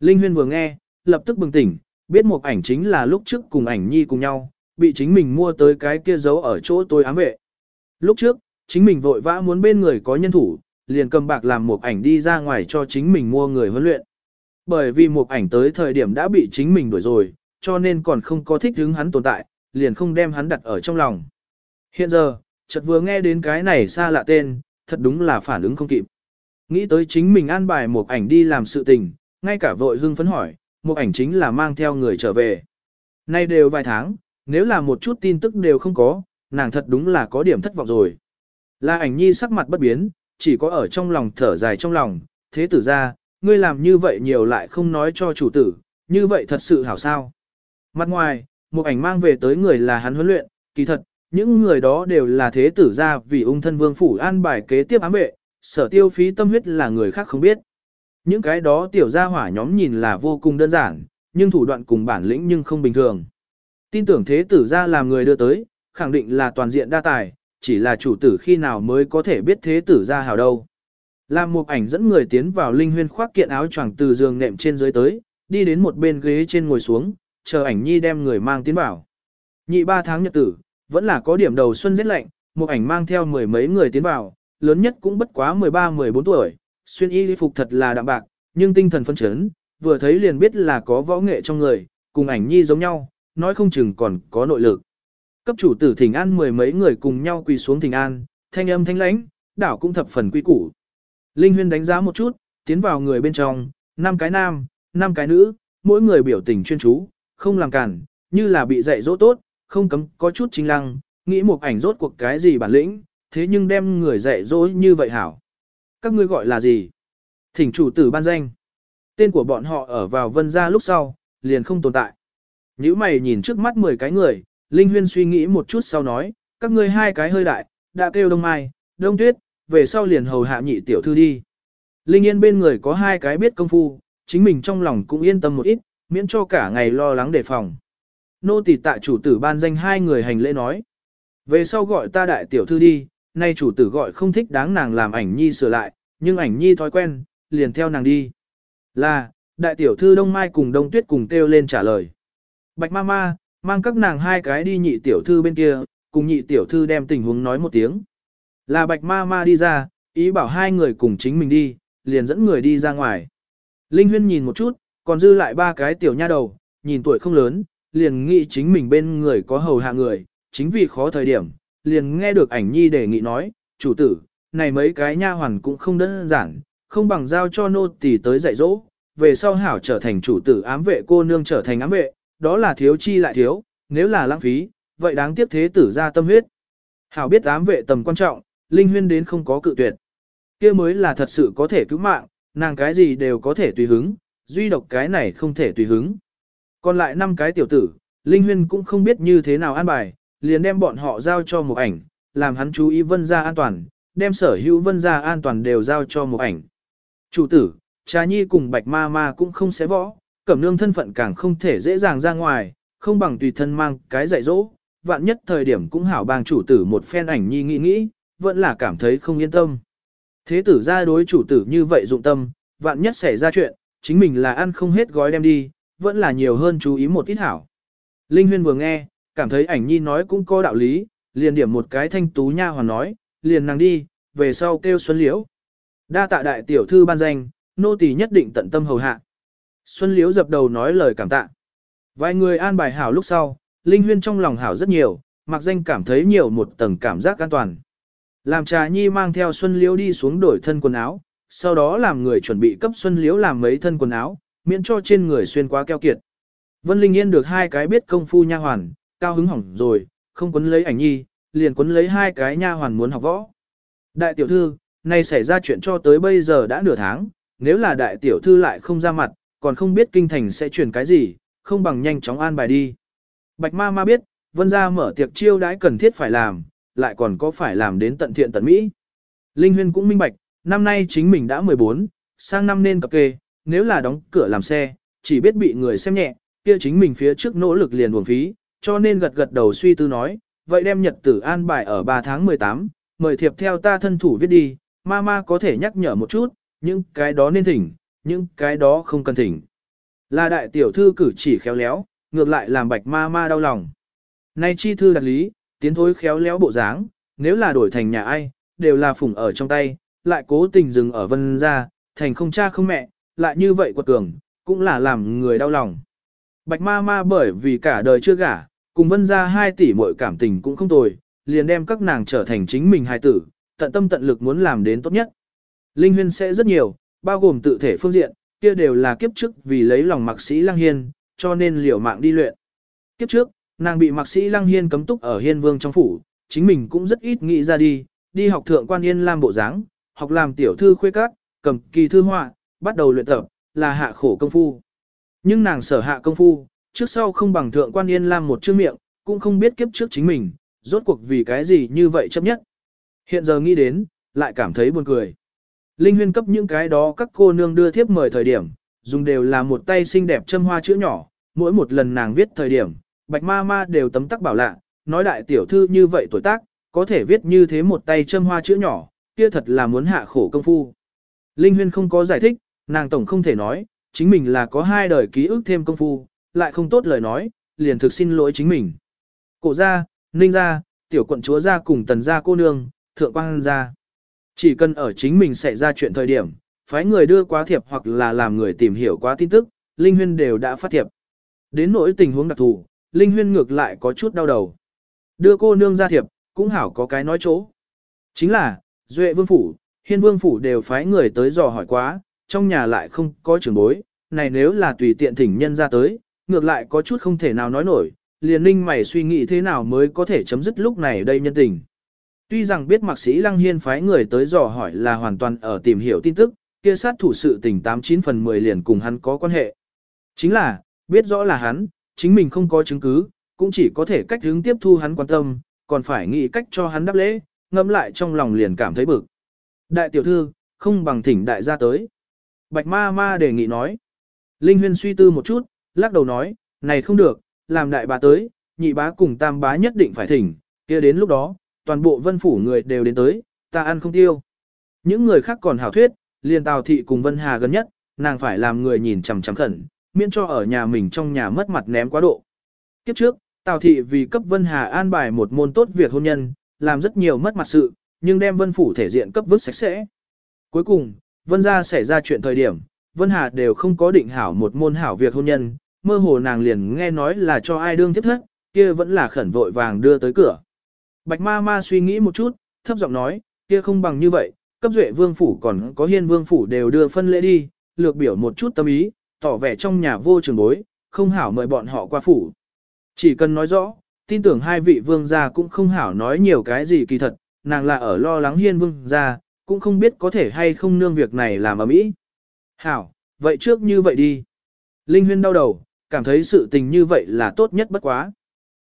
Linh huyên vừa nghe, lập tức bừng tỉnh, biết một ảnh chính là lúc trước cùng ảnh nhi cùng nhau, bị chính mình mua tới cái kia giấu ở chỗ tôi ám vệ. Lúc trước, chính mình vội vã muốn bên người có nhân thủ, liền cầm bạc làm một ảnh đi ra ngoài cho chính mình mua người huấn luyện. Bởi vì một ảnh tới thời điểm đã bị chính mình đuổi rồi, cho nên còn không có thích hứng hắn tồn tại, liền không đem hắn đặt ở trong lòng. Hiện giờ, chợt vừa nghe đến cái này xa lạ tên, thật đúng là phản ứng không kịp. Nghĩ tới chính mình an bài một ảnh đi làm sự tình, ngay cả vội hưng phấn hỏi, một ảnh chính là mang theo người trở về. Nay đều vài tháng, nếu là một chút tin tức đều không có, nàng thật đúng là có điểm thất vọng rồi. Là ảnh nhi sắc mặt bất biến, chỉ có ở trong lòng thở dài trong lòng, thế tử ra, ngươi làm như vậy nhiều lại không nói cho chủ tử, như vậy thật sự hảo sao. Mặt ngoài, một ảnh mang về tới người là hắn huấn luyện, kỳ thật, những người đó đều là thế tử ra vì ung thân vương phủ an bài kế tiếp ám vệ, sở tiêu phí tâm huyết là người khác không biết. Những cái đó tiểu gia hỏa nhóm nhìn là vô cùng đơn giản, nhưng thủ đoạn cùng bản lĩnh nhưng không bình thường. Tin tưởng thế tử ra làm người đưa tới, khẳng định là toàn diện đa tài, chỉ là chủ tử khi nào mới có thể biết thế tử ra hào đâu. Làm một ảnh dẫn người tiến vào linh huyên khoác kiện áo choàng từ giường nệm trên dưới tới, đi đến một bên ghế trên ngồi xuống, chờ ảnh nhi đem người mang tiến vào. Nhị ba tháng nhật tử, vẫn là có điểm đầu xuân rét lạnh, một ảnh mang theo mười mấy người tiến vào, lớn nhất cũng bất quá 13-14 tuổi, xuyên y phục thật là đạm bạc, nhưng tinh thần phân chấn, vừa thấy liền biết là có võ nghệ trong người, cùng ảnh nhi giống nhau, nói không chừng còn có nội lực. Cấp chủ tử thỉnh an mười mấy người cùng nhau quỳ xuống thỉnh an, thanh âm thanh lãnh, đảo cũng thập phần quy củ. Linh Huyên đánh giá một chút, tiến vào người bên trong, năm cái nam, năm cái nữ, mỗi người biểu tình chuyên chú, không làm cản, như là bị dạy dỗ tốt, không cấm có chút chính lăng, nghĩ một ảnh rốt cuộc cái gì bản lĩnh, thế nhưng đem người dạy dỗ như vậy hảo. Các ngươi gọi là gì? Thỉnh chủ tử ban danh. Tên của bọn họ ở vào vân gia lúc sau, liền không tồn tại. Nếu mày nhìn trước mắt 10 cái người, Linh Huyên suy nghĩ một chút sau nói, các ngươi hai cái hơi đại, đã kêu đông mai, đông tuyết, về sau liền hầu hạ nhị tiểu thư đi. Linh Yên bên người có hai cái biết công phu, chính mình trong lòng cũng yên tâm một ít, miễn cho cả ngày lo lắng đề phòng. Nô tỳ tại chủ tử ban danh hai người hành lễ nói. Về sau gọi ta đại tiểu thư đi, nay chủ tử gọi không thích đáng nàng làm ảnh nhi sửa lại, nhưng ảnh nhi thói quen, liền theo nàng đi. Là, đại tiểu thư Đông Mai cùng Đông Tuyết cùng kêu lên trả lời. Bạch ma ma, mang các nàng hai cái đi nhị tiểu thư bên kia, cùng nhị tiểu thư đem tình huống nói một tiếng. Là bạch ma ma đi ra, ý bảo hai người cùng chính mình đi, liền dẫn người đi ra ngoài. Linh Huyên nhìn một chút, còn dư lại ba cái tiểu nha đầu, nhìn tuổi không lớn, liền nghĩ chính mình bên người có hầu hạ người, chính vì khó thời điểm, liền nghe được ảnh nhi đề nghị nói, chủ tử, này mấy cái nha hoàn cũng không đơn giản, không bằng giao cho nô tỳ tới dạy dỗ, về sau hảo trở thành chủ tử ám vệ cô nương trở thành ám vệ, đó là thiếu chi lại thiếu, nếu là lãng phí, vậy đáng tiếc thế tử ra tâm huyết. Hảo biết ám vệ tầm quan trọng, linh huyên đến không có cự tuyệt. kia mới là thật sự có thể cứu mạng, nàng cái gì đều có thể tùy hứng, duy độc cái này không thể tùy hứng. Còn lại năm cái tiểu tử, linh huyên cũng không biết như thế nào an bài, liền đem bọn họ giao cho một ảnh, làm hắn chú ý vân gia an toàn, đem sở hữu vân gia an toàn đều giao cho một ảnh. Chủ tử, trà nhi cùng bạch ma ma cũng không xé võ, cẩm nương thân phận càng không thể dễ dàng ra ngoài, không bằng tùy thân mang cái dạy dỗ, vạn nhất thời điểm cũng hảo bang chủ tử một phen ảnh nhi nghĩ nghĩ, vẫn là cảm thấy không yên tâm. Thế tử ra đối chủ tử như vậy dụng tâm, vạn nhất xảy ra chuyện, chính mình là ăn không hết gói đem đi, vẫn là nhiều hơn chú ý một ít hảo. Linh Huyên vừa nghe, cảm thấy ảnh nhi nói cũng có đạo lý, liền điểm một cái thanh tú nha hoàn nói, liền nàng đi, về sau kêu Xuân Liễu. Đa tạ đại tiểu thư ban danh, nô tỳ nhất định tận tâm hầu hạ. Xuân Liễu dập đầu nói lời cảm tạ. Vài người an bài hảo lúc sau, Linh Huyên trong lòng hảo rất nhiều, mặc danh cảm thấy nhiều một tầng cảm giác an toàn. Làm trà nhi mang theo Xuân Liễu đi xuống đổi thân quần áo, sau đó làm người chuẩn bị cấp Xuân Liễu làm mấy thân quần áo, miễn cho trên người xuyên quá keo kiệt. Vân Linh Yên được hai cái biết công phu nha hoàn, cao hứng hỏng rồi, không quấn lấy ảnh nhi, liền quấn lấy hai cái nha hoàn muốn học võ. Đại tiểu thư, nay xảy ra chuyện cho tới bây giờ đã nửa tháng, nếu là đại tiểu thư lại không ra mặt, còn không biết kinh thành sẽ chuyển cái gì, không bằng nhanh chóng an bài đi. Bạch ma ma biết, vân gia mở tiệc chiêu đãi cần thiết phải làm, lại còn có phải làm đến tận thiện tận mỹ. Linh huyên cũng minh bạch, năm nay chính mình đã 14, sang năm nên cập kê, nếu là đóng cửa làm xe, chỉ biết bị người xem nhẹ, kia chính mình phía trước nỗ lực liền buồn phí, cho nên gật gật đầu suy tư nói, vậy đem nhật tử an bài ở 3 tháng 18, mời thiệp theo ta thân thủ viết đi, mama có thể nhắc nhở một chút, những cái đó nên thỉnh, những cái đó không cần thỉnh. Là đại tiểu thư cử chỉ khéo léo, ngược lại làm bạch mama đau lòng. Nay chi thư đặt lý, tiến thối khéo léo bộ dáng, nếu là đổi thành nhà ai, đều là phủng ở trong tay, lại cố tình dừng ở vân ra, thành không cha không mẹ, lại như vậy quật cường, cũng là làm người đau lòng. Bạch ma ma bởi vì cả đời chưa gả, cùng vân ra hai tỷ mọi cảm tình cũng không tồi, liền đem các nàng trở thành chính mình hài tử, tận tâm tận lực muốn làm đến tốt nhất. Linh huyên sẽ rất nhiều, bao gồm tự thể phương diện, kia đều là kiếp trước vì lấy lòng mạc sĩ Lăng Hiên, cho nên liều mạng đi luyện. Kiếp trước, nàng bị mạc sĩ Lăng Hiên cấm túc ở Hiên Vương trong phủ, chính mình cũng rất ít nghĩ ra đi, đi học thượng quan yên làm bộ dáng, học làm tiểu thư khuê các, cầm kỳ thư họa, bắt đầu luyện tập, là hạ khổ công phu. Nhưng nàng sở hạ công phu, trước sau không bằng thượng quan yên lam một chữ miệng, cũng không biết kiếp trước chính mình, rốt cuộc vì cái gì như vậy chấp nhất. Hiện giờ nghĩ đến, lại cảm thấy buồn cười. Linh huyên cấp những cái đó các cô nương đưa thiếp mời thời điểm, dùng đều là một tay xinh đẹp châm hoa chữ nhỏ, mỗi một lần nàng viết thời điểm, bạch ma ma đều tấm tắc bảo lạ, nói đại tiểu thư như vậy tuổi tác, có thể viết như thế một tay châm hoa chữ nhỏ, kia thật là muốn hạ khổ công phu. Linh Huyên không có giải thích, nàng tổng không thể nói, chính mình là có hai đời ký ức thêm công phu, lại không tốt lời nói, liền thực xin lỗi chính mình. Cổ gia, ninh gia, tiểu quận chúa gia cùng tần gia cô nương, thượng quan gia. Chỉ cần ở chính mình xảy ra chuyện thời điểm, phái người đưa quá thiệp hoặc là làm người tìm hiểu quá tin tức, Linh Huyên đều đã phát thiệp. Đến nỗi tình huống đặc thù, Linh Huyên ngược lại có chút đau đầu. Đưa cô nương ra thiệp, cũng hảo có cái nói chỗ. Chính là, Duệ Vương Phủ, Hiên Vương Phủ đều phái người tới dò hỏi quá, trong nhà lại không có trưởng bối, này nếu là tùy tiện thỉnh nhân ra tới, ngược lại có chút không thể nào nói nổi, liền ninh mày suy nghĩ thế nào mới có thể chấm dứt lúc này đây nhân tình. Tuy rằng biết mạc sĩ Lăng Hiên phái người tới dò hỏi là hoàn toàn ở tìm hiểu tin tức, kia sát thủ sự tình 89 phần 10 liền cùng hắn có quan hệ. Chính là, biết rõ là hắn, chính mình không có chứng cứ, cũng chỉ có thể cách hướng tiếp thu hắn quan tâm, còn phải nghĩ cách cho hắn đáp lễ, ngẫm lại trong lòng liền cảm thấy bực. Đại tiểu thư, không bằng thỉnh đại gia tới. Bạch ma ma đề nghị nói. Linh huyên suy tư một chút, lắc đầu nói, này không được, làm đại bá tới, nhị bá cùng tam bá nhất định phải thỉnh, kia đến lúc đó, toàn bộ vân phủ người đều đến tới, ta ăn không tiêu. Những người khác còn hảo thuyết, liền Tào thị cùng Vân Hà gần nhất, nàng phải làm người nhìn chằm chằm khẩn, miễn cho ở nhà mình trong nhà mất mặt ném quá độ. Kiếp trước, Tào thị vì cấp Vân Hà an bài một môn tốt việc hôn nhân, làm rất nhiều mất mặt sự, nhưng đem Vân phủ thể diện cấp vứt sạch sẽ. Cuối cùng, Vân gia xảy ra chuyện thời điểm, Vân Hà đều không có định hảo một môn hảo việc hôn nhân, mơ hồ nàng liền nghe nói là cho ai đương tiếp thất, kia vẫn là khẩn vội vàng đưa tới cửa. Bạch ma ma suy nghĩ một chút, thấp giọng nói, kia không bằng như vậy, cấp duệ vương phủ còn có hiên vương phủ đều đưa phân lễ đi, lược biểu một chút tâm ý, tỏ vẻ trong nhà vô trường bối, không hảo mời bọn họ qua phủ. Chỉ cần nói rõ, tin tưởng hai vị vương gia cũng không hảo nói nhiều cái gì kỳ thật, nàng là ở lo lắng hiên vương gia, cũng không biết có thể hay không nương việc này làm ở mỹ. Hảo, vậy trước như vậy đi. Linh huyên đau đầu, cảm thấy sự tình như vậy là tốt nhất bất quá.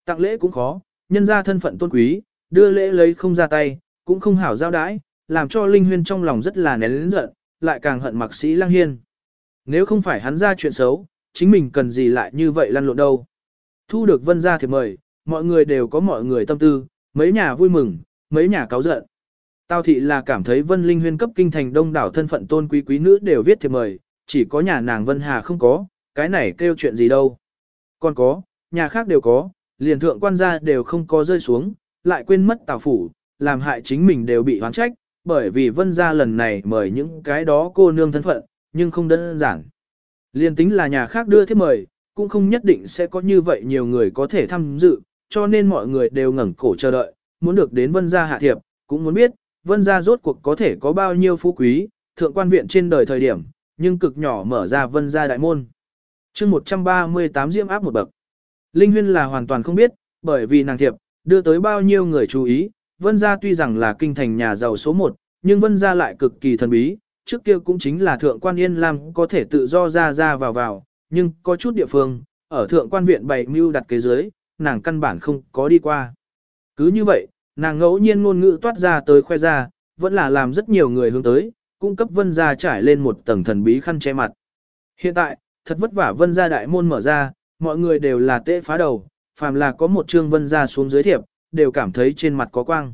Tặng lễ cũng khó, nhân ra thân phận tôn quý, đưa lễ lấy không ra tay, cũng không hảo giao đãi, làm cho Linh Huyên trong lòng rất là nén lĩnh giận, lại càng hận mặc sĩ Lăng Hiên. Nếu không phải hắn ra chuyện xấu, chính mình cần gì lại như vậy lăn lộn đâu. Thu được vân ra thì mời, mọi người đều có mọi người tâm tư, mấy nhà vui mừng, mấy nhà cáo giận. Tào thị là cảm thấy Vân Linh Huyên cấp kinh thành đông đảo thân phận tôn quý quý nữ đều viết thiệp mời, chỉ có nhà nàng Vân Hà không có, cái này kêu chuyện gì đâu. Còn có, nhà khác đều có, liền thượng quan gia đều không có rơi xuống, lại quên mất Tào phủ, làm hại chính mình đều bị hoán trách, bởi vì Vân gia lần này mời những cái đó cô nương thân phận, nhưng không đơn giản. Liên tính là nhà khác đưa thiết mời, cũng không nhất định sẽ có như vậy nhiều người có thể tham dự, cho nên mọi người đều ngẩng cổ chờ đợi, muốn được đến Vân gia hạ thiệp, cũng muốn biết, Vân gia rốt cuộc có thể có bao nhiêu phú quý, thượng quan viện trên đời thời điểm, nhưng cực nhỏ mở ra Vân gia đại môn chương 138 diễm áp một bậc. Linh Huyên là hoàn toàn không biết, bởi vì nàng thiệp, đưa tới bao nhiêu người chú ý, Vân gia tuy rằng là kinh thành nhà giàu số 1, nhưng Vân gia lại cực kỳ thần bí, trước kia cũng chính là thượng quan Yên Lam có thể tự do ra ra vào vào, nhưng có chút địa phương, ở thượng quan viện bày mưu đặt kế dưới, nàng căn bản không có đi qua. Cứ như vậy, nàng ngẫu nhiên ngôn ngữ toát ra tới khoe ra, vẫn là làm rất nhiều người hướng tới, cung cấp vân gia trải lên một tầng thần bí khăn che mặt. Hiện tại, thật vất vả vân gia đại môn mở ra, mọi người đều là tệ phá đầu, phàm là có một trương vân gia xuống dưới thiệp, đều cảm thấy trên mặt có quang.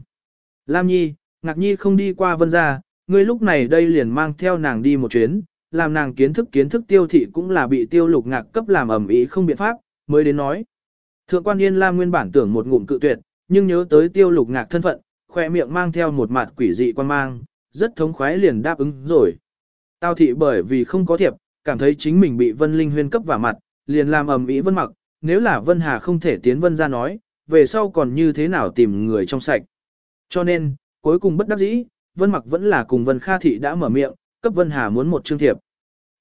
Lam Nhi, Ngạc Nhi không đi qua vân gia, ngươi lúc này đây liền mang theo nàng đi một chuyến, làm nàng kiến thức kiến thức tiêu thị cũng là bị tiêu lục ngạc cấp làm ẩm ý không biện pháp, mới đến nói. Thượng quan Yên Lam nguyên bản tưởng một ngụm cự tuyệt, nhưng nhớ tới tiêu lục ngạc thân phận, khoe miệng mang theo một mặt quỷ dị quan mang, rất thống khoái liền đáp ứng rồi. Tao thị bởi vì không có thiệp, cảm thấy chính mình bị Vân Linh Huyên cấp vào mặt, liền làm ầm ĩ Vân Mặc, nếu là Vân Hà không thể tiến Vân ra nói, về sau còn như thế nào tìm người trong sạch. Cho nên, cuối cùng bất đắc dĩ, Vân Mặc vẫn là cùng Vân Kha thị đã mở miệng, cấp Vân Hà muốn một chương thiệp.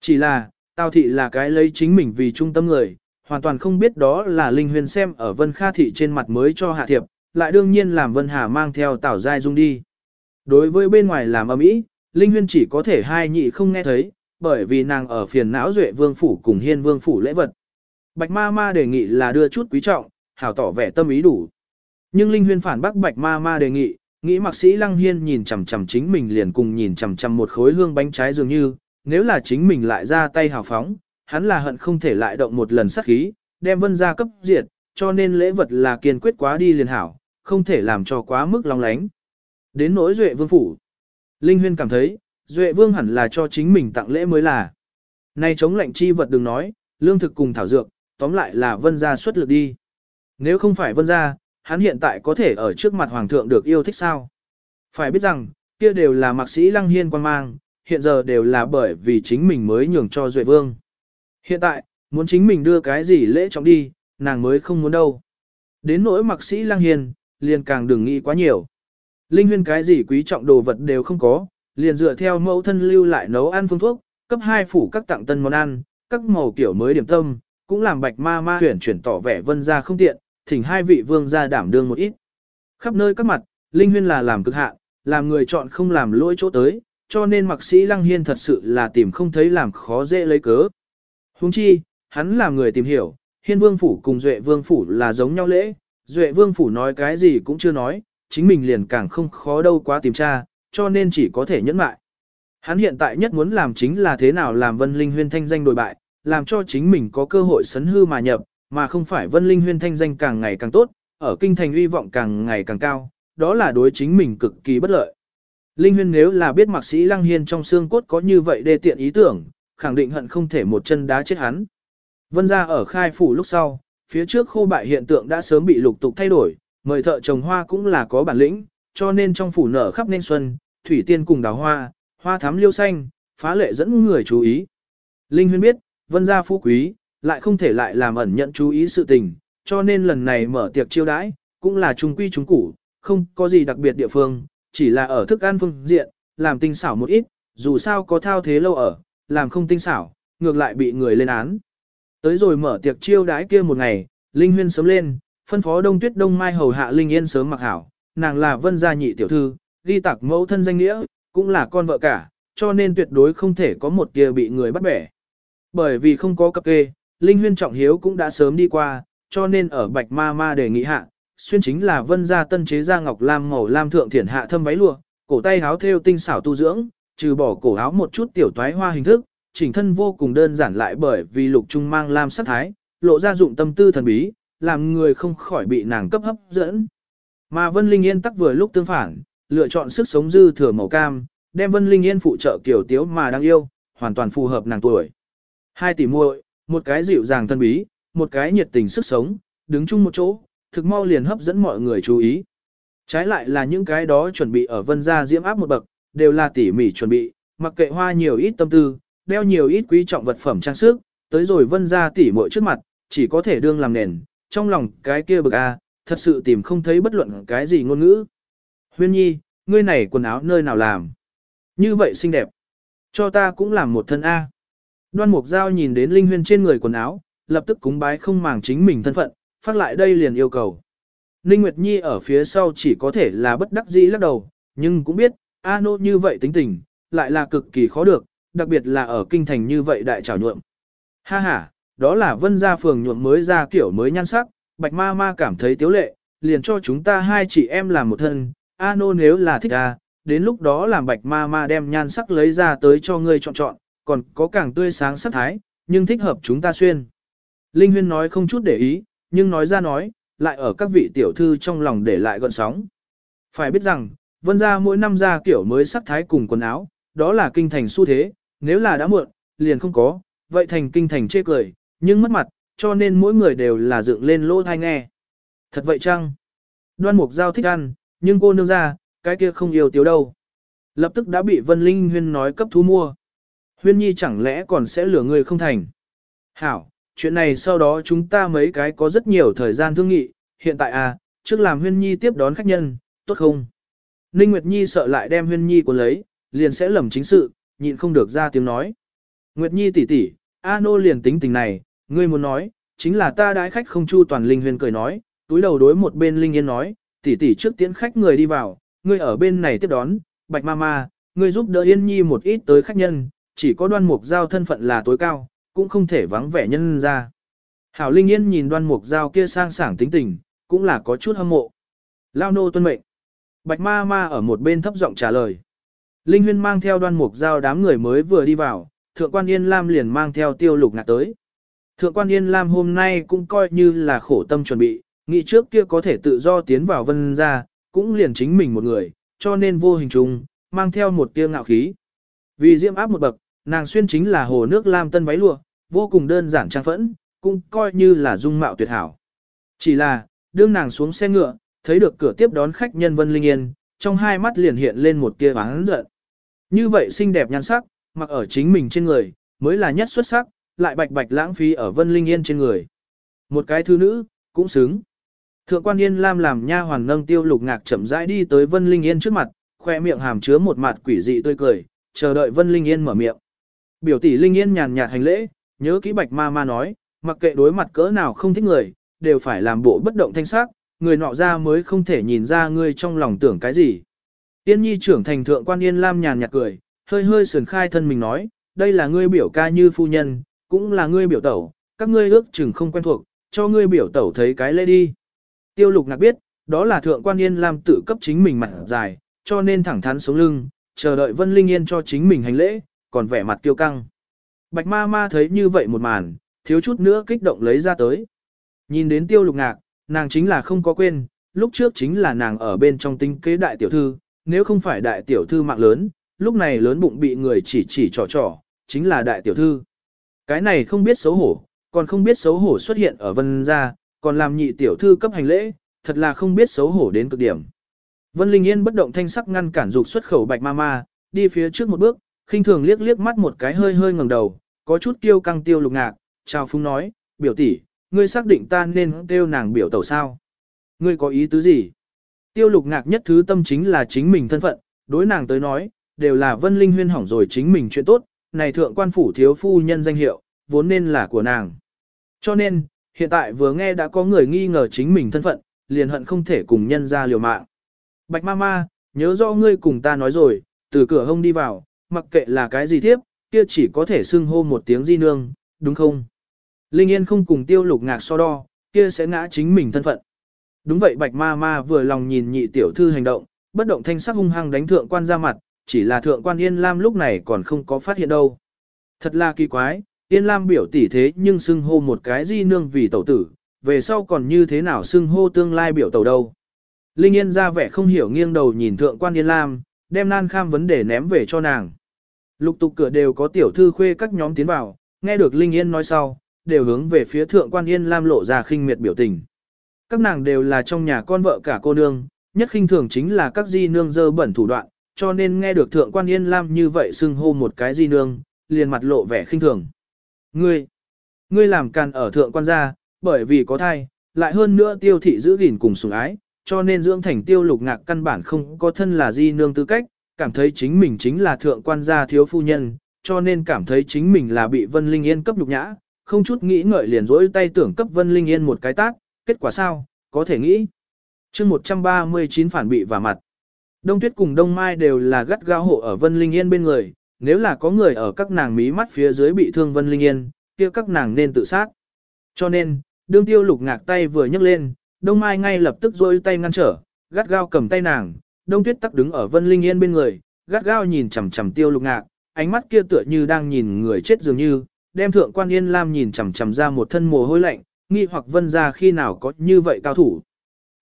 Chỉ là, Tao thị là cái lấy chính mình vì trung tâm người, hoàn toàn không biết đó là Linh Huyền xem ở Vân Kha thị trên mặt mới cho hạ thiệp, lại đương nhiên làm Vân Hà mang theo Tảo Giai Dung đi. Đối với bên ngoài làm âm ý, Linh Huyên chỉ có thể hai nhị không nghe thấy, bởi vì nàng ở phiền não duệ vương phủ cùng hiên vương phủ lễ vật. Bạch ma ma đề nghị là đưa chút quý trọng, hảo tỏ vẻ tâm ý đủ. Nhưng Linh Huyên phản bác Bạch ma ma đề nghị, nghĩ mạc sĩ Lăng Hiên nhìn chằm chằm chính mình liền cùng nhìn chằm chằm một khối hương bánh trái dường như, nếu là chính mình lại ra tay hào phóng, hắn là hận không thể lại động một lần sát khí, đem vân ra cấp diệt, cho nên lễ vật là kiên quyết quá đi liền hảo, không thể làm cho quá mức long lánh. Đến nỗi Duệ Vương phủ. Linh Huyên cảm thấy, Duệ Vương hẳn là cho chính mình tặng lễ mới là. Nay chống lệnh chi vật đừng nói, lương thực cùng thảo dược, tóm lại là vân gia xuất lực đi. Nếu không phải vân gia, hắn hiện tại có thể ở trước mặt hoàng thượng được yêu thích sao? Phải biết rằng, kia đều là mạc sĩ lăng hiên quan mang, hiện giờ đều là bởi vì chính mình mới nhường cho Duệ Vương. Hiện tại, muốn chính mình đưa cái gì lễ trọng đi, nàng mới không muốn đâu. Đến nỗi mạc sĩ lăng hiên, liền càng đừng nghĩ quá nhiều. Linh huyên cái gì quý trọng đồ vật đều không có, liền dựa theo mẫu thân lưu lại nấu ăn phương thuốc, cấp hai phủ các tặng tân món ăn, các màu kiểu mới điểm tâm, cũng làm bạch ma ma tuyển chuyển tỏ vẻ vân ra không tiện, thỉnh hai vị vương ra đảm đương một ít. Khắp nơi các mặt, Linh huyên là làm cực hạn, làm người chọn không làm lỗi chỗ tới, cho nên mặc sĩ lăng hiên thật sự là tìm không thấy làm khó dễ lấy cớ. Huống chi, hắn là người tìm hiểu, hiên vương phủ cùng duệ vương phủ là giống nhau lễ, duệ vương phủ nói cái gì cũng chưa nói, chính mình liền càng không khó đâu quá tìm tra, cho nên chỉ có thể nhẫn mại. Hắn hiện tại nhất muốn làm chính là thế nào làm Vân Linh Huyên thanh danh đổi bại, làm cho chính mình có cơ hội sấn hư mà nhập, mà không phải Vân Linh Huyên thanh danh càng ngày càng tốt, ở kinh thành uy vọng càng ngày càng cao, đó là đối chính mình cực kỳ bất lợi. Linh Huyên nếu là biết mạc sĩ Lăng Hiên trong xương cốt có như vậy đề tiện ý tưởng, khẳng định hận không thể một chân đá chết hắn. Vân gia ở khai phủ lúc sau, phía trước khô bại hiện tượng đã sớm bị lục tục thay đổi, mời thợ trồng hoa cũng là có bản lĩnh, cho nên trong phủ nở khắp nên xuân, thủy tiên cùng đào hoa, hoa thắm liêu xanh, phá lệ dẫn người chú ý. Linh Huyên biết, vân gia phú quý, lại không thể lại làm ẩn nhận chú ý sự tình, cho nên lần này mở tiệc chiêu đãi, cũng là trung quy trung củ, không có gì đặc biệt địa phương, chỉ là ở thức ăn phương diện, làm tinh xảo một ít, dù sao có thao thế lâu ở, làm không tinh xảo, ngược lại bị người lên án. Tới rồi mở tiệc chiêu đãi kia một ngày, Linh Huyên sớm lên, phân phó Đông Tuyết Đông Mai hầu hạ Linh Yên sớm mặc hảo, nàng là vân gia nhị tiểu thư, ghi tạc mẫu thân danh nghĩa, cũng là con vợ cả, cho nên tuyệt đối không thể có một tia bị người bắt bẻ. Bởi vì không có cập kê, Linh Huyên Trọng Hiếu cũng đã sớm đi qua, cho nên ở Bạch Ma Ma đề nghị hạ, xuyên chính là vân gia tân chế ra ngọc lam màu lam thượng thiển hạ thâm váy lụa, cổ tay áo thêu tinh xảo tu dưỡng, trừ bỏ cổ áo một chút tiểu toái hoa hình thức, chỉnh thân vô cùng đơn giản lại bởi vì lục trung mang lam sắc thái, lộ ra dụng tâm tư thần bí, làm người không khỏi bị nàng cấp hấp dẫn. Mà Vân Linh Yên tắc vừa lúc tương phản, lựa chọn sức sống dư thừa màu cam, đem Vân Linh Yên phụ trợ kiểu tiếu mà đang yêu, hoàn toàn phù hợp nàng tuổi. Hai tỷ muội, một cái dịu dàng thân bí, một cái nhiệt tình sức sống, đứng chung một chỗ, thực mau liền hấp dẫn mọi người chú ý. Trái lại là những cái đó chuẩn bị ở vân gia diễm áp một bậc, đều là tỉ mỉ chuẩn bị, mặc kệ hoa nhiều ít tâm tư, đeo nhiều ít quý trọng vật phẩm trang sức, tới rồi vân gia tỉ muội trước mặt, chỉ có thể đương làm nền, trong lòng cái kia bực a, thật sự tìm không thấy bất luận cái gì ngôn ngữ. Huyên nhi, ngươi này quần áo nơi nào làm? Như vậy xinh đẹp. Cho ta cũng làm một thân A. Đoan Mục Giao nhìn đến Linh Huyên trên người quần áo, lập tức cúng bái không màng chính mình thân phận, phát lại đây liền yêu cầu. Ninh Nguyệt Nhi ở phía sau chỉ có thể là bất đắc dĩ lắc đầu, nhưng cũng biết, A Nô như vậy tính tình, lại là cực kỳ khó được, đặc biệt là ở kinh thành như vậy đại trào nhuộm. Ha ha, đó là vân gia phường nhuộm mới ra kiểu mới nhan sắc, bạch ma ma cảm thấy tiếu lệ, liền cho chúng ta hai chị em làm một thân, A nô nếu là thích à, đến lúc đó làm bạch ma ma đem nhan sắc lấy ra tới cho ngươi chọn chọn, còn có càng tươi sáng sắc thái, nhưng thích hợp chúng ta xuyên. Linh Huyên nói không chút để ý, nhưng nói ra nói, lại ở các vị tiểu thư trong lòng để lại gọn sóng. Phải biết rằng, vân gia mỗi năm ra kiểu mới sắc thái cùng quần áo, đó là kinh thành xu thế, nếu là đã muộn, liền không có, vậy thành kinh thành chê cười, nhưng mất mặt, cho nên mỗi người đều là dựng lên lỗ thai nghe. Thật vậy chăng? Đoan mục giao thích ăn, nhưng cô nương ra, cái kia không yêu tiếu đâu. Lập tức đã bị Vân Linh Huyên nói cấp thú mua. Huyên Nhi chẳng lẽ còn sẽ lừa người không thành. Hảo, chuyện này sau đó chúng ta mấy cái có rất nhiều thời gian thương nghị, hiện tại à, trước làm Huyên Nhi tiếp đón khách nhân, tốt không? Ninh Nguyệt Nhi sợ lại đem Huyên Nhi của lấy, liền sẽ lầm chính sự, nhịn không được ra tiếng nói. Nguyệt Nhi tỷ tỷ, A nô liền tính tình này, ngươi muốn nói, chính là ta đái khách không chu toàn Linh Huyền cười nói, túi đầu đối một bên Linh Yên nói, tỷ tỷ trước tiễn khách người đi vào, ngươi ở bên này tiếp đón, bạch ma ma, ngươi giúp đỡ Yên Nhi một ít tới khách nhân, chỉ có đoan mục giao thân phận là tối cao, cũng không thể vắng vẻ nhân ra. Hảo Linh Yên nhìn đoan mục giao kia sang sảng tính tình, cũng là có chút hâm mộ. Lao nô tuân mệnh. Bạch ma ma ở một bên thấp giọng trả lời. Linh Huyên mang theo đoan mục giao đám người mới vừa đi vào, thượng quan Yên Lam liền mang theo tiêu lục ngạc tới. Thượng quan Yên Lam hôm nay cũng coi như là khổ tâm chuẩn bị, nghĩ trước kia có thể tự do tiến vào vân ra, cũng liền chính mình một người, cho nên vô hình trùng, mang theo một tia ngạo khí. Vì diễm áp một bậc, nàng xuyên chính là hồ nước lam tân váy lụa, vô cùng đơn giản trang phẫn, cũng coi như là dung mạo tuyệt hảo. Chỉ là, đương nàng xuống xe ngựa, thấy được cửa tiếp đón khách nhân Vân Linh Yên, trong hai mắt liền hiện lên một tia vắng giận. Như vậy xinh đẹp nhan sắc, mặc ở chính mình trên người, mới là nhất xuất sắc, lại bạch bạch lãng phí ở Vân Linh Yên trên người. Một cái thư nữ, cũng xứng. Thượng quan Yên Lam làm nha hoàn nâng tiêu lục ngạc chậm rãi đi tới Vân Linh Yên trước mặt, khoe miệng hàm chứa một mặt quỷ dị tươi cười, chờ đợi Vân Linh Yên mở miệng. Biểu tỷ Linh Yên nhàn nhạt hành lễ, nhớ kỹ bạch ma ma nói, mặc kệ đối mặt cỡ nào không thích người, đều phải làm bộ bất động thanh sắc, người nọ ra mới không thể nhìn ra ngươi trong lòng tưởng cái gì. Tiên nhi trưởng thành thượng quan Yên Lam nhàn nhạt cười, hơi hơi sườn khai thân mình nói, đây là ngươi biểu ca như phu nhân, cũng là ngươi biểu tẩu, các ngươi ước chừng không quen thuộc, cho ngươi biểu tẩu thấy cái lễ đi. Tiêu lục ngạc biết, đó là thượng quan Yên làm tự cấp chính mình mặt dài, cho nên thẳng thắn sống lưng, chờ đợi Vân Linh Yên cho chính mình hành lễ, còn vẻ mặt kiêu căng. Bạch ma ma thấy như vậy một màn, thiếu chút nữa kích động lấy ra tới. Nhìn đến tiêu lục ngạc, nàng chính là không có quên, lúc trước chính là nàng ở bên trong tinh kế đại tiểu thư, nếu không phải đại tiểu thư mạng lớn, lúc này lớn bụng bị người chỉ chỉ trò trò, chính là đại tiểu thư. Cái này không biết xấu hổ, còn không biết xấu hổ xuất hiện ở vân gia, còn làm nhị tiểu thư cấp hành lễ, thật là không biết xấu hổ đến cực điểm. Vân Linh Yên bất động thanh sắc ngăn cản dục xuất khẩu bạch ma ma, đi phía trước một bước, khinh thường liếc liếc mắt một cái hơi hơi ngẩng đầu, có chút kiêu căng tiêu lục ngạc, chào phúng nói, biểu tỷ, ngươi xác định ta nên kêu nàng biểu tẩu sao? Ngươi có ý tứ gì? Tiêu lục ngạc nhất thứ tâm chính là chính mình thân phận, đối nàng tới nói, đều là vân linh huyên hỏng rồi chính mình chuyện tốt, này thượng quan phủ thiếu phu nhân danh hiệu, vốn nên là của nàng. Cho nên, hiện tại vừa nghe đã có người nghi ngờ chính mình thân phận, liền hận không thể cùng nhân ra liều mạng. Bạch ma ma, nhớ do ngươi cùng ta nói rồi, từ cửa hông đi vào, mặc kệ là cái gì tiếp, kia chỉ có thể xưng hô một tiếng di nương, đúng không? Linh Yên không cùng tiêu lục ngạc so đo, kia sẽ ngã chính mình thân phận. Đúng vậy bạch ma ma vừa lòng nhìn nhị tiểu thư hành động, bất động thanh sắc hung hăng đánh thượng quan ra mặt, chỉ là thượng quan Yên Lam lúc này còn không có phát hiện đâu. Thật là kỳ quái, Yên Lam biểu tỷ thế nhưng xưng hô một cái di nương vì tẩu tử, về sau còn như thế nào xưng hô tương lai biểu tẩu đâu. Linh Yên ra vẻ không hiểu nghiêng đầu nhìn thượng quan Yên Lam, đem nan kham vấn đề ném về cho nàng. Lục tục cửa đều có tiểu thư khuê các nhóm tiến vào, nghe được Linh Yên nói sau, đều hướng về phía thượng quan Yên Lam lộ ra khinh miệt biểu tình. Các nàng đều là trong nhà con vợ cả cô nương, nhất khinh thường chính là các di nương dơ bẩn thủ đoạn, cho nên nghe được thượng quan Yên Lam như vậy xưng hô một cái di nương, liền mặt lộ vẻ khinh thường. Ngươi, ngươi làm càn ở thượng quan gia, bởi vì có thai, lại hơn nữa tiêu thị giữ gìn cùng sủng ái, cho nên dưỡng thành tiêu lục ngạc căn bản không có thân là di nương tư cách, cảm thấy chính mình chính là thượng quan gia thiếu phu nhân, cho nên cảm thấy chính mình là bị Vân Linh Yên cấp nhục nhã, không chút nghĩ ngợi liền rỗi tay tưởng cấp Vân Linh Yên một cái tác, kết quả sao, có thể nghĩ. chương 139 phản bị và mặt. Đông Tuyết cùng Đông Mai đều là gắt gao hộ ở Vân Linh Yên bên người, nếu là có người ở các nàng mí mắt phía dưới bị thương Vân Linh Yên, kia các nàng nên tự sát. Cho nên, đương tiêu lục ngạc tay vừa nhấc lên, Đông Mai ngay lập tức rôi tay ngăn trở, gắt gao cầm tay nàng, Đông Tuyết tắc đứng ở Vân Linh Yên bên người, gắt gao nhìn chằm chằm tiêu lục ngạc, ánh mắt kia tựa như đang nhìn người chết dường như, đem thượng quan Yên Lam nhìn chằm chằm ra một thân mồ hôi lạnh, nghi hoặc Vân ra khi nào có như vậy cao thủ.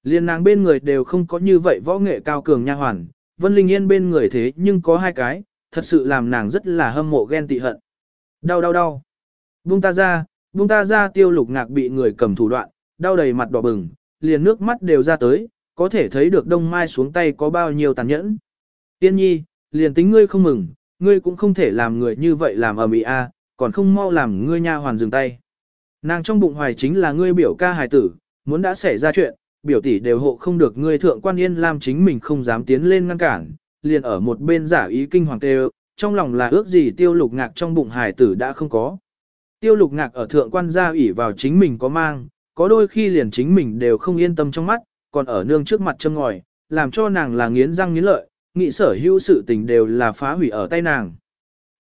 Liên nàng bên người đều không có như vậy võ nghệ cao cường nha hoàn, Vân Linh Yên bên người thế nhưng có hai cái, thật sự làm nàng rất là hâm mộ ghen tị hận. Đau đau đau. Buông ta ra, buông ta ra tiêu lục ngạc bị người cầm thủ đoạn, đau đầy mặt đỏ bừng, liền nước mắt đều ra tới, có thể thấy được đông mai xuống tay có bao nhiêu tàn nhẫn. Tiên nhi, liền tính ngươi không mừng, ngươi cũng không thể làm người như vậy làm ở mỹ a, còn không mau làm ngươi nha hoàn dừng tay. Nàng trong bụng hoài chính là ngươi biểu ca hài tử, muốn đã xảy ra chuyện, biểu tỷ đều hộ không được ngươi thượng quan yên làm chính mình không dám tiến lên ngăn cản, liền ở một bên giả ý kinh hoàng tê trong lòng là ước gì tiêu lục ngạc trong bụng hải tử đã không có. Tiêu lục ngạc ở thượng quan gia ủy vào chính mình có mang, có đôi khi liền chính mình đều không yên tâm trong mắt, còn ở nương trước mặt châm ngòi, làm cho nàng là nghiến răng nghiến lợi, nghĩ sở hữu sự tình đều là phá hủy ở tay nàng.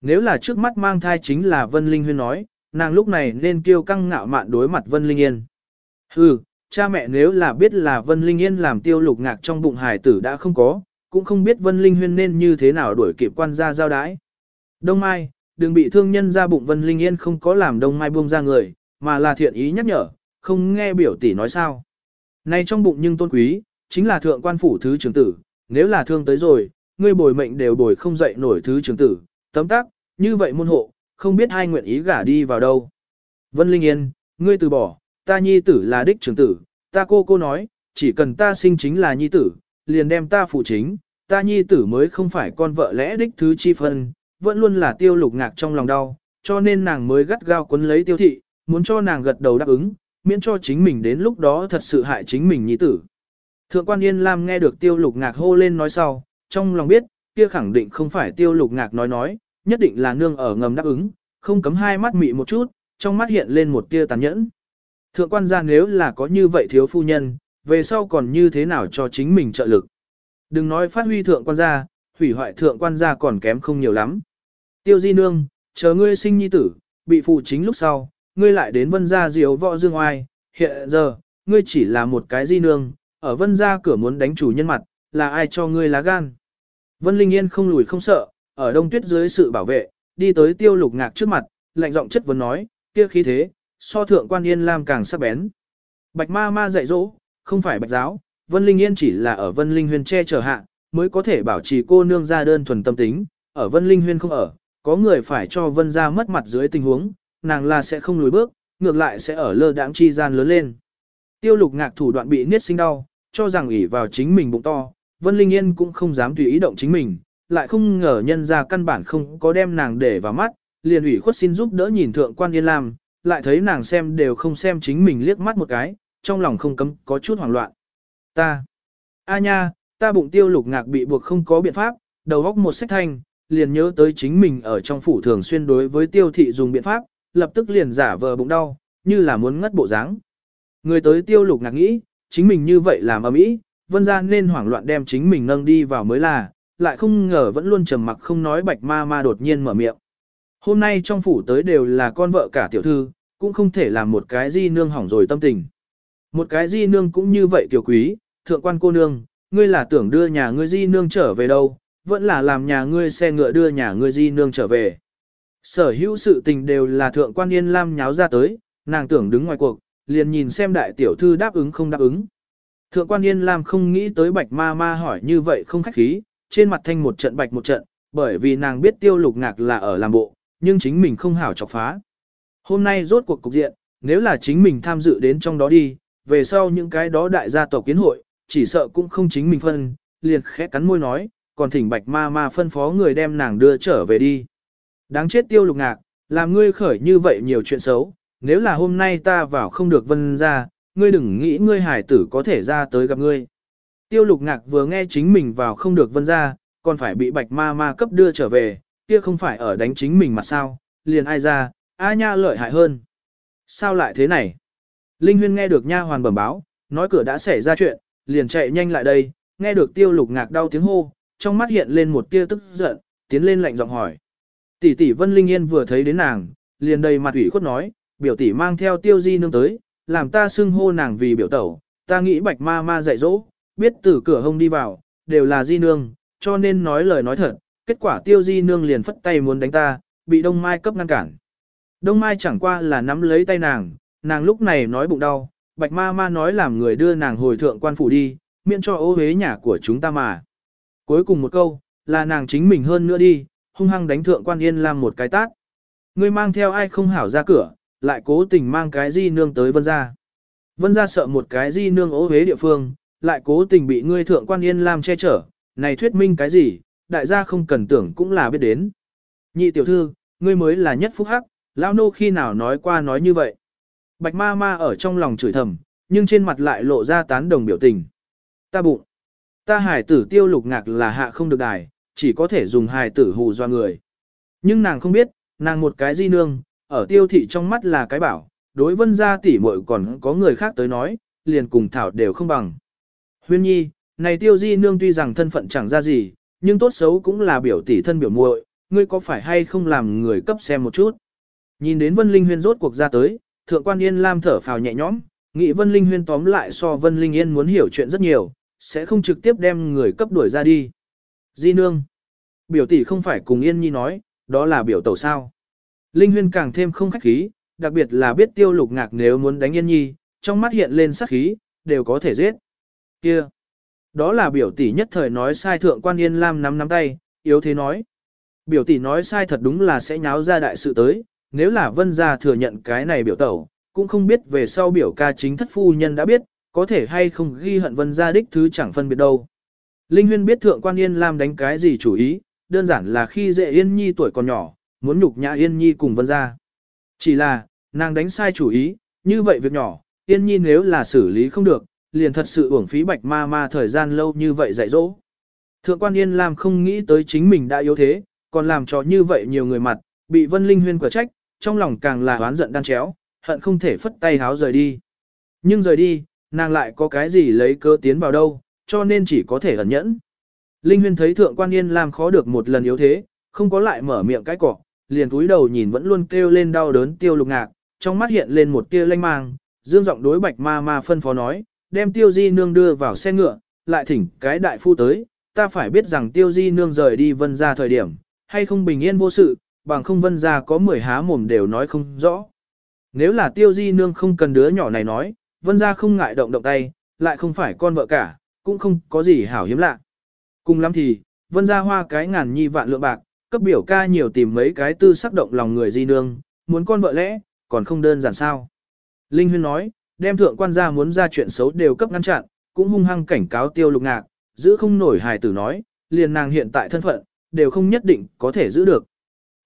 Nếu là trước mắt mang thai chính là Vân Linh Huyên nói, nàng lúc này nên kêu căng ngạo mạn đối mặt Vân Linh Yên. Hừ, cha mẹ nếu là biết là Vân Linh Yên làm tiêu lục ngạc trong bụng hài tử đã không có, cũng không biết Vân Linh Huyên nên như thế nào đuổi kịp quan gia giao đái. Đông Mai, đừng bị thương nhân ra bụng Vân Linh Yên không có làm Đông Mai buông ra người, mà là thiện ý nhắc nhở, không nghe biểu tỷ nói sao. Nay trong bụng nhưng tôn quý, chính là thượng quan phủ thứ trưởng tử, nếu là thương tới rồi, ngươi bồi mệnh đều bồi không dậy nổi thứ trưởng tử, tấm tắc, như vậy môn hộ, không biết hai nguyện ý gả đi vào đâu. Vân Linh Yên, ngươi từ bỏ, ta nhi tử là đích trưởng tử, ta cô cô nói, chỉ cần ta sinh chính là nhi tử, liền đem ta phụ chính, ta nhi tử mới không phải con vợ lẽ đích thứ chi phân, vẫn luôn là tiêu lục ngạc trong lòng đau, cho nên nàng mới gắt gao quấn lấy tiêu thị, muốn cho nàng gật đầu đáp ứng, miễn cho chính mình đến lúc đó thật sự hại chính mình nhi tử. Thượng quan Yên Lam nghe được tiêu lục ngạc hô lên nói sau, trong lòng biết, kia khẳng định không phải tiêu lục ngạc nói nói, nhất định là nương ở ngầm đáp ứng, không cấm hai mắt mị một chút, trong mắt hiện lên một tia tàn nhẫn. Thượng quan gia nếu là có như vậy thiếu phu nhân, về sau còn như thế nào cho chính mình trợ lực. Đừng nói phát huy thượng quan gia, hủy hoại thượng quan gia còn kém không nhiều lắm. Tiêu di nương, chờ ngươi sinh nhi tử, bị phụ chính lúc sau, ngươi lại đến vân gia diều võ dương oai, hiện giờ, ngươi chỉ là một cái di nương, ở vân gia cửa muốn đánh chủ nhân mặt, là ai cho ngươi lá gan. Vân Linh Yên không lùi không sợ, ở đông tuyết dưới sự bảo vệ, đi tới tiêu lục ngạc trước mặt, lạnh giọng chất vấn nói, kia khí thế, so thượng quan yên lam càng sắc bén. Bạch ma ma dạy dỗ, không phải bạch giáo, Vân Linh Yên chỉ là ở Vân Linh Huyền che chở hạ, mới có thể bảo trì cô nương ra đơn thuần tâm tính, ở Vân Linh Huyền không ở, có người phải cho Vân ra mất mặt dưới tình huống, nàng là sẽ không lùi bước, ngược lại sẽ ở lơ đãng chi gian lớn lên. Tiêu lục ngạc thủ đoạn bị niết sinh đau, cho rằng ủy vào chính mình bụng to, Vân Linh Yên cũng không dám tùy ý động chính mình, lại không ngờ nhân ra căn bản không có đem nàng để vào mắt, liền ủy khuất xin giúp đỡ nhìn thượng quan Yên Lam, lại thấy nàng xem đều không xem chính mình liếc mắt một cái, trong lòng không cấm có chút hoảng loạn. Ta, a nha, ta bụng tiêu lục ngạc bị buộc không có biện pháp, đầu góc một sách thanh, liền nhớ tới chính mình ở trong phủ thường xuyên đối với tiêu thị dùng biện pháp, lập tức liền giả vờ bụng đau, như là muốn ngất bộ dáng. Người tới tiêu lục ngạc nghĩ, chính mình như vậy làm ầm ĩ, vân ra nên hoảng loạn đem chính mình nâng đi vào mới là, lại không ngờ vẫn luôn trầm mặc không nói bạch ma ma đột nhiên mở miệng. Hôm nay trong phủ tới đều là con vợ cả tiểu thư, cũng không thể làm một cái di nương hỏng rồi tâm tình. Một cái di nương cũng như vậy tiểu quý, thượng quan cô nương, ngươi là tưởng đưa nhà ngươi di nương trở về đâu, vẫn là làm nhà ngươi xe ngựa đưa nhà ngươi di nương trở về. Sở hữu sự tình đều là thượng quan yên lam nháo ra tới, nàng tưởng đứng ngoài cuộc, liền nhìn xem đại tiểu thư đáp ứng không đáp ứng. Thượng quan yên lam không nghĩ tới bạch ma ma hỏi như vậy không khách khí, trên mặt thanh một trận bạch một trận, bởi vì nàng biết tiêu lục ngạc là ở làm bộ, nhưng chính mình không hảo chọc phá. Hôm nay rốt cuộc cục diện, nếu là chính mình tham dự đến trong đó đi, về sau những cái đó đại gia tộc kiến hội, chỉ sợ cũng không chính mình phân, liền khẽ cắn môi nói, còn thỉnh bạch ma ma phân phó người đem nàng đưa trở về đi. Đáng chết tiêu lục ngạc, làm ngươi khởi như vậy nhiều chuyện xấu, nếu là hôm nay ta vào không được vân ra, ngươi đừng nghĩ ngươi hải tử có thể ra tới gặp ngươi. Tiêu lục ngạc vừa nghe chính mình vào không được vân ra, còn phải bị bạch ma ma cấp đưa trở về, kia không phải ở đánh chính mình mà sao, liền ai ra, a nha lợi hại hơn. Sao lại thế này? Linh Huyên nghe được nha hoàn bẩm báo, nói cửa đã xảy ra chuyện, liền chạy nhanh lại đây, nghe được tiêu lục ngạc đau tiếng hô, trong mắt hiện lên một tia tức giận, tiến lên lạnh giọng hỏi. Tỷ tỷ Vân Linh Yên vừa thấy đến nàng, liền đầy mặt ủy khuất nói, biểu tỷ mang theo tiêu di nương tới, làm ta xưng hô nàng vì biểu tẩu, ta nghĩ bạch ma ma dạy dỗ, biết từ cửa hông đi vào, đều là di nương, cho nên nói lời nói thật, kết quả tiêu di nương liền phất tay muốn đánh ta, bị đông mai cấp ngăn cản. Đông mai chẳng qua là nắm lấy tay nàng, nàng lúc này nói bụng đau, bạch ma ma nói làm người đưa nàng hồi thượng quan phủ đi, miễn cho ô hế nhà của chúng ta mà. Cuối cùng một câu, là nàng chính mình hơn nữa đi, hung hăng đánh thượng quan yên làm một cái tát. Ngươi mang theo ai không hảo ra cửa, lại cố tình mang cái di nương tới vân gia. Vân gia sợ một cái di nương ố hế địa phương, lại cố tình bị ngươi thượng quan yên làm che chở, này thuyết minh cái gì, đại gia không cần tưởng cũng là biết đến. Nhị tiểu thư, ngươi mới là nhất phúc hắc, lão nô khi nào nói qua nói như vậy. Bạch ma ma ở trong lòng chửi thầm, nhưng trên mặt lại lộ ra tán đồng biểu tình. Ta bụng. Ta hải tử tiêu lục ngạc là hạ không được đài, chỉ có thể dùng hải tử hù doa người. Nhưng nàng không biết, nàng một cái di nương, ở tiêu thị trong mắt là cái bảo, đối vân gia tỷ muội còn có người khác tới nói, liền cùng thảo đều không bằng. Huyên nhi, này tiêu di nương tuy rằng thân phận chẳng ra gì, nhưng tốt xấu cũng là biểu tỷ thân biểu muội, ngươi có phải hay không làm người cấp xem một chút. Nhìn đến Vân Linh Huyên rốt cuộc ra tới, Thượng quan Yên Lam thở phào nhẹ nhõm, nghĩ Vân Linh Huyên tóm lại so Vân Linh Yên muốn hiểu chuyện rất nhiều, sẽ không trực tiếp đem người cấp đuổi ra đi. Di nương. Biểu tỷ không phải cùng Yên Nhi nói, đó là biểu tẩu sao. Linh Huyên càng thêm không khách khí, đặc biệt là biết tiêu lục ngạc nếu muốn đánh yên nhi, trong mắt hiện lên sắc khí, đều có thể giết. Kia! Đó là biểu tỷ nhất thời nói sai thượng quan yên lam nắm nắm tay, yếu thế nói. Biểu tỷ nói sai thật đúng là sẽ nháo ra đại sự tới, nếu là vân gia thừa nhận cái này biểu tẩu, cũng không biết về sau biểu ca chính thất phu nhân đã biết, có thể hay không ghi hận vân gia đích thứ chẳng phân biệt đâu. Linh Huyên biết thượng quan Yên Lam đánh cái gì chủ ý, đơn giản là khi dễ Yên Nhi tuổi còn nhỏ, muốn nhục nhã Yên Nhi cùng vân gia. Chỉ là, nàng đánh sai chủ ý, như vậy việc nhỏ, Yên Nhi nếu là xử lý không được, liền thật sự uổng phí bạch ma ma thời gian lâu như vậy dạy dỗ. Thượng quan Yên Lam không nghĩ tới chính mình đã yếu thế, còn làm cho như vậy nhiều người mặt, bị Vân Linh Huyên quả trách, trong lòng càng là oán giận đan chéo, hận không thể phất tay háo rời đi. Nhưng rời đi, nàng lại có cái gì lấy cơ tiến vào đâu, cho nên chỉ có thể ẩn nhẫn. Linh Huyên thấy Thượng quan Yên làm khó được một lần yếu thế, không có lại mở miệng cái cọ, liền cúi đầu nhìn vẫn luôn kêu lên đau đớn tiêu lục ngạc, trong mắt hiện lên một tia lanh mang, dương giọng đối bạch ma ma phân phó nói, đem tiêu di nương đưa vào xe ngựa, lại thỉnh cái đại phu tới, ta phải biết rằng tiêu di nương rời đi vân ra thời điểm, hay không bình yên vô sự, bằng không vân ra có mười há mồm đều nói không rõ. Nếu là tiêu di nương không cần đứa nhỏ này nói, vân ra không ngại động động tay, lại không phải con vợ cả, cũng không có gì hảo hiếm lạ. Cùng lắm thì, vân ra hoa cái ngàn nhi vạn lượng bạc, cấp biểu ca nhiều tìm mấy cái tư sắc động lòng người di nương, muốn con vợ lẽ, còn không đơn giản sao. Linh Huyên nói, đem thượng quan gia muốn ra chuyện xấu đều cấp ngăn chặn, cũng hung hăng cảnh cáo tiêu lục ngạc, giữ không nổi hài tử nói, liền nàng hiện tại thân phận, đều không nhất định có thể giữ được.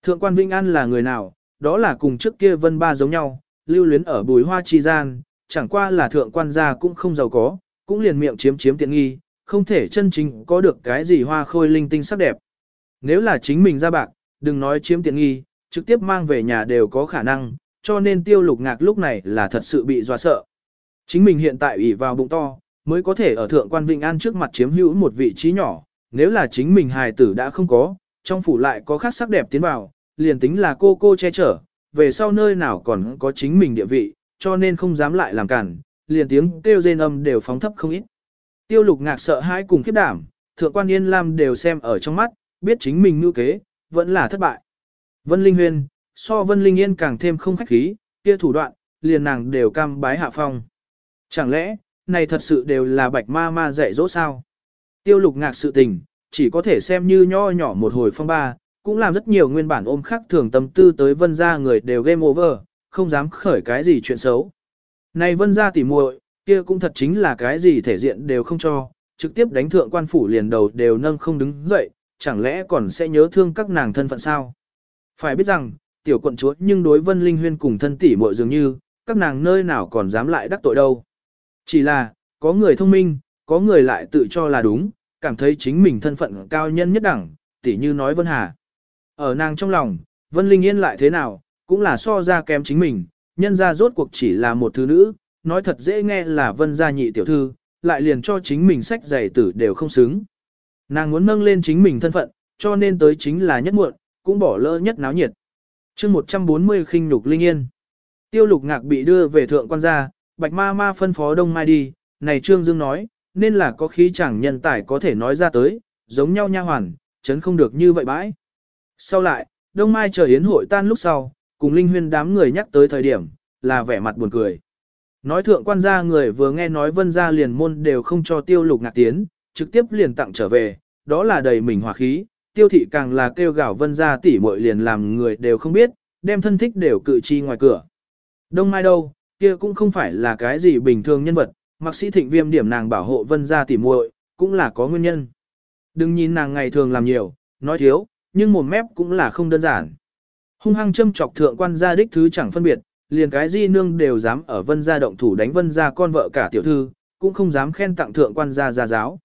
Thượng quan Vinh An là người nào, đó là cùng trước kia vân ba giống nhau, lưu luyến ở bùi hoa chi gian, chẳng qua là thượng quan gia cũng không giàu có, cũng liền miệng chiếm chiếm tiện nghi, không thể chân chính có được cái gì hoa khôi linh tinh sắc đẹp. Nếu là chính mình ra bạc, đừng nói chiếm tiện nghi, trực tiếp mang về nhà đều có khả năng, cho nên tiêu lục ngạc lúc này là thật sự bị dọa sợ. Chính mình hiện tại ủy vào bụng to, mới có thể ở thượng quan Vinh An trước mặt chiếm hữu một vị trí nhỏ, nếu là chính mình hài tử đã không có, trong phủ lại có khác sắc đẹp tiến vào, liền tính là cô cô che chở, về sau nơi nào còn có chính mình địa vị, cho nên không dám lại làm cản, liền tiếng kêu rên âm đều phóng thấp không ít. Tiêu lục ngạc sợ hãi cùng khiếp đảm, thượng quan Yên Lam đều xem ở trong mắt, biết chính mình mưu kế, vẫn là thất bại. Vân Linh Huyên, so Vân Linh Yên càng thêm không khách khí, kia thủ đoạn, liền nàng đều cam bái hạ phong. Chẳng lẽ, này thật sự đều là bạch ma ma dạy dỗ sao? Tiêu lục ngạc sự tình, chỉ có thể xem như nho nhỏ một hồi phong ba, cũng làm rất nhiều nguyên bản ôm khắc thường tâm tư tới vân gia người đều game over, không dám khởi cái gì chuyện xấu. Này vân gia tỉ muội, kia cũng thật chính là cái gì thể diện đều không cho, trực tiếp đánh thượng quan phủ liền đầu đều nâng không đứng dậy, chẳng lẽ còn sẽ nhớ thương các nàng thân phận sao? Phải biết rằng, tiểu quận chúa nhưng đối vân linh huyên cùng thân tỷ muội dường như, các nàng nơi nào còn dám lại đắc tội đâu. Chỉ là, có người thông minh, có người lại tự cho là đúng, cảm thấy chính mình thân phận cao nhân nhất đẳng, tỷ như nói Vân Hà. Ở nàng trong lòng, Vân Linh Yên lại thế nào, cũng là so ra kém chính mình, nhân ra rốt cuộc chỉ là một thứ nữ, nói thật dễ nghe là Vân gia nhị tiểu thư, lại liền cho chính mình sách giày tử đều không xứng. Nàng muốn nâng lên chính mình thân phận, cho nên tới chính là nhất muộn, cũng bỏ lỡ nhất náo nhiệt. chương 140 khinh nhục Linh Yên. Tiêu lục ngạc bị đưa về thượng quan gia, bạch ma ma phân phó đông mai đi, này Trương Dương nói, nên là có khí chẳng nhân tài có thể nói ra tới, giống nhau nha hoàn, chấn không được như vậy bãi. Sau lại, Đông Mai chờ yến hội tan lúc sau, cùng Linh Huyên đám người nhắc tới thời điểm, là vẻ mặt buồn cười. Nói thượng quan gia người vừa nghe nói vân gia liền môn đều không cho tiêu lục ngạc tiến, trực tiếp liền tặng trở về, đó là đầy mình hòa khí, tiêu thị càng là kêu gào vân gia tỉ muội liền làm người đều không biết, đem thân thích đều cự chi ngoài cửa. Đông Mai đâu, kia cũng không phải là cái gì bình thường nhân vật, Mạc sĩ thịnh viêm điểm nàng bảo hộ vân gia tỉ muội cũng là có nguyên nhân. Đừng nhìn nàng ngày thường làm nhiều, nói thiếu, nhưng một mép cũng là không đơn giản. Hung hăng châm chọc thượng quan gia đích thứ chẳng phân biệt, liền cái di nương đều dám ở vân gia động thủ đánh vân gia con vợ cả tiểu thư, cũng không dám khen tặng thượng quan gia gia giáo.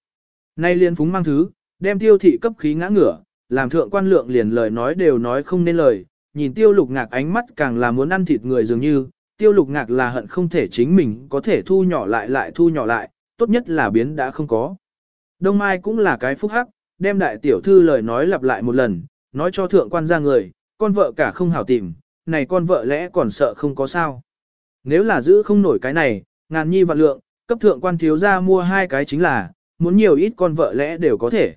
Nay liên phúng mang thứ, đem tiêu thị cấp khí ngã ngửa, làm thượng quan lượng liền lời nói đều nói không nên lời, nhìn tiêu lục ngạc ánh mắt càng là muốn ăn thịt người dường như, tiêu lục ngạc là hận không thể chính mình có thể thu nhỏ lại lại thu nhỏ lại, tốt nhất là biến đã không có. Đông Mai cũng là cái phúc hắc, đem đại tiểu thư lời nói lặp lại một lần, nói cho thượng quan ra người, con vợ cả không hảo tìm, này con vợ lẽ còn sợ không có sao. Nếu là giữ không nổi cái này, ngàn nhi vạn lượng, cấp thượng quan thiếu ra mua hai cái chính là, muốn nhiều ít con vợ lẽ đều có thể.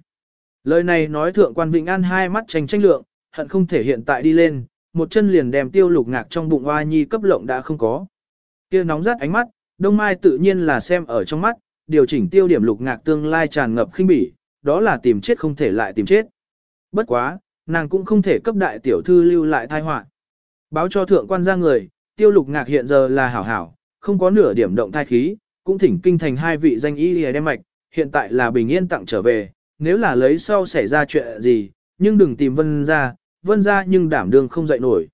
Lời này nói thượng quan Vĩnh An hai mắt tranh tranh lượng, hận không thể hiện tại đi lên, một chân liền đem tiêu lục ngạc trong bụng oa nhi cấp lộng đã không có. Kia nóng rát ánh mắt, đông mai tự nhiên là xem ở trong mắt, điều chỉnh tiêu điểm lục ngạc tương lai tràn ngập khinh bỉ, đó là tìm chết không thể lại tìm chết. Bất quá, nàng cũng không thể cấp đại tiểu thư lưu lại thai họa. Báo cho thượng quan ra người, tiêu lục ngạc hiện giờ là hảo hảo, không có nửa điểm động thai khí, cũng thỉnh kinh thành hai vị danh y lìa đem mạch, hiện tại là bình yên tặng trở về, nếu là lấy sau xảy ra chuyện gì, nhưng đừng tìm vân ra, vân ra nhưng đảm đương không dậy nổi.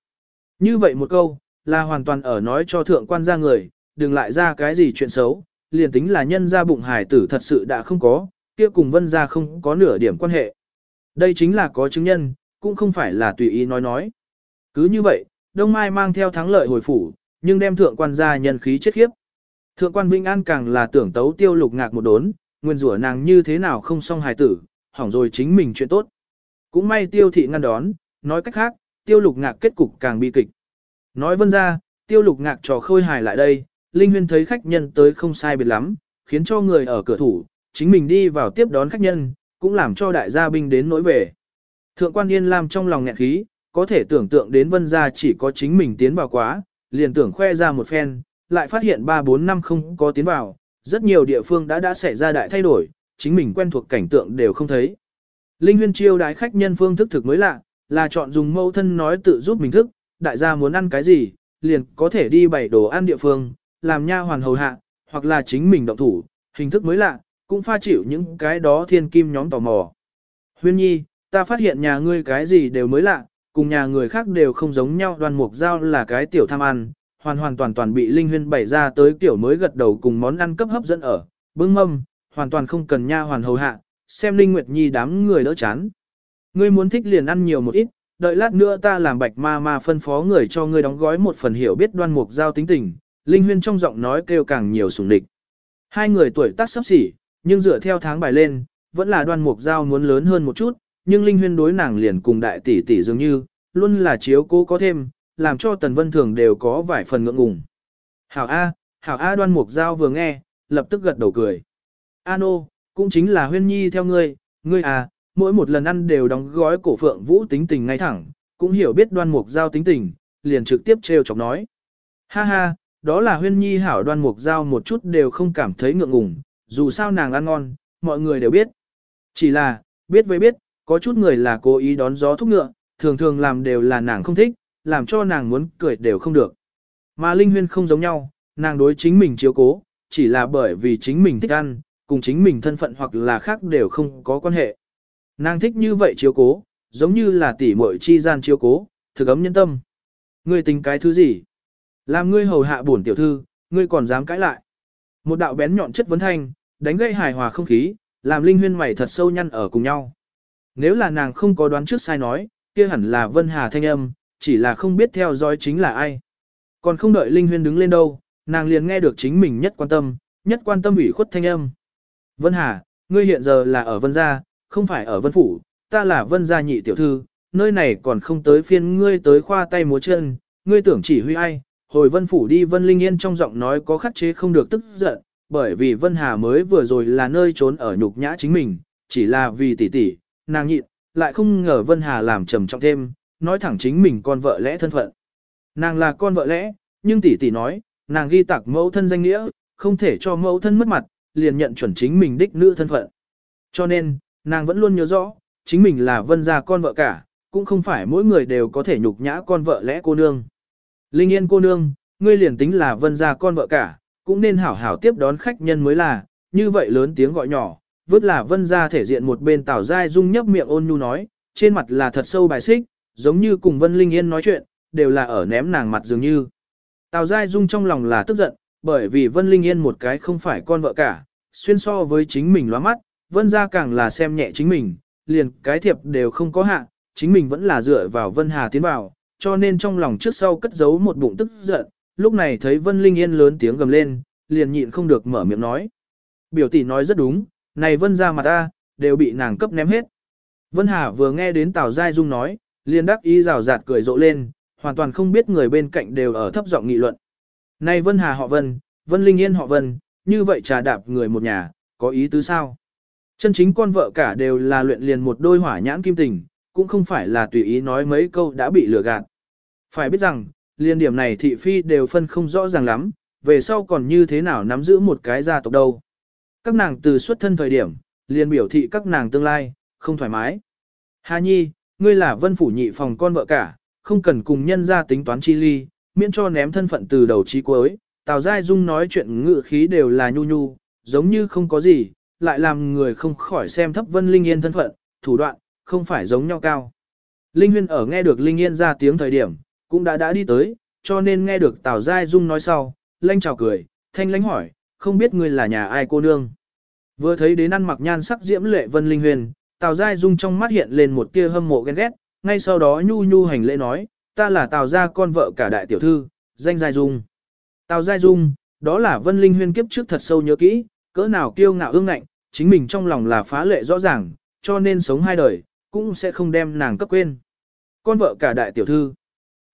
Như vậy một câu, là hoàn toàn ở nói cho thượng quan ra người, đừng lại ra cái gì chuyện xấu, liền tính là nhân ra bụng hải tử thật sự đã không có, kia cùng vân ra không có nửa điểm quan hệ. Đây chính là có chứng nhân, cũng không phải là tùy ý nói nói. Cứ như vậy, Đông Mai mang theo thắng lợi hồi phủ, nhưng đem thượng quan gia nhân khí chết khiếp. Thượng quan Vinh An càng là tưởng tấu tiêu lục ngạc một đốn, nguyên rủa nàng như thế nào không xong hài tử, hỏng rồi chính mình chuyện tốt. Cũng may tiêu thị ngăn đón, nói cách khác, tiêu lục ngạc kết cục càng bi kịch. Nói vân ra, tiêu lục ngạc trò khôi hài lại đây, Linh Huyên thấy khách nhân tới không sai biệt lắm, khiến cho người ở cửa thủ, chính mình đi vào tiếp đón khách nhân, cũng làm cho đại gia binh đến nỗi về. Thượng quan Yên Lam trong lòng nghẹn khí, có thể tưởng tượng đến vân gia chỉ có chính mình tiến vào quá, liền tưởng khoe ra một phen, lại phát hiện 3-4 năm không có tiến vào, rất nhiều địa phương đã đã xảy ra đại thay đổi, chính mình quen thuộc cảnh tượng đều không thấy. Linh huyên chiêu đái khách nhân phương thức thực mới lạ, là chọn dùng mẫu thân nói tự giúp mình thức, đại gia muốn ăn cái gì, liền có thể đi bày đồ ăn địa phương, làm nha hoàn hầu hạ, hoặc là chính mình động thủ, hình thức mới lạ, cũng pha chịu những cái đó thiên kim nhóm tò mò. Huyên nhi, ta phát hiện nhà ngươi cái gì đều mới lạ, cùng nhà người khác đều không giống nhau đoan mục giao là cái tiểu tham ăn, hoàn hoàn toàn toàn bị Linh Huyên bày ra tới tiểu mới gật đầu cùng món ăn cấp hấp dẫn ở, bưng mâm, hoàn toàn không cần nha hoàn hầu hạ, xem Linh Nguyệt Nhi đám người đỡ chán. Ngươi muốn thích liền ăn nhiều một ít, đợi lát nữa ta làm bạch ma ma phân phó người cho ngươi đóng gói một phần hiểu biết đoan mục giao tính tình, Linh Huyên trong giọng nói kêu càng nhiều sùng địch. Hai người tuổi tác sắp xỉ, nhưng dựa theo tháng bài lên, vẫn là đoan mục giao muốn lớn hơn một chút, nhưng Linh Huyên đối nàng liền cùng đại tỷ tỷ dường như, luôn là chiếu cố có thêm, làm cho Tần Vân Thường đều có vài phần ngượng ngùng. Hảo A, Hảo A đoan mục giao vừa nghe, lập tức gật đầu cười. Ano, cũng chính là Huyên Nhi theo ngươi, ngươi à, mỗi một lần ăn đều đóng gói cổ phượng vũ tính tình ngay thẳng, cũng hiểu biết đoan mục giao tính tình, liền trực tiếp trêu chọc nói. Ha ha, đó là Huyên Nhi hảo đoan mục giao một chút đều không cảm thấy ngượng ngùng, dù sao nàng ăn ngon, mọi người đều biết. Chỉ là, biết với biết, có chút người là cố ý đón gió thúc ngựa, thường thường làm đều là nàng không thích, làm cho nàng muốn cười đều không được. Mà Linh Huyên không giống nhau, nàng đối chính mình chiếu cố, chỉ là bởi vì chính mình thích ăn, cùng chính mình thân phận hoặc là khác đều không có quan hệ. Nàng thích như vậy chiếu cố, giống như là tỷ muội chi gian chiếu cố, thực ấm nhân tâm. Ngươi tính cái thứ gì? Làm ngươi hầu hạ bổn tiểu thư, ngươi còn dám cãi lại. Một đạo bén nhọn chất vấn thanh, đánh gây hài hòa không khí, làm Linh Huyên mày thật sâu nhăn ở cùng nhau. Nếu là nàng không có đoán trước sai nói, kia hẳn là Vân Hà thanh âm, chỉ là không biết theo dõi chính là ai. Còn không đợi Linh Huyên đứng lên đâu, nàng liền nghe được chính mình nhất quan tâm, nhất quan tâm ủy khuất thanh âm. Vân Hà, ngươi hiện giờ là ở Vân Gia, không phải ở Vân Phủ, ta là Vân Gia nhị tiểu thư, nơi này còn không tới phiên ngươi tới khoa tay múa chân, ngươi tưởng chỉ huy ai, hồi Vân Phủ đi Vân Linh Yên trong giọng nói có khắc chế không được tức giận, bởi vì Vân Hà mới vừa rồi là nơi trốn ở nhục nhã chính mình, chỉ là vì tỷ tỷ, nàng nhịn, lại không ngờ Vân Hà làm trầm trọng thêm, nói thẳng chính mình con vợ lẽ thân phận. Nàng là con vợ lẽ, nhưng tỷ tỷ nói, nàng ghi tạc mẫu thân danh nghĩa, không thể cho mẫu thân mất mặt, liền nhận chuẩn chính mình đích nữ thân phận. Cho nên, nàng vẫn luôn nhớ rõ, chính mình là vân gia con vợ cả, cũng không phải mỗi người đều có thể nhục nhã con vợ lẽ cô nương. Linh yên cô nương, ngươi liền tính là vân gia con vợ cả, cũng nên hảo hảo tiếp đón khách nhân mới là, như vậy lớn tiếng gọi nhỏ, vứt là vân gia thể diện một bên tảo dai dung nhấp miệng ôn nhu nói, trên mặt là thật sâu bài xích, giống như cùng vân linh yên nói chuyện, đều là ở ném nàng mặt dường như. Tào Giai Dung trong lòng là tức giận, bởi vì Vân Linh Yên một cái không phải con vợ cả, xuyên so với chính mình loa mắt, Vân gia càng là xem nhẹ chính mình, liền cái thiệp đều không có hạ, chính mình vẫn là dựa vào Vân Hà tiến vào, cho nên trong lòng trước sau cất giấu một bụng tức giận, lúc này thấy Vân Linh Yên lớn tiếng gầm lên, liền nhịn không được mở miệng nói. Biểu tỷ nói rất đúng, này Vân gia mà ta, đều bị nàng cấp ném hết. Vân Hà vừa nghe đến Tào Giai Dung nói, liền đắc ý rào rạt cười rộ lên, hoàn toàn không biết người bên cạnh đều ở thấp giọng nghị luận. Này Vân Hà họ Vân, Vân Linh Yên họ Vân, như vậy trà đạp người một nhà, có ý tứ sao? Chân chính con vợ cả đều là luyện liền một đôi hỏa nhãn kim tình, cũng không phải là tùy ý nói mấy câu đã bị lừa gạt. Phải biết rằng, liên điểm này thị phi đều phân không rõ ràng lắm, về sau còn như thế nào nắm giữ một cái gia tộc đâu. Các nàng từ xuất thân thời điểm, liền biểu thị các nàng tương lai, không thoải mái. Hà Nhi, ngươi là vân phủ nhị phòng con vợ cả, không cần cùng nhân ra tính toán chi ly, miễn cho ném thân phận từ đầu chí cuối. Tào Giai Dung nói chuyện ngự khí đều là nhu nhu, giống như không có gì, lại làm người không khỏi xem thấp Vân Linh Yên thân phận, thủ đoạn, không phải giống nhau cao. Linh Huyên ở nghe được Linh Yên ra tiếng thời điểm, cũng đã đã đi tới, cho nên nghe được Tào Giai Dung nói sau, lanh chào cười, thanh lánh hỏi, không biết ngươi là nhà ai cô nương. Vừa thấy đến ăn mặc nhan sắc diễm lệ Vân Linh Huyền, Tào Giai Dung trong mắt hiện lên một tia hâm mộ ghen ghét, ngay sau đó nhu nhu hành lễ nói, ta là Tào gia con vợ cả đại tiểu thư, danh Giai Dung. Tào Giai Dung, đó là Vân Linh Huyền kiếp trước thật sâu nhớ kỹ, cỡ nào kiêu ngạo ương ngạnh, chính mình trong lòng là phá lệ rõ ràng, cho nên sống hai đời, cũng sẽ không đem nàng cấp quên. Con vợ cả đại tiểu thư.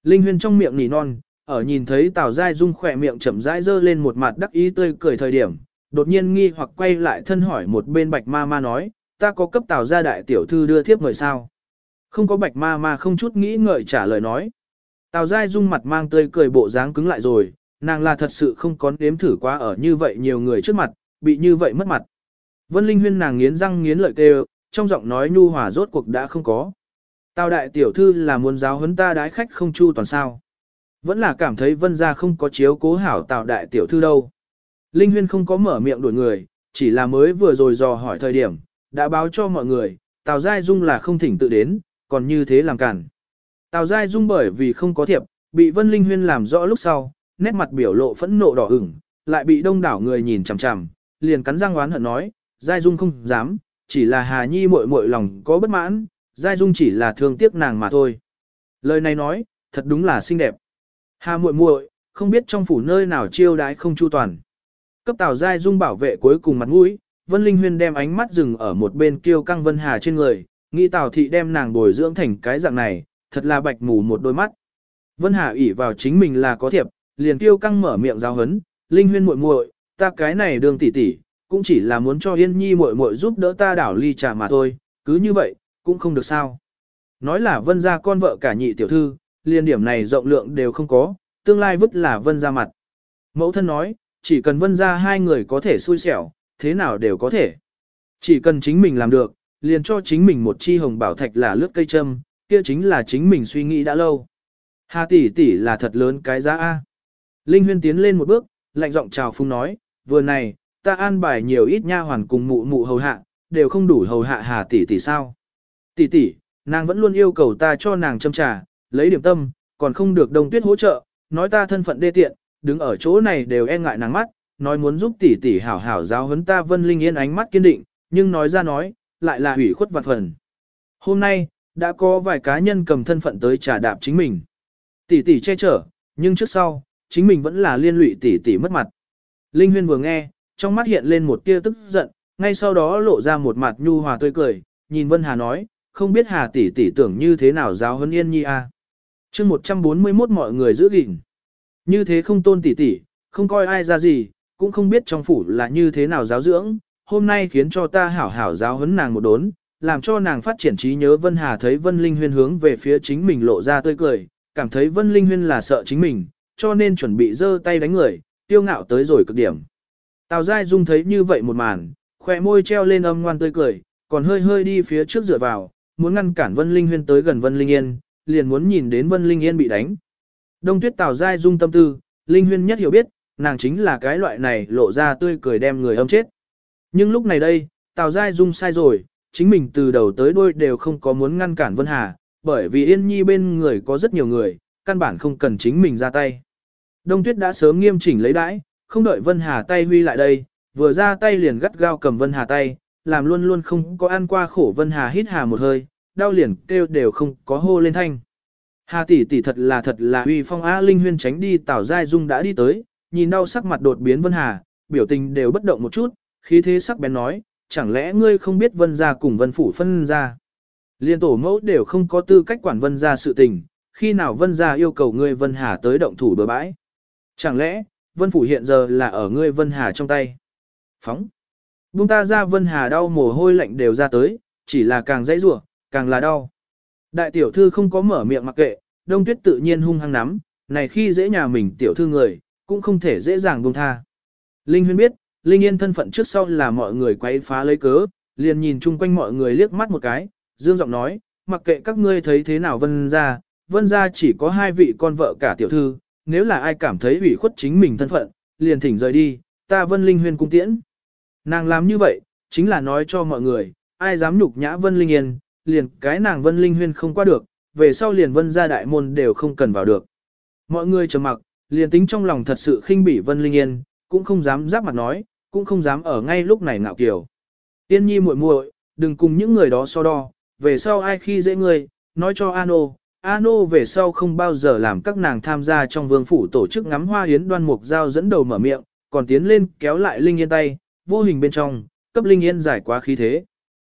Linh Huyên trong miệng nỉ non, ở nhìn thấy Tào Giai Dung khỏe miệng chậm rãi dơ lên một mặt đắc ý tươi cười thời điểm, đột nhiên nghi hoặc quay lại thân hỏi một bên bạch ma ma nói, ta có cấp Tào gia đại tiểu thư đưa thiếp người sao? Không có bạch ma ma không chút nghĩ ngợi trả lời nói. Tào Giai Dung mặt mang tươi cười bộ dáng cứng lại rồi, nàng là thật sự không có nếm thử quá ở như vậy nhiều người trước mặt, bị như vậy mất mặt. Vân Linh Huyên nàng nghiến răng nghiến lợi kêu, trong giọng nói nhu hòa rốt cuộc đã không có. Tào đại tiểu thư là muốn giáo huấn ta đái khách không chu toàn sao. Vẫn là cảm thấy vân gia không có chiếu cố hảo tào đại tiểu thư đâu. Linh Huyên không có mở miệng đuổi người, chỉ là mới vừa rồi dò hỏi thời điểm, đã báo cho mọi người, Tào Giai Dung là không thỉnh tự đến, còn như thế làm cản. Tào Giai Dung bởi vì không có thiệp, bị Vân Linh Huyên làm rõ lúc sau, nét mặt biểu lộ phẫn nộ đỏ ửng, lại bị đông đảo người nhìn chằm chằm, liền cắn răng oán hận nói, Giai Dung không dám, chỉ là Hà Nhi muội muội lòng có bất mãn, Giai Dung chỉ là thương tiếc nàng mà thôi. Lời này nói, thật đúng là xinh đẹp. Hà muội muội, không biết trong phủ nơi nào chiêu đái không chu toàn. Cấp Tào Giai Dung bảo vệ cuối cùng mặt mũi, Vân Linh Huyên đem ánh mắt dừng ở một bên kiêu căng Vân Hà trên người, nghĩ Tào thị đem nàng bồi dưỡng thành cái dạng này, thật là bạch mù một đôi mắt. Vân Hà ỷ vào chính mình là có thiệp, liền kiêu căng mở miệng giáo hấn, Linh Huyên muội muội, ta cái này đường tỷ tỷ, cũng chỉ là muốn cho Yên Nhi muội muội giúp đỡ ta đảo ly trà mà thôi, cứ như vậy, cũng không được sao. Nói là Vân gia con vợ cả nhị tiểu thư, liên điểm này rộng lượng đều không có, tương lai vứt là Vân gia mặt. Mẫu thân nói, chỉ cần Vân gia hai người có thể xui xẻo, thế nào đều có thể. Chỉ cần chính mình làm được, liền cho chính mình một chi hồng bảo thạch là lướt cây châm, kia chính là chính mình suy nghĩ đã lâu. Hà tỷ tỷ là thật lớn cái giá A. Linh Huyên tiến lên một bước, lạnh giọng chào phung nói, vừa này, ta an bài nhiều ít nha hoàn cùng mụ mụ hầu hạ, đều không đủ hầu hạ Hà tỷ tỷ sao. Tỷ tỷ, nàng vẫn luôn yêu cầu ta cho nàng châm trà, lấy điểm tâm, còn không được đồng tuyết hỗ trợ, nói ta thân phận đê tiện, đứng ở chỗ này đều e ngại nàng mắt, nói muốn giúp tỷ tỷ hảo hảo giáo huấn ta Vân Linh Yên ánh mắt kiên định, nhưng nói ra nói, lại là hủy khuất vặt phần. Hôm nay, đã có vài cá nhân cầm thân phận tới trà đạp chính mình. Tỷ tỷ che chở, nhưng trước sau, chính mình vẫn là liên lụy tỷ tỷ mất mặt. Linh Huyên vừa nghe, trong mắt hiện lên một tia tức giận, ngay sau đó lộ ra một mặt nhu hòa tươi cười, nhìn Vân Hà nói, không biết Hà tỷ tỷ tưởng như thế nào giáo huấn Yên Nhi a. À. Chương 141 mọi người giữ gìn. Như thế không tôn tỷ tỷ, không coi ai ra gì, cũng không biết trong phủ là như thế nào giáo dưỡng, hôm nay khiến cho ta hảo hảo giáo huấn nàng một đốn, làm cho nàng phát triển trí nhớ Vân Hà thấy Vân Linh Huyên hướng về phía chính mình lộ ra tươi cười, cảm thấy Vân Linh Huyên là sợ chính mình, cho nên chuẩn bị giơ tay đánh người, tiêu ngạo tới rồi cực điểm. Tào Giai Dung thấy như vậy một màn, khỏe môi treo lên âm ngoan tươi cười, còn hơi hơi đi phía trước dựa vào, muốn ngăn cản Vân Linh Huyên tới gần Vân Linh Yên, liền muốn nhìn đến Vân Linh Yên bị đánh. Đông tuyết Tào Giai Dung tâm tư, Linh Huyên nhất hiểu biết, nàng chính là cái loại này lộ ra tươi cười đem người âm chết. Nhưng lúc này đây, Tào Giai Dung sai rồi, chính mình từ đầu tới đuôi đều không có muốn ngăn cản Vân Hà, bởi vì Yên Nhi bên người có rất nhiều người, căn bản không cần chính mình ra tay. Đông Tuyết đã sớm nghiêm chỉnh lấy đãi, không đợi Vân Hà tay huy lại đây, vừa ra tay liền gắt gao cầm Vân Hà tay, làm luôn luôn không có ăn qua khổ Vân Hà hít hà một hơi, đau liền kêu đều không có hô lên thanh. Hà tỷ tỷ thật là thật là uy phong Á Linh Huyên tránh đi Tảo Giai Dung đã đi tới, nhìn đau sắc mặt đột biến Vân Hà, biểu tình đều bất động một chút, khí thế sắc bén nói, chẳng lẽ ngươi không biết Vân gia cùng Vân phủ phân ra. Liên tổ mẫu đều không có tư cách quản Vân gia sự tình, khi nào Vân gia yêu cầu ngươi Vân Hà tới động thủ bừa bãi. Chẳng lẽ, Vân phủ hiện giờ là ở ngươi Vân Hà trong tay. Phóng. Bung ta ra Vân Hà đau mồ hôi lạnh đều ra tới, chỉ là càng dãy rủa, càng là đau. Đại tiểu thư không có mở miệng mặc kệ, đông tuyết tự nhiên hung hăng nắm, này khi dễ nhà mình tiểu thư người, cũng không thể dễ dàng buông tha. Linh Huyên biết, Linh Yên thân phận trước sau là mọi người quấy phá lấy cớ, liền nhìn chung quanh mọi người liếc mắt một cái, dương giọng nói, mặc kệ các ngươi thấy thế nào vân ra, vân ra chỉ có hai vị con vợ cả tiểu thư, nếu là ai cảm thấy ủy khuất chính mình thân phận, liền thỉnh rời đi, ta vân linh huyên cung tiễn. Nàng làm như vậy, chính là nói cho mọi người, ai dám nhục nhã vân linh yên, liền cái nàng vân linh huyên không qua được, về sau liền vân ra đại môn đều không cần vào được. Mọi người trầm mặc, liền tính trong lòng thật sự khinh bỉ vân linh yên, cũng không dám giáp mặt nói, cũng không dám ở ngay lúc này ngạo kiều. Tiên nhi muội muội, đừng cùng những người đó so đo, về sau ai khi dễ ngươi, nói cho Ano, Ano về sau không bao giờ làm các nàng tham gia trong vương phủ tổ chức ngắm hoa hiến đoan mục giao dẫn đầu mở miệng, còn tiến lên kéo lại Linh Yên tay, vô hình bên trong, cấp Linh Yên giải quá khí thế.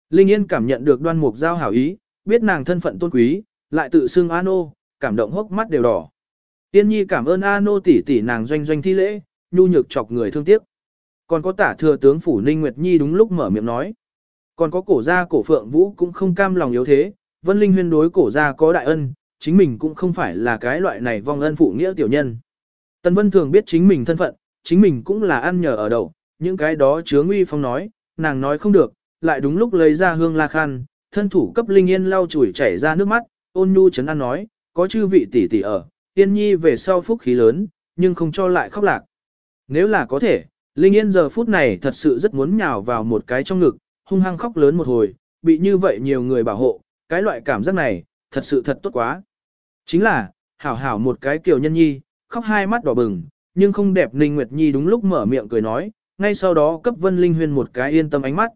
Linh Yên cảm nhận được đoan mục giao hảo ý, biết nàng thân phận tôn quý, lại tự xưng Ano, cảm động hốc mắt đều đỏ. Tiên nhi cảm ơn Ano tỷ tỷ nàng doanh doanh thi lễ, nhu nhược chọc người thương tiếc. Còn có tả thừa tướng phủ Ninh Nguyệt Nhi đúng lúc mở miệng nói. Còn có cổ gia cổ phượng vũ cũng không cam lòng yếu thế, Vân Linh huyên đối cổ gia có đại ân, chính mình cũng không phải là cái loại này vong ân phụ nghĩa tiểu nhân. Tần Vân thường biết chính mình thân phận, chính mình cũng là ăn nhờ ở đậu, những cái đó chứa nguy phong nói, nàng nói không được, lại đúng lúc lấy ra hương la khan, thân thủ cấp Linh Yên lau chùi chảy ra nước mắt, ôn nhu chấn an nói, có chư vị tỷ tỷ ở, Yên Nhi về sau phúc khí lớn, nhưng không cho lại khóc lạc. Nếu là có thể, Linh Yên giờ phút này thật sự rất muốn nhào vào một cái trong ngực, hung hăng khóc lớn một hồi, bị như vậy nhiều người bảo hộ, cái loại cảm giác này, thật sự thật tốt quá. Chính là, hảo hảo một cái kiều nhân nhi, khóc hai mắt đỏ bừng, nhưng không đẹp Ninh Nguyệt Nhi đúng lúc mở miệng cười nói, ngay sau đó cấp Vân Linh Huyên một cái yên tâm ánh mắt.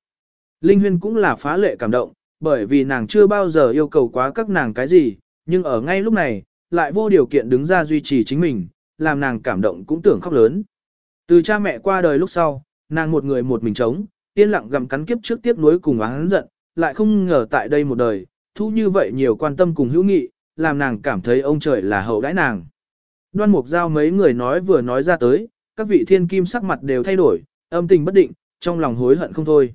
Linh Huyên cũng là phá lệ cảm động, bởi vì nàng chưa bao giờ yêu cầu quá các nàng cái gì, nhưng ở ngay lúc này, lại vô điều kiện đứng ra duy trì chính mình, làm nàng cảm động cũng tưởng khóc lớn. Từ cha mẹ qua đời lúc sau, nàng một người một mình trống, yên lặng gặm cắn kiếp trước tiếp nối cùng oán giận, lại không ngờ tại đây một đời, thu như vậy nhiều quan tâm cùng hữu nghị, làm nàng cảm thấy ông trời là hậu đãi nàng. Đoan mục giao mấy người nói vừa nói ra tới, các vị thiên kim sắc mặt đều thay đổi, âm tình bất định, trong lòng hối hận không thôi.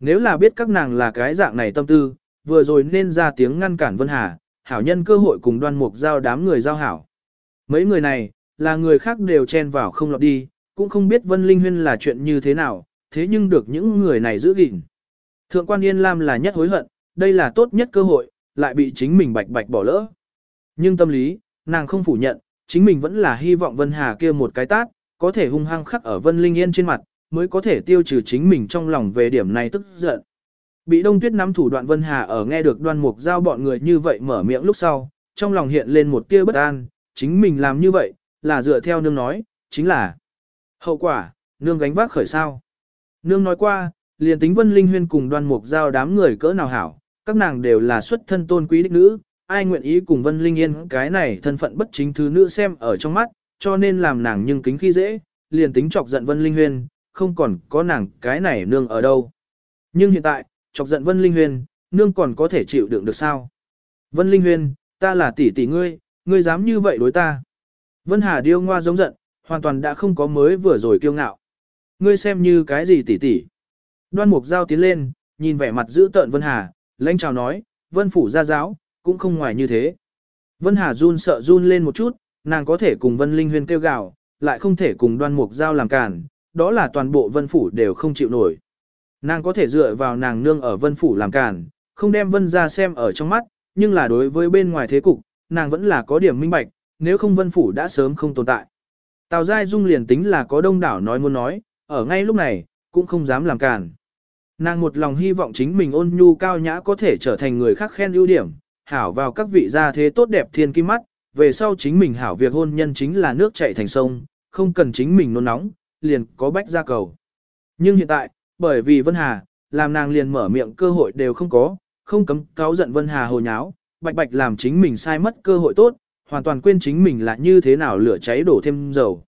Nếu là biết các nàng là cái dạng này tâm tư, vừa rồi nên ra tiếng ngăn cản Vân Hà, hảo nhân cơ hội cùng đoan mục giao đám người giao hảo. Mấy người này, là người khác đều chen vào không lọt đi, cũng không biết Vân Linh Huyên là chuyện như thế nào, thế nhưng được những người này giữ gìn. Thượng quan Yên Lam là nhất hối hận, đây là tốt nhất cơ hội, lại bị chính mình bạch bạch bỏ lỡ. Nhưng tâm lý, nàng không phủ nhận, chính mình vẫn là hy vọng Vân Hà kia một cái tát, có thể hung hăng khắc ở Vân Linh Yên trên mặt, mới có thể tiêu trừ chính mình trong lòng về điểm này tức giận. Bị Đông Tuyết nắm thủ đoạn Vân Hà ở nghe được đoan mục giao bọn người như vậy mở miệng lúc sau, trong lòng hiện lên một tia bất an, chính mình làm như vậy, là dựa theo nương nói, chính là hậu quả, nương gánh vác khởi sao. Nương nói qua, liền tính Vân Linh Huyên cùng đoan mục giao đám người cỡ nào hảo, các nàng đều là xuất thân tôn quý đích nữ, ai nguyện ý cùng Vân Linh Yên cái này thân phận bất chính thứ nữ xem ở trong mắt, cho nên làm nàng nhưng kính khi dễ, liền tính chọc giận Vân Linh Huyên, không còn có nàng cái này nương ở đâu. Nhưng hiện tại, chọc giận Vân Linh Huyên, nương còn có thể chịu đựng được sao? Vân Linh Huyên, ta là tỷ tỷ ngươi, ngươi dám như vậy đối ta. Vân Hà điêu ngoa giống giận, hoàn toàn đã không có mới vừa rồi kiêu ngạo. Ngươi xem như cái gì tỷ tỷ? Đoan Mục Giao tiến lên, nhìn vẻ mặt giữ tợn Vân Hà, lãnh chào nói, Vân Phủ gia giáo, cũng không ngoài như thế. Vân Hà run sợ run lên một chút, nàng có thể cùng Vân Linh Huyên kêu gào, lại không thể cùng Đoan Mục Giao làm cản, đó là toàn bộ Vân Phủ đều không chịu nổi. Nàng có thể dựa vào nàng nương ở Vân Phủ làm cản, không đem Vân ra xem ở trong mắt, nhưng là đối với bên ngoài thế cục, nàng vẫn là có điểm minh bạch, nếu không Vân Phủ đã sớm không tồn tại. Tào Giai Dung liền tính là có đông đảo nói muốn nói, ở ngay lúc này, cũng không dám làm cản. Nàng một lòng hy vọng chính mình ôn nhu cao nhã có thể trở thành người khác khen ưu điểm, hảo vào các vị gia thế tốt đẹp thiên kim mắt, về sau chính mình hảo việc hôn nhân chính là nước chảy thành sông, không cần chính mình nôn nóng, liền có bách ra cầu. Nhưng hiện tại, bởi vì Vân Hà, làm nàng liền mở miệng cơ hội đều không có, không cấm cáo giận Vân Hà hồ nháo, bạch bạch làm chính mình sai mất cơ hội tốt, hoàn toàn quên chính mình là như thế nào lửa cháy đổ thêm dầu.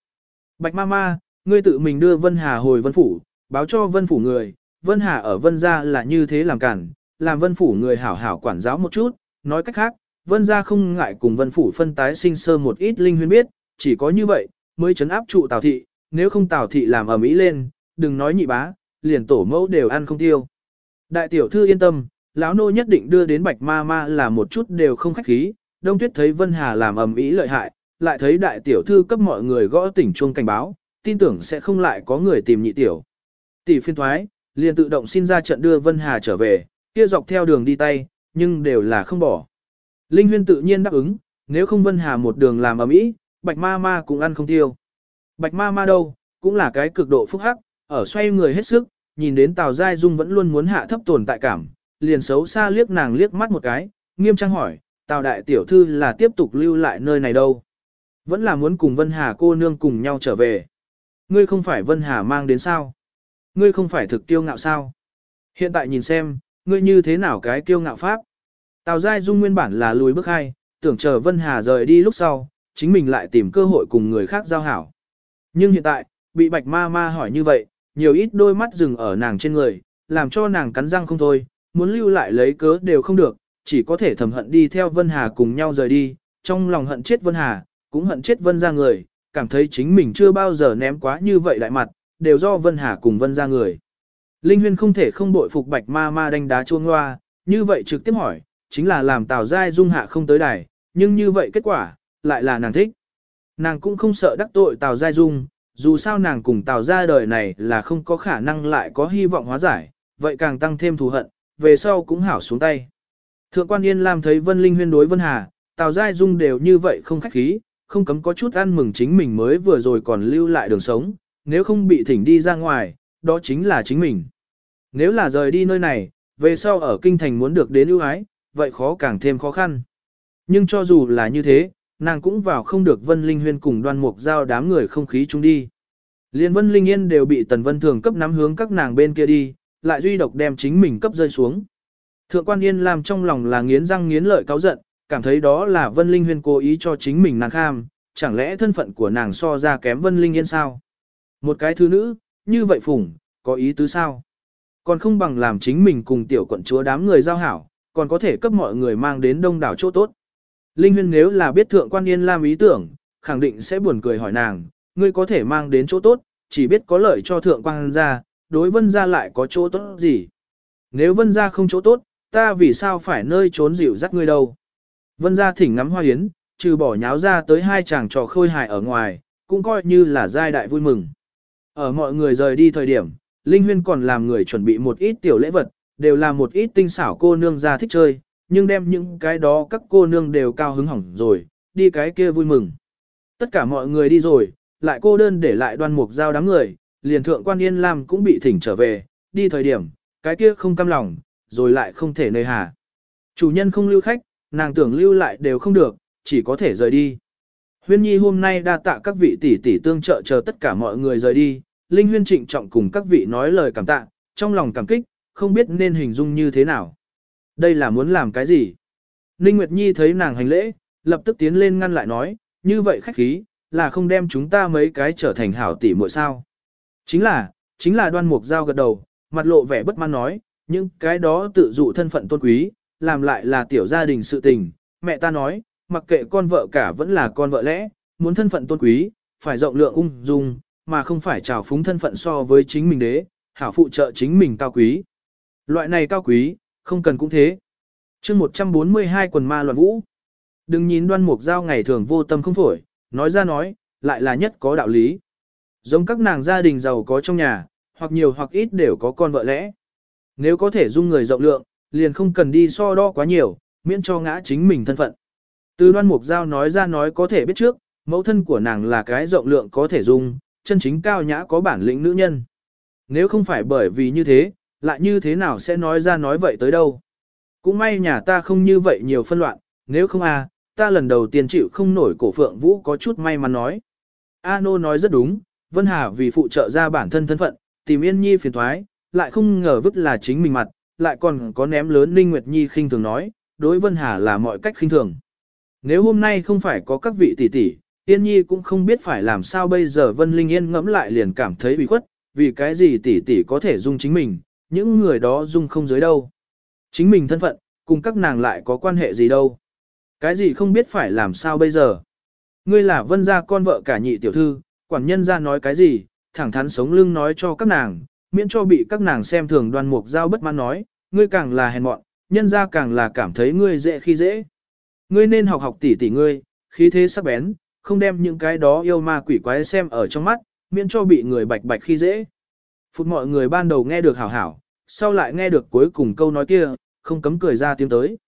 Bạch ma ma, ngươi tự mình đưa Vân Hà hồi Vân Phủ, báo cho Vân Phủ người, Vân Hà ở Vân gia là như thế làm cản, làm Vân Phủ người hảo hảo quản giáo một chút, nói cách khác, Vân gia không ngại cùng Vân Phủ phân tái sinh sơ một ít linh huyên biết, chỉ có như vậy, mới chấn áp trụ Tào Thị, nếu không Tào Thị làm ở Mỹ lên, đừng nói nhị bá, liền tổ mẫu đều ăn không tiêu. Đại tiểu thư yên tâm, lão nô nhất định đưa đến bạch ma ma là một chút đều không khách khí, Đông Tuyết thấy Vân Hà làm ầm ĩ lợi hại, lại thấy đại tiểu thư cấp mọi người gõ tỉnh chuông cảnh báo, tin tưởng sẽ không lại có người tìm nhị tiểu. Tỷ phiên thoái, liền tự động xin ra trận đưa Vân Hà trở về, kia dọc theo đường đi tay, nhưng đều là không bỏ. Linh Huyên tự nhiên đáp ứng, nếu không Vân Hà một đường làm ở Mỹ, Bạch Ma Ma cũng ăn không tiêu. Bạch Ma Ma đâu, cũng là cái cực độ phúc hắc, ở xoay người hết sức, nhìn đến Tào Giai Dung vẫn luôn muốn hạ thấp tồn tại cảm, liền xấu xa liếc nàng liếc mắt một cái, nghiêm trang hỏi, Tào đại tiểu thư là tiếp tục lưu lại nơi này đâu? Vẫn là muốn cùng Vân Hà cô nương cùng nhau trở về. Ngươi không phải Vân Hà mang đến sao? Ngươi không phải thực tiêu ngạo sao? Hiện tại nhìn xem, ngươi như thế nào cái tiêu ngạo pháp? Tào Giai Dung nguyên bản là lùi bước hai, tưởng chờ Vân Hà rời đi lúc sau, chính mình lại tìm cơ hội cùng người khác giao hảo. Nhưng hiện tại, bị bạch ma ma hỏi như vậy, nhiều ít đôi mắt dừng ở nàng trên người, làm cho nàng cắn răng không thôi, muốn lưu lại lấy cớ đều không được, chỉ có thể thầm hận đi theo Vân Hà cùng nhau rời đi, trong lòng hận chết Vân Hà, cũng hận chết Vân ra người, cảm thấy chính mình chưa bao giờ ném quá như vậy đại mặt, đều do Vân Hà cùng Vân ra người. Linh Huyên không thể không bội phục bạch ma ma đánh đá chuông loa, như vậy trực tiếp hỏi, chính là làm Tào Giai Dung hạ không tới đài, nhưng như vậy kết quả, lại là nàng thích. Nàng cũng không sợ đắc tội Tào Giai Dung, dù sao nàng cùng Tào ra đời này là không có khả năng lại có hy vọng hóa giải, vậy càng tăng thêm thù hận, về sau cũng hảo xuống tay. Thượng quan Yên Lam thấy Vân Linh huyên đối Vân Hà, Tào Giai Dung đều như vậy không khách khí, không cấm có chút ăn mừng chính mình mới vừa rồi còn lưu lại đường sống, nếu không bị thỉnh đi ra ngoài, đó chính là chính mình. Nếu là rời đi nơi này, về sau ở kinh thành muốn được đến ưu ái, vậy khó càng thêm khó khăn. Nhưng cho dù là như thế, nàng cũng vào không được Vân Linh Huyên cùng đoan mục giao đám người không khí chung đi. Liên Vân Linh Yên đều bị Tần Vân Thường cấp nắm hướng các nàng bên kia đi, lại duy độc đem chính mình cấp rơi xuống. Thượng quan Yên làm trong lòng là nghiến răng nghiến lợi cáo giận, cảm thấy đó là Vân Linh Huyên cố ý cho chính mình nàng kham, chẳng lẽ thân phận của nàng so ra kém Vân Linh Yên sao? Một cái thứ nữ, như vậy phủng, có ý tứ sao? Còn không bằng làm chính mình cùng tiểu quận chúa đám người giao hảo, còn có thể cấp mọi người mang đến đông đảo chỗ tốt. Linh Huyên nếu là biết thượng quan Yên Lam ý tưởng, khẳng định sẽ buồn cười hỏi nàng, ngươi có thể mang đến chỗ tốt, chỉ biết có lợi cho thượng quan gia, đối vân gia lại có chỗ tốt gì. Nếu vân gia không chỗ tốt, ta vì sao phải nơi trốn dịu dắt ngươi đâu. Vân gia thỉnh ngắm hoa yến, trừ bỏ nháo ra tới hai chàng trò khôi hài ở ngoài, cũng coi như là giai đại vui mừng. Ở mọi người rời đi thời điểm, Linh Huyên còn làm người chuẩn bị một ít tiểu lễ vật, đều là một ít tinh xảo cô nương ra thích chơi, nhưng đem những cái đó các cô nương đều cao hứng hỏng rồi, đi cái kia vui mừng. Tất cả mọi người đi rồi, lại cô đơn để lại đoan mục giao đám người, liền thượng quan yên lam cũng bị thỉnh trở về, đi thời điểm, cái kia không cam lòng, rồi lại không thể nơi hà. Chủ nhân không lưu khách, nàng tưởng lưu lại đều không được, chỉ có thể rời đi. Huyên Nhi hôm nay đa tạ các vị tỷ tỷ tương trợ chờ tất cả mọi người rời đi, Linh Huyên trịnh trọng cùng các vị nói lời cảm tạ, trong lòng cảm kích, không biết nên hình dung như thế nào. Đây là muốn làm cái gì? Ninh Nguyệt Nhi thấy nàng hành lễ, lập tức tiến lên ngăn lại nói, như vậy khách khí, là không đem chúng ta mấy cái trở thành hảo tỷ muội sao. Chính là, chính là đoan mục giao gật đầu, mặt lộ vẻ bất mãn nói, những cái đó tự dụ thân phận tôn quý, làm lại là tiểu gia đình sự tình. Mẹ ta nói, mặc kệ con vợ cả vẫn là con vợ lẽ, muốn thân phận tôn quý, phải rộng lượng ung dung, mà không phải trào phúng thân phận so với chính mình đế, hảo phụ trợ chính mình cao quý. Loại này cao quý, không cần cũng thế. chương 142 quần ma loạn vũ. Đừng nhìn đoan mục giao ngày thường vô tâm không phổi, nói ra nói, lại là nhất có đạo lý. Giống các nàng gia đình giàu có trong nhà, hoặc nhiều hoặc ít đều có con vợ lẽ. Nếu có thể dung người rộng lượng, liền không cần đi so đo quá nhiều, miễn cho ngã chính mình thân phận. Từ đoan mục giao nói ra nói có thể biết trước, mẫu thân của nàng là cái rộng lượng có thể dung, chân chính cao nhã có bản lĩnh nữ nhân. Nếu không phải bởi vì như thế, lại như thế nào sẽ nói ra nói vậy tới đâu. Cũng may nhà ta không như vậy nhiều phân loạn, nếu không à, ta lần đầu tiên chịu không nổi cổ phượng vũ có chút may mắn nói. A Nô nói rất đúng, Vân Hà vì phụ trợ ra bản thân thân phận, tìm Yên Nhi phiền thoái, lại không ngờ vứt là chính mình mặt, lại còn có ném lớn Ninh Nguyệt Nhi khinh thường nói, đối Vân Hà là mọi cách khinh thường. Nếu hôm nay không phải có các vị tỷ tỷ, Yên Nhi cũng không biết phải làm sao bây giờ Vân Linh Yên ngẫm lại liền cảm thấy bị khuất, vì cái gì tỷ tỷ có thể dung chính mình, những người đó dung không dưới đâu. Chính mình thân phận, cùng các nàng lại có quan hệ gì đâu. Cái gì không biết phải làm sao bây giờ. Ngươi là vân gia con vợ cả nhị tiểu thư, quản nhân ra nói cái gì, thẳng thắn sống lưng nói cho các nàng, miễn cho bị các nàng xem thường đoan mục giao bất mãn nói, ngươi càng là hèn mọn, nhân ra càng là cảm thấy ngươi dễ khi dễ. Ngươi nên học học tỷ tỷ ngươi, khí thế sắc bén, không đem những cái đó yêu ma quỷ quái xem ở trong mắt, miễn cho bị người bạch bạch khi dễ. Phút mọi người ban đầu nghe được hảo hảo, sau lại nghe được cuối cùng câu nói kia, không cấm cười ra tiếng tới.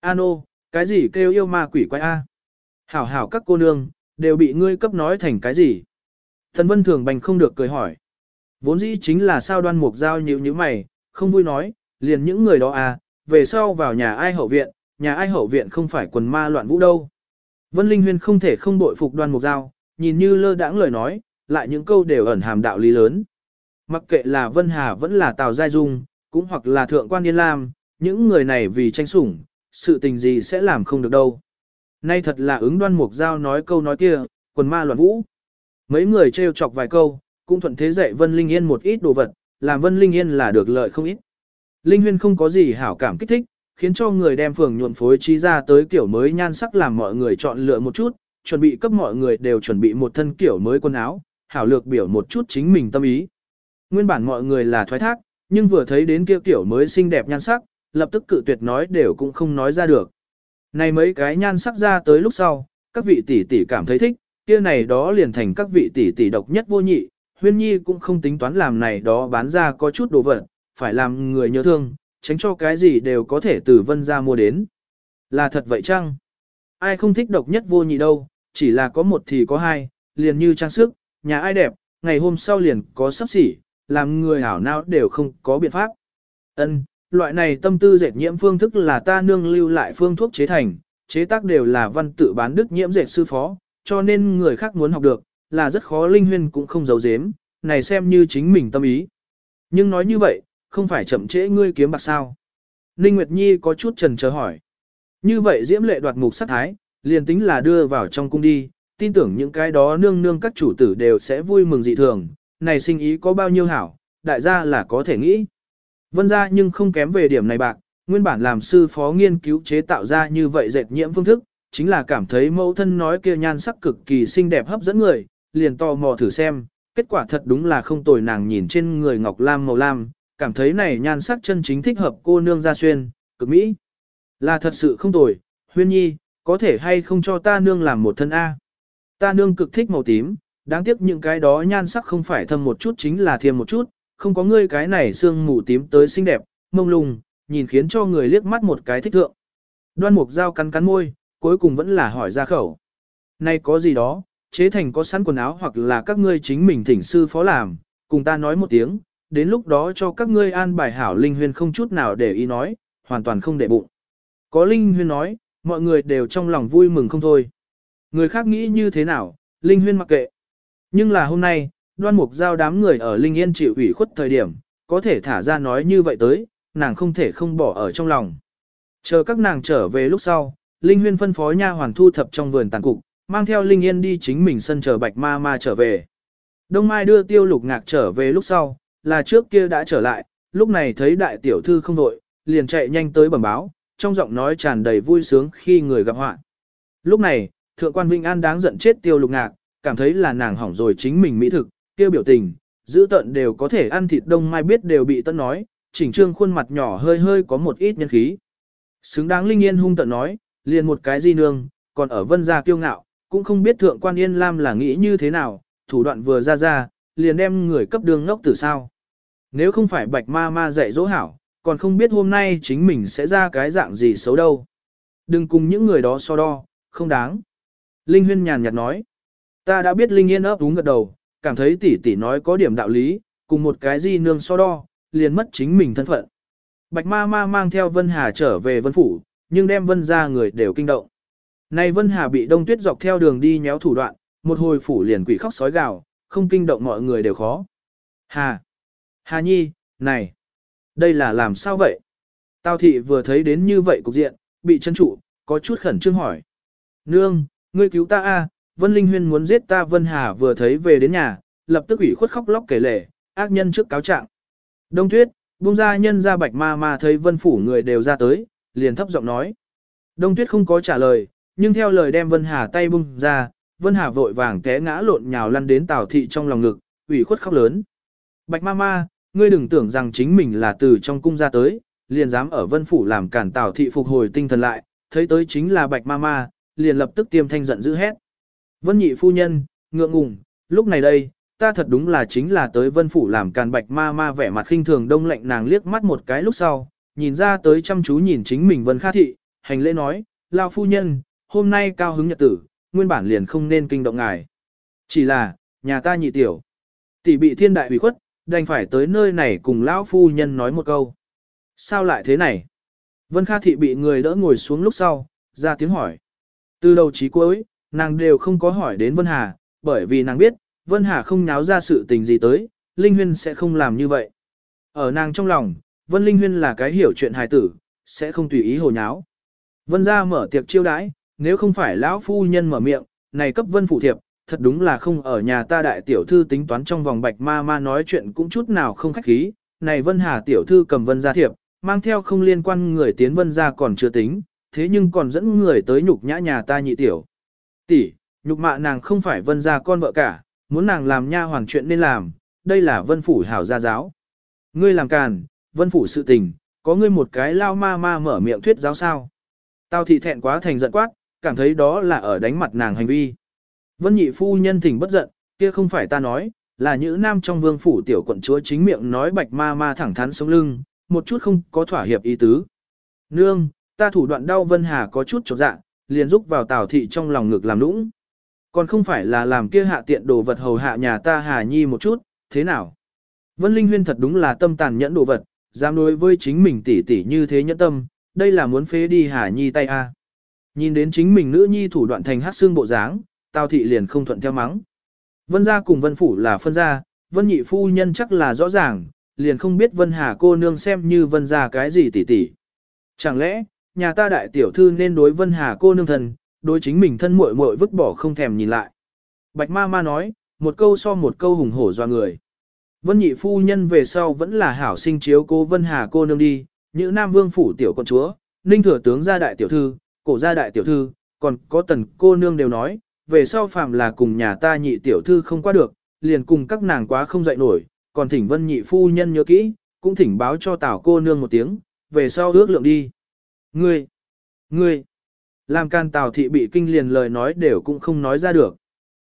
Ano, cái gì kêu yêu ma quỷ quái a? Hảo hảo các cô nương, đều bị ngươi cấp nói thành cái gì? Thần vân thường bành không được cười hỏi. Vốn dĩ chính là sao đoan mục giao nhíu như mày, không vui nói, liền những người đó à, về sau vào nhà ai hậu viện, nhà ai hậu viện không phải quần ma loạn vũ đâu. Vân Linh Huyên không thể không bội phục đoan mục giao, nhìn như lơ đãng lời nói, lại những câu đều ẩn hàm đạo lý lớn. Mặc kệ là Vân Hà vẫn là Tào Giai Dung, cũng hoặc là Thượng quan Yên Lam, những người này vì tranh sủng, sự tình gì sẽ làm không được đâu. Nay thật là ứng đoan mục giao nói câu nói kia, quần ma loạn vũ. Mấy người trêu chọc vài câu, cũng thuận thế dạy Vân Linh Yên một ít đồ vật, làm Vân Linh Yên là được lợi không ít. Linh Huyên không có gì hảo cảm kích thích, khiến cho người đem phường nhuộn phối trí ra tới kiểu mới nhan sắc làm mọi người chọn lựa một chút, chuẩn bị cấp mọi người đều chuẩn bị một thân kiểu mới quần áo, hảo lược biểu một chút chính mình tâm ý. Nguyên bản mọi người là thoái thác, nhưng vừa thấy đến kia kiểu mới xinh đẹp nhan sắc, lập tức cự tuyệt nói đều cũng không nói ra được. Này mấy cái nhan sắc ra tới lúc sau, các vị tỷ tỷ cảm thấy thích, kia này đó liền thành các vị tỷ tỷ độc nhất vô nhị, huyên nhi cũng không tính toán làm này đó bán ra có chút đồ vật, phải làm người nhớ thương, tránh cho cái gì đều có thể từ vân ra mua đến. Là thật vậy chăng? Ai không thích độc nhất vô nhị đâu, chỉ là có một thì có hai, liền như trang sức, nhà ai đẹp, ngày hôm sau liền có sắp xỉ, làm người hảo nào đều không có biện pháp. Ân, loại này tâm tư dệt nhiễm phương thức là ta nương lưu lại phương thuốc chế thành, chế tác đều là văn tự bán đức nhiễm dệt sư phó, cho nên người khác muốn học được, là rất khó linh huyên cũng không giấu giếm, này xem như chính mình tâm ý. Nhưng nói như vậy, không phải chậm trễ ngươi kiếm bạc sao. Ninh Nguyệt Nhi có chút trần chờ hỏi. Như vậy diễm lệ đoạt mục sát thái, liền tính là đưa vào trong cung đi, tin tưởng những cái đó nương nương các chủ tử đều sẽ vui mừng dị thường, này sinh ý có bao nhiêu hảo, đại gia là có thể nghĩ. Vân ra nhưng không kém về điểm này bạc, nguyên bản làm sư phó nghiên cứu chế tạo ra như vậy dệt nhiễm phương thức, chính là cảm thấy mẫu thân nói kia nhan sắc cực kỳ xinh đẹp hấp dẫn người, liền tò mò thử xem, kết quả thật đúng là không tồi nàng nhìn trên người ngọc lam màu lam, cảm thấy này nhan sắc chân chính thích hợp cô nương gia xuyên, cực mỹ. Là thật sự không tồi, huyên nhi, có thể hay không cho ta nương làm một thân A. Ta nương cực thích màu tím, đáng tiếc những cái đó nhan sắc không phải thâm một chút chính là thiêm một chút, không có ngươi cái này xương mù tím tới xinh đẹp, mông lung, nhìn khiến cho người liếc mắt một cái thích thượng. Đoan mục dao cắn cắn môi, cuối cùng vẫn là hỏi ra khẩu. Này có gì đó, chế thành có sẵn quần áo hoặc là các ngươi chính mình thỉnh sư phó làm, cùng ta nói một tiếng, đến lúc đó cho các ngươi an bài hảo Linh Huyên không chút nào để ý nói, hoàn toàn không để bụng. Có Linh Huyên nói, mọi người đều trong lòng vui mừng không thôi. Người khác nghĩ như thế nào, Linh Huyên mặc kệ. Nhưng là hôm nay, đoan mục giao đám người ở Linh Yên chịu ủy khuất thời điểm, có thể thả ra nói như vậy tới, nàng không thể không bỏ ở trong lòng. Chờ các nàng trở về lúc sau, Linh Huyên phân phó nha hoàn thu thập trong vườn tàn cục, mang theo Linh Yên đi chính mình sân chờ Bạch Ma Ma trở về. Đông Mai đưa Tiêu Lục Ngạc trở về lúc sau, là trước kia đã trở lại, lúc này thấy đại tiểu thư không đội, liền chạy nhanh tới bẩm báo, trong giọng nói tràn đầy vui sướng khi người gặp họa. Lúc này, thượng quan Vinh An đáng giận chết Tiêu Lục Ngạc, cảm thấy là nàng hỏng rồi chính mình mỹ thực, kêu biểu tình, giữ tận đều có thể ăn thịt Đông Mai biết đều bị tận nói, chỉnh trương khuôn mặt nhỏ hơi hơi có một ít nhân khí. Xứng đáng Linh Yên hung tận nói, liền một cái di nương, còn ở vân gia kiêu ngạo, cũng không biết thượng quan Yên Lam là nghĩ như thế nào, thủ đoạn vừa ra ra, liền đem người cấp đường ngốc từ sao. Nếu không phải bạch ma ma dạy dỗ hảo, còn không biết hôm nay chính mình sẽ ra cái dạng gì xấu đâu. Đừng cùng những người đó so đo, không đáng. Linh Huyên nhàn nhạt nói. Ta đã biết Linh Yên ấp đúng gật đầu, cảm thấy tỷ tỷ nói có điểm đạo lý, cùng một cái gì nương so đo, liền mất chính mình thân phận. Bạch ma ma mang theo Vân Hà trở về Vân Phủ, nhưng đem Vân ra người đều kinh động. Này Vân Hà bị đông tuyết dọc theo đường đi nhéo thủ đoạn, một hồi phủ liền quỷ khóc sói gào, không kinh động mọi người đều khó. Hà! Hà Nhi, này! Đây là làm sao vậy? Tào thị vừa thấy đến như vậy cục diện, bị chân trụ, có chút khẩn trương hỏi. Nương, ngươi cứu ta a! Vân Linh Huyên muốn giết ta Vân Hà vừa thấy về đến nhà, lập tức ủy khuất khóc lóc kể lể, ác nhân trước cáo trạng. Đông tuyết, buông ra nhân ra bạch ma ma thấy vân phủ người đều ra tới, liền thấp giọng nói. Đông tuyết không có trả lời, nhưng theo lời đem Vân Hà tay bung ra, Vân Hà vội vàng té ngã lộn nhào lăn đến Tào thị trong lòng ngực, ủy khuất khóc lớn. Bạch ma ma, ngươi đừng tưởng rằng chính mình là từ trong cung ra tới, liền dám ở Vân phủ làm cản Tào thị phục hồi tinh thần lại, thấy tới chính là bạch ma ma, liền lập tức tiêm thanh giận dữ hét. Vân nhị phu nhân, ngượng ngùng, lúc này đây, ta thật đúng là chính là tới vân phủ làm càn bạch ma ma vẻ mặt khinh thường đông lạnh nàng liếc mắt một cái lúc sau, nhìn ra tới chăm chú nhìn chính mình vân khá thị, hành lễ nói, lao phu nhân, hôm nay cao hứng nhật tử, nguyên bản liền không nên kinh động ngài. Chỉ là, nhà ta nhị tiểu, tỷ bị thiên đại hủy khuất, đành phải tới nơi này cùng lão phu nhân nói một câu. Sao lại thế này? Vân Kha Thị bị người đỡ ngồi xuống lúc sau, ra tiếng hỏi. Từ đầu chí cuối, nàng đều không có hỏi đến Vân Hà, bởi vì nàng biết, Vân Hà không nháo ra sự tình gì tới, Linh Huyên sẽ không làm như vậy. Ở nàng trong lòng, Vân Linh Huyên là cái hiểu chuyện hài tử, sẽ không tùy ý hồ nháo. Vân ra mở tiệc chiêu đãi, nếu không phải lão phu nhân mở miệng, này cấp Vân phụ thiệp, thật đúng là không ở nhà ta đại tiểu thư tính toán trong vòng bạch ma ma nói chuyện cũng chút nào không khách khí. Này Vân Hà tiểu thư cầm Vân gia thiệp, mang theo không liên quan người tiến Vân gia còn chưa tính, thế nhưng còn dẫn người tới nhục nhã nhà ta nhị tiểu. Tỷ, nhục mạ nàng không phải Vân gia con vợ cả, muốn nàng làm nha hoàn chuyện nên làm, đây là Vân phủ hảo gia giáo. Ngươi làm càn, Vân phủ sự tình, có ngươi một cái lao ma ma mở miệng thuyết giáo sao? Tao thị thẹn quá thành giận quát, cảm thấy đó là ở đánh mặt nàng hành vi. Vân nhị phu nhân thỉnh bất giận, kia không phải ta nói, là những nam trong vương phủ tiểu quận chúa chính miệng nói bạch ma ma thẳng thắn sống lưng, một chút không có thỏa hiệp ý tứ. Nương, ta thủ đoạn đau Vân Hà có chút chột dạ, liền rúc vào tào thị trong lòng ngực làm nũng. Còn không phải là làm kia hạ tiện đồ vật hầu hạ nhà ta Hà Nhi một chút, thế nào? Vân Linh Huyên thật đúng là tâm tàn nhẫn đồ vật, dám đối với chính mình tỷ tỷ như thế nhẫn tâm, đây là muốn phế đi Hà Nhi tay a. Nhìn đến chính mình nữ nhi thủ đoạn thành hát xương bộ dáng, Tào thị liền không thuận theo mắng. Vân gia cùng Vân phủ là phân gia, Vân nhị phu nhân chắc là rõ ràng, liền không biết Vân Hà cô nương xem như Vân gia cái gì tỉ tỉ. Chẳng lẽ, nhà ta đại tiểu thư nên đối Vân Hà cô nương thần, đối chính mình thân muội muội vứt bỏ không thèm nhìn lại. Bạch ma ma nói, một câu so một câu hùng hổ doa người. Vân nhị phu nhân về sau vẫn là hảo sinh chiếu cô Vân Hà cô nương đi, như Nam Vương phủ tiểu con chúa, Ninh thừa tướng gia đại tiểu thư, cổ gia đại tiểu thư, còn có tần cô nương đều nói, về sau phàm là cùng nhà ta nhị tiểu thư không qua được, liền cùng các nàng quá không dậy nổi, còn thỉnh vân nhị phu nhân nhớ kỹ, cũng thỉnh báo cho tảo cô nương một tiếng, về sau ước lượng đi. Ngươi, ngươi, làm can tào thị bị kinh liền lời nói đều cũng không nói ra được.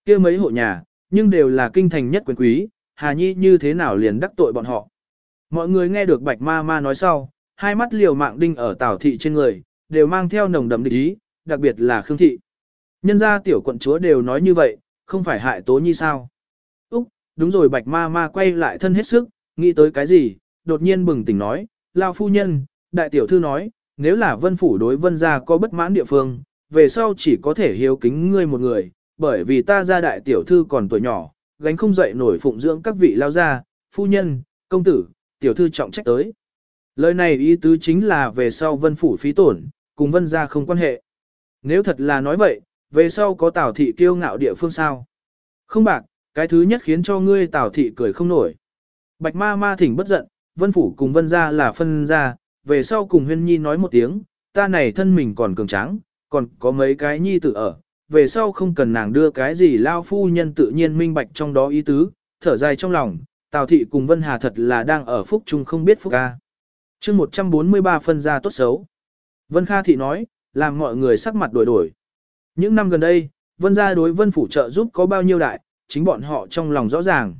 kia mấy hộ nhà, nhưng đều là kinh thành nhất quyền quý, Hà Nhi như thế nào liền đắc tội bọn họ. Mọi người nghe được bạch ma ma nói sau, hai mắt liều mạng đinh ở tào thị trên người, đều mang theo nồng đậm địch ý, đặc biệt là Khương thị. Nhân gia tiểu quận chúa đều nói như vậy, không phải hại tố nhi sao. Úc, đúng rồi bạch ma ma quay lại thân hết sức, nghĩ tới cái gì, đột nhiên bừng tỉnh nói, lao phu nhân, đại tiểu thư nói, nếu là vân phủ đối vân gia có bất mãn địa phương, về sau chỉ có thể hiếu kính ngươi một người, bởi vì ta gia đại tiểu thư còn tuổi nhỏ, gánh không dậy nổi phụng dưỡng các vị lao gia, phu nhân, công tử, tiểu thư trọng trách tới. Lời này ý tứ chính là về sau vân phủ phí tổn, cùng vân gia không quan hệ. Nếu thật là nói vậy, về sau có Tào thị kiêu ngạo địa phương sao? Không bạc, cái thứ nhất khiến cho ngươi Tào thị cười không nổi. Bạch ma ma thỉnh bất giận, vân phủ cùng vân gia là phân gia, về sau cùng huyên nhi nói một tiếng, ta này thân mình còn cường tráng, còn có mấy cái nhi tự ở, về sau không cần nàng đưa cái gì lao phu nhân tự nhiên minh bạch trong đó ý tứ, thở dài trong lòng, Tào thị cùng Vân Hà thật là đang ở phúc chung không biết phúc ca. chương 143 phân gia tốt xấu. Vân Kha thị nói, làm mọi người sắc mặt đổi đổi. Những năm gần đây, vân gia đối vân phủ trợ giúp có bao nhiêu đại, chính bọn họ trong lòng rõ ràng.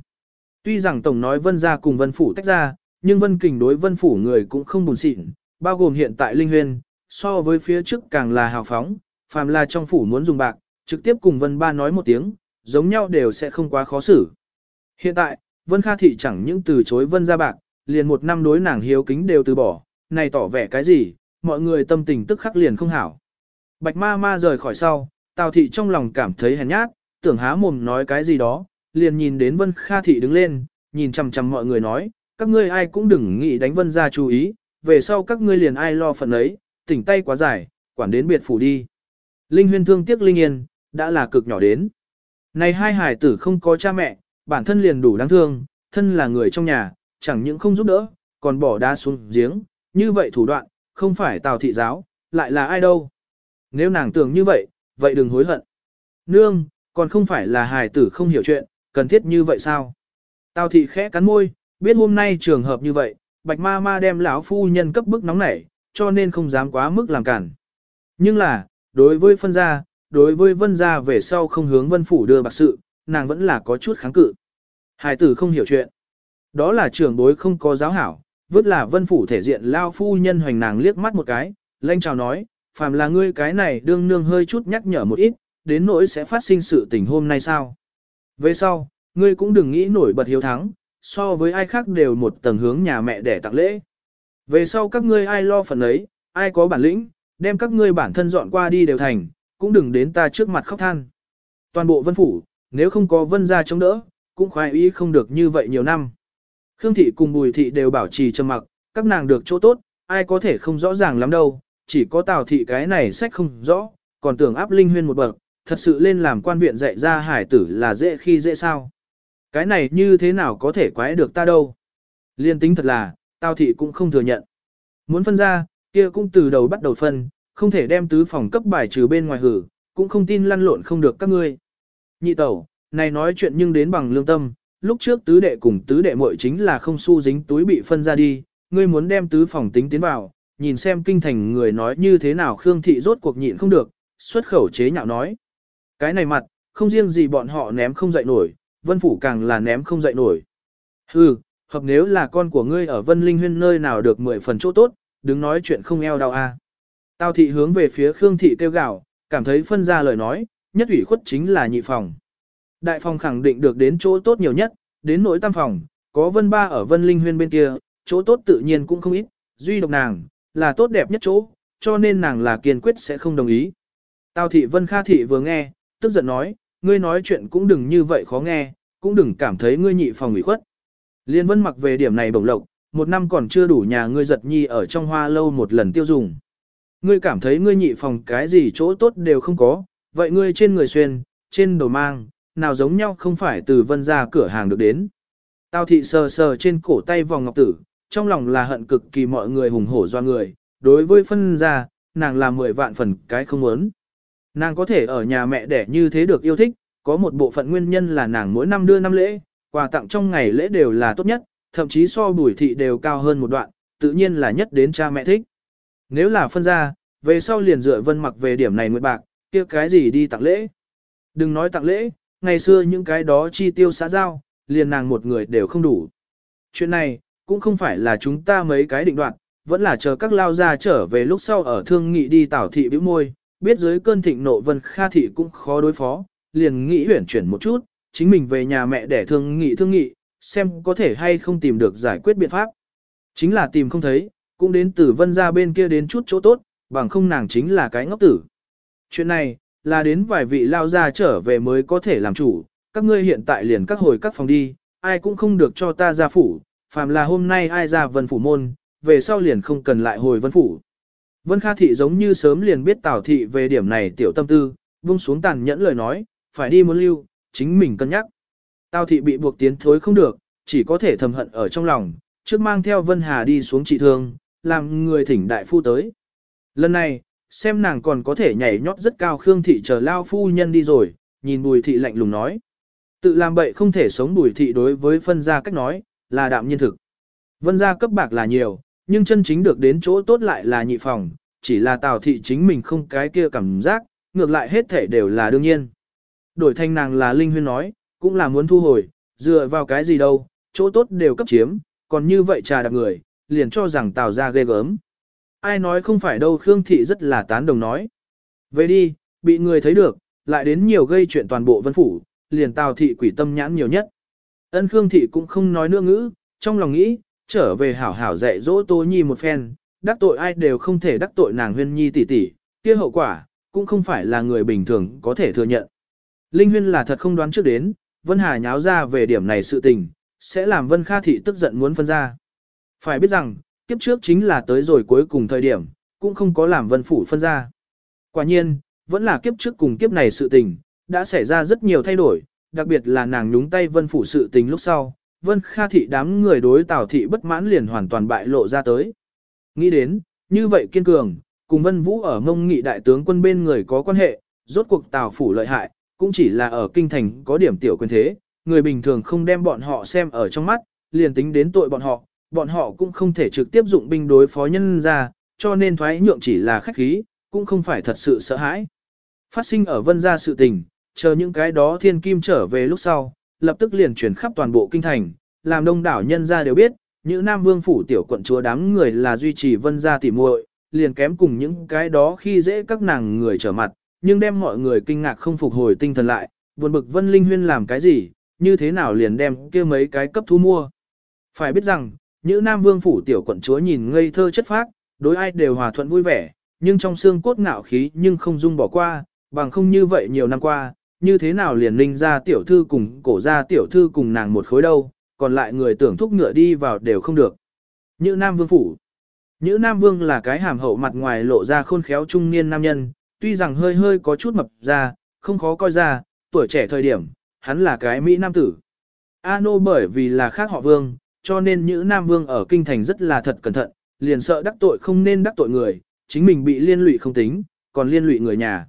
Tuy rằng tổng nói vân gia cùng vân phủ tách ra, nhưng vân kình đối vân phủ người cũng không buồn xịn, bao gồm hiện tại linh huyên, so với phía trước càng là hào phóng, phàm là trong phủ muốn dùng bạc, trực tiếp cùng vân ba nói một tiếng, giống nhau đều sẽ không quá khó xử. Hiện tại, vân kha thị chẳng những từ chối vân gia bạc, liền một năm đối nàng hiếu kính đều từ bỏ, này tỏ vẻ cái gì, mọi người tâm tình tức khắc liền không hảo. Bạch ma ma rời khỏi sau, Tào thị trong lòng cảm thấy hèn nhát, tưởng há mồm nói cái gì đó, liền nhìn đến Vân Kha thị đứng lên, nhìn chằm chằm mọi người nói, các ngươi ai cũng đừng nghĩ đánh Vân gia chú ý, về sau các ngươi liền ai lo phần ấy, tỉnh tay quá dài, quản đến biệt phủ đi. Linh huyên thương tiếc Linh Yên, đã là cực nhỏ đến. Này hai hải tử không có cha mẹ, bản thân liền đủ đáng thương, thân là người trong nhà, chẳng những không giúp đỡ, còn bỏ đá xuống giếng, như vậy thủ đoạn, không phải Tào thị giáo, lại là ai đâu. Nếu nàng tưởng như vậy, vậy đừng hối hận. Nương, còn không phải là hài tử không hiểu chuyện, cần thiết như vậy sao? Tào thị khẽ cắn môi, biết hôm nay trường hợp như vậy, bạch ma ma đem lão phu nhân cấp bức nóng nảy, cho nên không dám quá mức làm cản. Nhưng là, đối với phân gia, đối với vân gia về sau không hướng vân phủ đưa bạc sự, nàng vẫn là có chút kháng cự. Hải tử không hiểu chuyện. Đó là trưởng bối không có giáo hảo, vứt là vân phủ thể diện lao phu nhân hoành nàng liếc mắt một cái, lanh chào nói, phàm là ngươi cái này đương nương hơi chút nhắc nhở một ít, đến nỗi sẽ phát sinh sự tình hôm nay sao. Về sau, ngươi cũng đừng nghĩ nổi bật hiếu thắng, so với ai khác đều một tầng hướng nhà mẹ để tặng lễ. Về sau các ngươi ai lo phần ấy, ai có bản lĩnh, đem các ngươi bản thân dọn qua đi đều thành, cũng đừng đến ta trước mặt khóc than. Toàn bộ vân phủ, nếu không có vân gia chống đỡ, cũng khoái ý không được như vậy nhiều năm. Khương thị cùng bùi thị đều bảo trì trầm mặc, các nàng được chỗ tốt, ai có thể không rõ ràng lắm đâu, chỉ có tào thị cái này sách không rõ, còn tưởng áp linh huyên một bậc, thật sự lên làm quan viện dạy ra hải tử là dễ khi dễ sao. Cái này như thế nào có thể quái được ta đâu. Liên tính thật là, tào thị cũng không thừa nhận. Muốn phân ra, kia cũng từ đầu bắt đầu phân, không thể đem tứ phòng cấp bài trừ bên ngoài hử, cũng không tin lăn lộn không được các ngươi. Nhị tẩu, này nói chuyện nhưng đến bằng lương tâm, lúc trước tứ đệ cùng tứ đệ muội chính là không xu dính túi bị phân ra đi, ngươi muốn đem tứ phòng tính tiến vào, nhìn xem kinh thành người nói như thế nào Khương thị rốt cuộc nhịn không được, xuất khẩu chế nhạo nói. Cái này mặt, không riêng gì bọn họ ném không dậy nổi, vân phủ càng là ném không dậy nổi. Hừ, hợp nếu là con của ngươi ở vân linh huyên nơi nào được mười phần chỗ tốt, đứng nói chuyện không eo đau a. À. Tào thị hướng về phía Khương thị kêu gào, cảm thấy phân ra lời nói, nhất ủy khuất chính là nhị phòng. Đại phòng khẳng định được đến chỗ tốt nhiều nhất, đến nỗi tam phòng, có vân ba ở vân linh huyên bên kia, chỗ tốt tự nhiên cũng không ít, duy độc nàng, là tốt đẹp nhất chỗ, cho nên nàng là kiên quyết sẽ không đồng ý. Tào thị vân kha thị vừa nghe, tức giận nói, ngươi nói chuyện cũng đừng như vậy khó nghe, cũng đừng cảm thấy ngươi nhị phòng ủy khuất. Liên vân mặc về điểm này bổng lộc, một năm còn chưa đủ nhà ngươi giật nhi ở trong hoa lâu một lần tiêu dùng. Ngươi cảm thấy ngươi nhị phòng cái gì chỗ tốt đều không có, vậy ngươi trên người xuyên, trên đồ mang, nào giống nhau không phải từ vân ra cửa hàng được đến. Tào thị sờ sờ trên cổ tay vòng ngọc tử, trong lòng là hận cực kỳ mọi người hùng hổ do người, đối với phân ra, nàng là mười vạn phần cái không muốn. Nàng có thể ở nhà mẹ đẻ như thế được yêu thích, có một bộ phận nguyên nhân là nàng mỗi năm đưa năm lễ, quà tặng trong ngày lễ đều là tốt nhất, thậm chí so bùi thị đều cao hơn một đoạn, tự nhiên là nhất đến cha mẹ thích. Nếu là phân ra, về sau liền dựa vân mặc về điểm này nguyệt bạc, kia cái gì đi tặng lễ. Đừng nói tặng lễ, ngày xưa những cái đó chi tiêu xã giao, liền nàng một người đều không đủ. Chuyện này, cũng không phải là chúng ta mấy cái định đoạt, vẫn là chờ các lao gia trở về lúc sau ở thương nghị đi tảo thị bĩu môi, biết dưới cơn thịnh nộ vân kha thị cũng khó đối phó, liền nghĩ huyển chuyển một chút, chính mình về nhà mẹ để thương nghị thương nghị, xem có thể hay không tìm được giải quyết biện pháp. Chính là tìm không thấy, cũng đến từ vân ra bên kia đến chút chỗ tốt, bằng không nàng chính là cái ngốc tử. Chuyện này, là đến vài vị lao gia trở về mới có thể làm chủ, các ngươi hiện tại liền các hồi các phòng đi, ai cũng không được cho ta ra phủ, phàm là hôm nay ai ra vân phủ môn, về sau liền không cần lại hồi vân phủ. Vân Kha Thị giống như sớm liền biết Tào Thị về điểm này tiểu tâm tư, vung xuống tàn nhẫn lời nói, phải đi muốn lưu, chính mình cân nhắc. Tào Thị bị buộc tiến thối không được, chỉ có thể thầm hận ở trong lòng, trước mang theo Vân Hà đi xuống trị thương, làm người thỉnh đại phu tới. Lần này, xem nàng còn có thể nhảy nhót rất cao Khương Thị chờ lao phu nhân đi rồi, nhìn Bùi Thị lạnh lùng nói. Tự làm bậy không thể sống Bùi Thị đối với phân gia cách nói, là đạm nhiên thực. Vân gia cấp bạc là nhiều, nhưng chân chính được đến chỗ tốt lại là nhị phòng, chỉ là Tào thị chính mình không cái kia cảm giác, ngược lại hết thể đều là đương nhiên. Đổi thanh nàng là Linh Huyên nói, cũng là muốn thu hồi, dựa vào cái gì đâu, chỗ tốt đều cấp chiếm, còn như vậy trà đặc người, liền cho rằng Tào ra ghê gớm. Ai nói không phải đâu Khương Thị rất là tán đồng nói. Về đi, bị người thấy được, lại đến nhiều gây chuyện toàn bộ vân phủ, liền Tào Thị quỷ tâm nhãn nhiều nhất. Ân Khương Thị cũng không nói nữa ngữ, trong lòng nghĩ, trở về hảo hảo dạy dỗ Tô Nhi một phen, đắc tội ai đều không thể đắc tội nàng huyên nhi tỷ tỷ, kia hậu quả, cũng không phải là người bình thường có thể thừa nhận. Linh huyên là thật không đoán trước đến, Vân Hà nháo ra về điểm này sự tình, sẽ làm Vân Kha Thị tức giận muốn phân ra. Phải biết rằng, kiếp trước chính là tới rồi cuối cùng thời điểm, cũng không có làm Vân Phủ phân ra. Quả nhiên, vẫn là kiếp trước cùng kiếp này sự tình, đã xảy ra rất nhiều thay đổi, đặc biệt là nàng nhúng tay Vân Phủ sự tình lúc sau, Vân Kha thị đám người đối Tào thị bất mãn liền hoàn toàn bại lộ ra tới. Nghĩ đến, như vậy kiên cường, cùng Vân Vũ ở mông nghị đại tướng quân bên người có quan hệ, rốt cuộc Tào phủ lợi hại, cũng chỉ là ở kinh thành có điểm tiểu quyền thế, người bình thường không đem bọn họ xem ở trong mắt, liền tính đến tội bọn họ, bọn họ cũng không thể trực tiếp dụng binh đối phó nhân ra, cho nên thoái nhượng chỉ là khách khí, cũng không phải thật sự sợ hãi. Phát sinh ở vân gia sự tình, chờ những cái đó thiên kim trở về lúc sau, lập tức liền chuyển khắp toàn bộ kinh thành, làm đông đảo nhân gia đều biết, những Nam Vương phủ tiểu quận chúa đám người là duy trì vân gia tỉ muội, liền kém cùng những cái đó khi dễ các nàng người trở mặt, nhưng đem mọi người kinh ngạc không phục hồi tinh thần lại, buồn bực Vân Linh Huyên làm cái gì, như thế nào liền đem kia mấy cái cấp thu mua. Phải biết rằng, những Nam Vương phủ tiểu quận chúa nhìn ngây thơ chất phác, đối ai đều hòa thuận vui vẻ, nhưng trong xương cốt ngạo khí nhưng không dung bỏ qua, bằng không như vậy nhiều năm qua, như thế nào liền linh ra tiểu thư cùng cổ ra tiểu thư cùng nàng một khối đâu, còn lại người tưởng thúc ngựa đi vào đều không được. Như Nam Vương phủ Như Nam Vương là cái hàm hậu mặt ngoài lộ ra khôn khéo trung niên nam nhân, tuy rằng hơi hơi có chút mập ra, không khó coi ra, tuổi trẻ thời điểm, hắn là cái Mỹ Nam tử. A Nô bởi vì là khác họ Vương, cho nên Như Nam Vương ở kinh thành rất là thật cẩn thận, liền sợ đắc tội không nên đắc tội người, chính mình bị liên lụy không tính, còn liên lụy người nhà.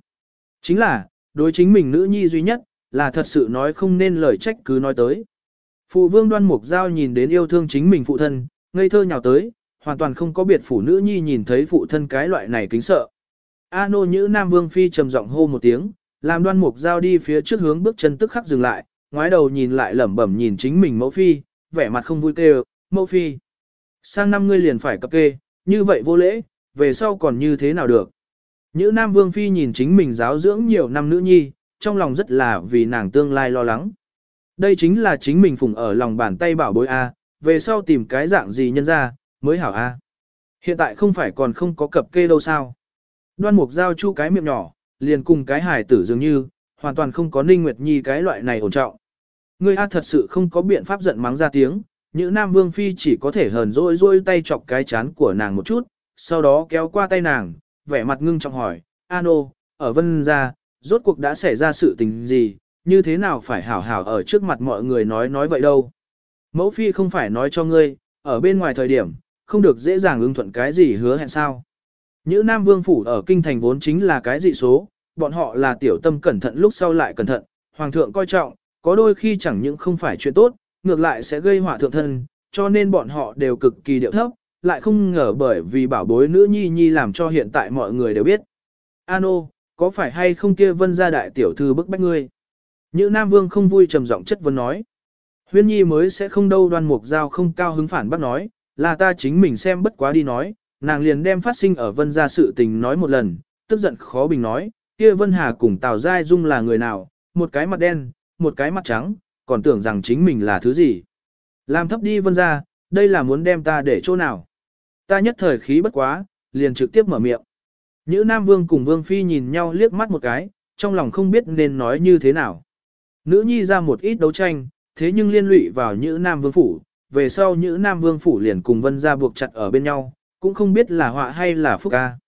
Chính là, đối chính mình nữ nhi duy nhất, là thật sự nói không nên lời trách cứ nói tới. Phụ vương đoan mục giao nhìn đến yêu thương chính mình phụ thân, ngây thơ nhào tới, hoàn toàn không có biệt phụ nữ nhi nhìn thấy phụ thân cái loại này kính sợ. A nô nhữ Nam Vương Phi trầm giọng hô một tiếng, làm đoan mục giao đi phía trước hướng bước chân tức khắc dừng lại, ngoái đầu nhìn lại lẩm bẩm nhìn chính mình mẫu Phi, vẻ mặt không vui kêu, mẫu Phi. Sang năm ngươi liền phải cập kê, như vậy vô lễ, về sau còn như thế nào được. Nhữ Nam Vương Phi nhìn chính mình giáo dưỡng nhiều năm nữ nhi, trong lòng rất là vì nàng tương lai lo lắng. Đây chính là chính mình phụng ở lòng bàn tay bảo bối A, về sau tìm cái dạng gì nhân ra, mới hảo A. Hiện tại không phải còn không có cập kê đâu sao. Đoan mục giao chu cái miệng nhỏ, liền cùng cái hài tử dường như, hoàn toàn không có ninh nguyệt nhi cái loại này ổn trọng. Ngươi A thật sự không có biện pháp giận mắng ra tiếng, như Nam Vương Phi chỉ có thể hờn dỗi dỗi tay chọc cái chán của nàng một chút, sau đó kéo qua tay nàng, vẻ mặt ngưng trọng hỏi, Ano, ở vân gia, rốt cuộc đã xảy ra sự tình gì, như thế nào phải hảo hảo ở trước mặt mọi người nói nói vậy đâu. Mẫu Phi không phải nói cho ngươi, ở bên ngoài thời điểm, không được dễ dàng ưng thuận cái gì hứa hẹn sao. Nhữ Nam Vương Phủ ở kinh thành vốn chính là cái dị số, bọn họ là tiểu tâm cẩn thận lúc sau lại cẩn thận, Hoàng thượng coi trọng, có đôi khi chẳng những không phải chuyện tốt, ngược lại sẽ gây họa thượng thân, cho nên bọn họ đều cực kỳ điệu thấp, lại không ngờ bởi vì bảo bối nữ nhi nhi làm cho hiện tại mọi người đều biết. Ano, có phải hay không kia vân gia đại tiểu thư bức bách ngươi? Như Nam Vương không vui trầm giọng chất vấn nói. Huyên nhi mới sẽ không đâu đoan mục giao không cao hứng phản bác nói, là ta chính mình xem bất quá đi nói, nàng liền đem phát sinh ở vân gia sự tình nói một lần, tức giận khó bình nói, kia vân hà cùng Tào Giai Dung là người nào, một cái mặt đen, một cái mặt trắng, còn tưởng rằng chính mình là thứ gì. Làm thấp đi vân gia, đây là muốn đem ta để chỗ nào. Ta nhất thời khí bất quá, liền trực tiếp mở miệng. Nhữ Nam Vương cùng Vương Phi nhìn nhau liếc mắt một cái, trong lòng không biết nên nói như thế nào. Nữ nhi ra một ít đấu tranh, thế nhưng liên lụy vào Nhữ Nam Vương Phủ, về sau Nhữ Nam Vương Phủ liền cùng Vân Gia buộc chặt ở bên nhau, cũng không biết là họa hay là phúc ca.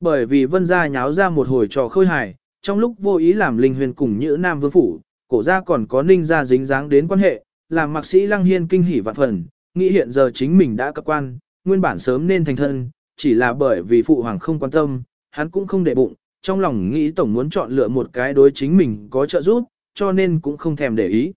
Bởi vì Vân Gia nháo ra một hồi trò khôi hài, trong lúc vô ý làm Linh Huyền cùng Nhữ Nam Vương Phủ, cổ gia còn có Ninh Gia dính dáng đến quan hệ, làm mạc sĩ Lăng Hiên kinh hỉ vạn phần, nghĩ hiện giờ chính mình đã cấp quan, nguyên bản sớm nên thành thân, chỉ là bởi vì phụ hoàng không quan tâm, hắn cũng không để bụng, trong lòng nghĩ tổng muốn chọn lựa một cái đối chính mình có trợ giúp, cho nên cũng không thèm để ý.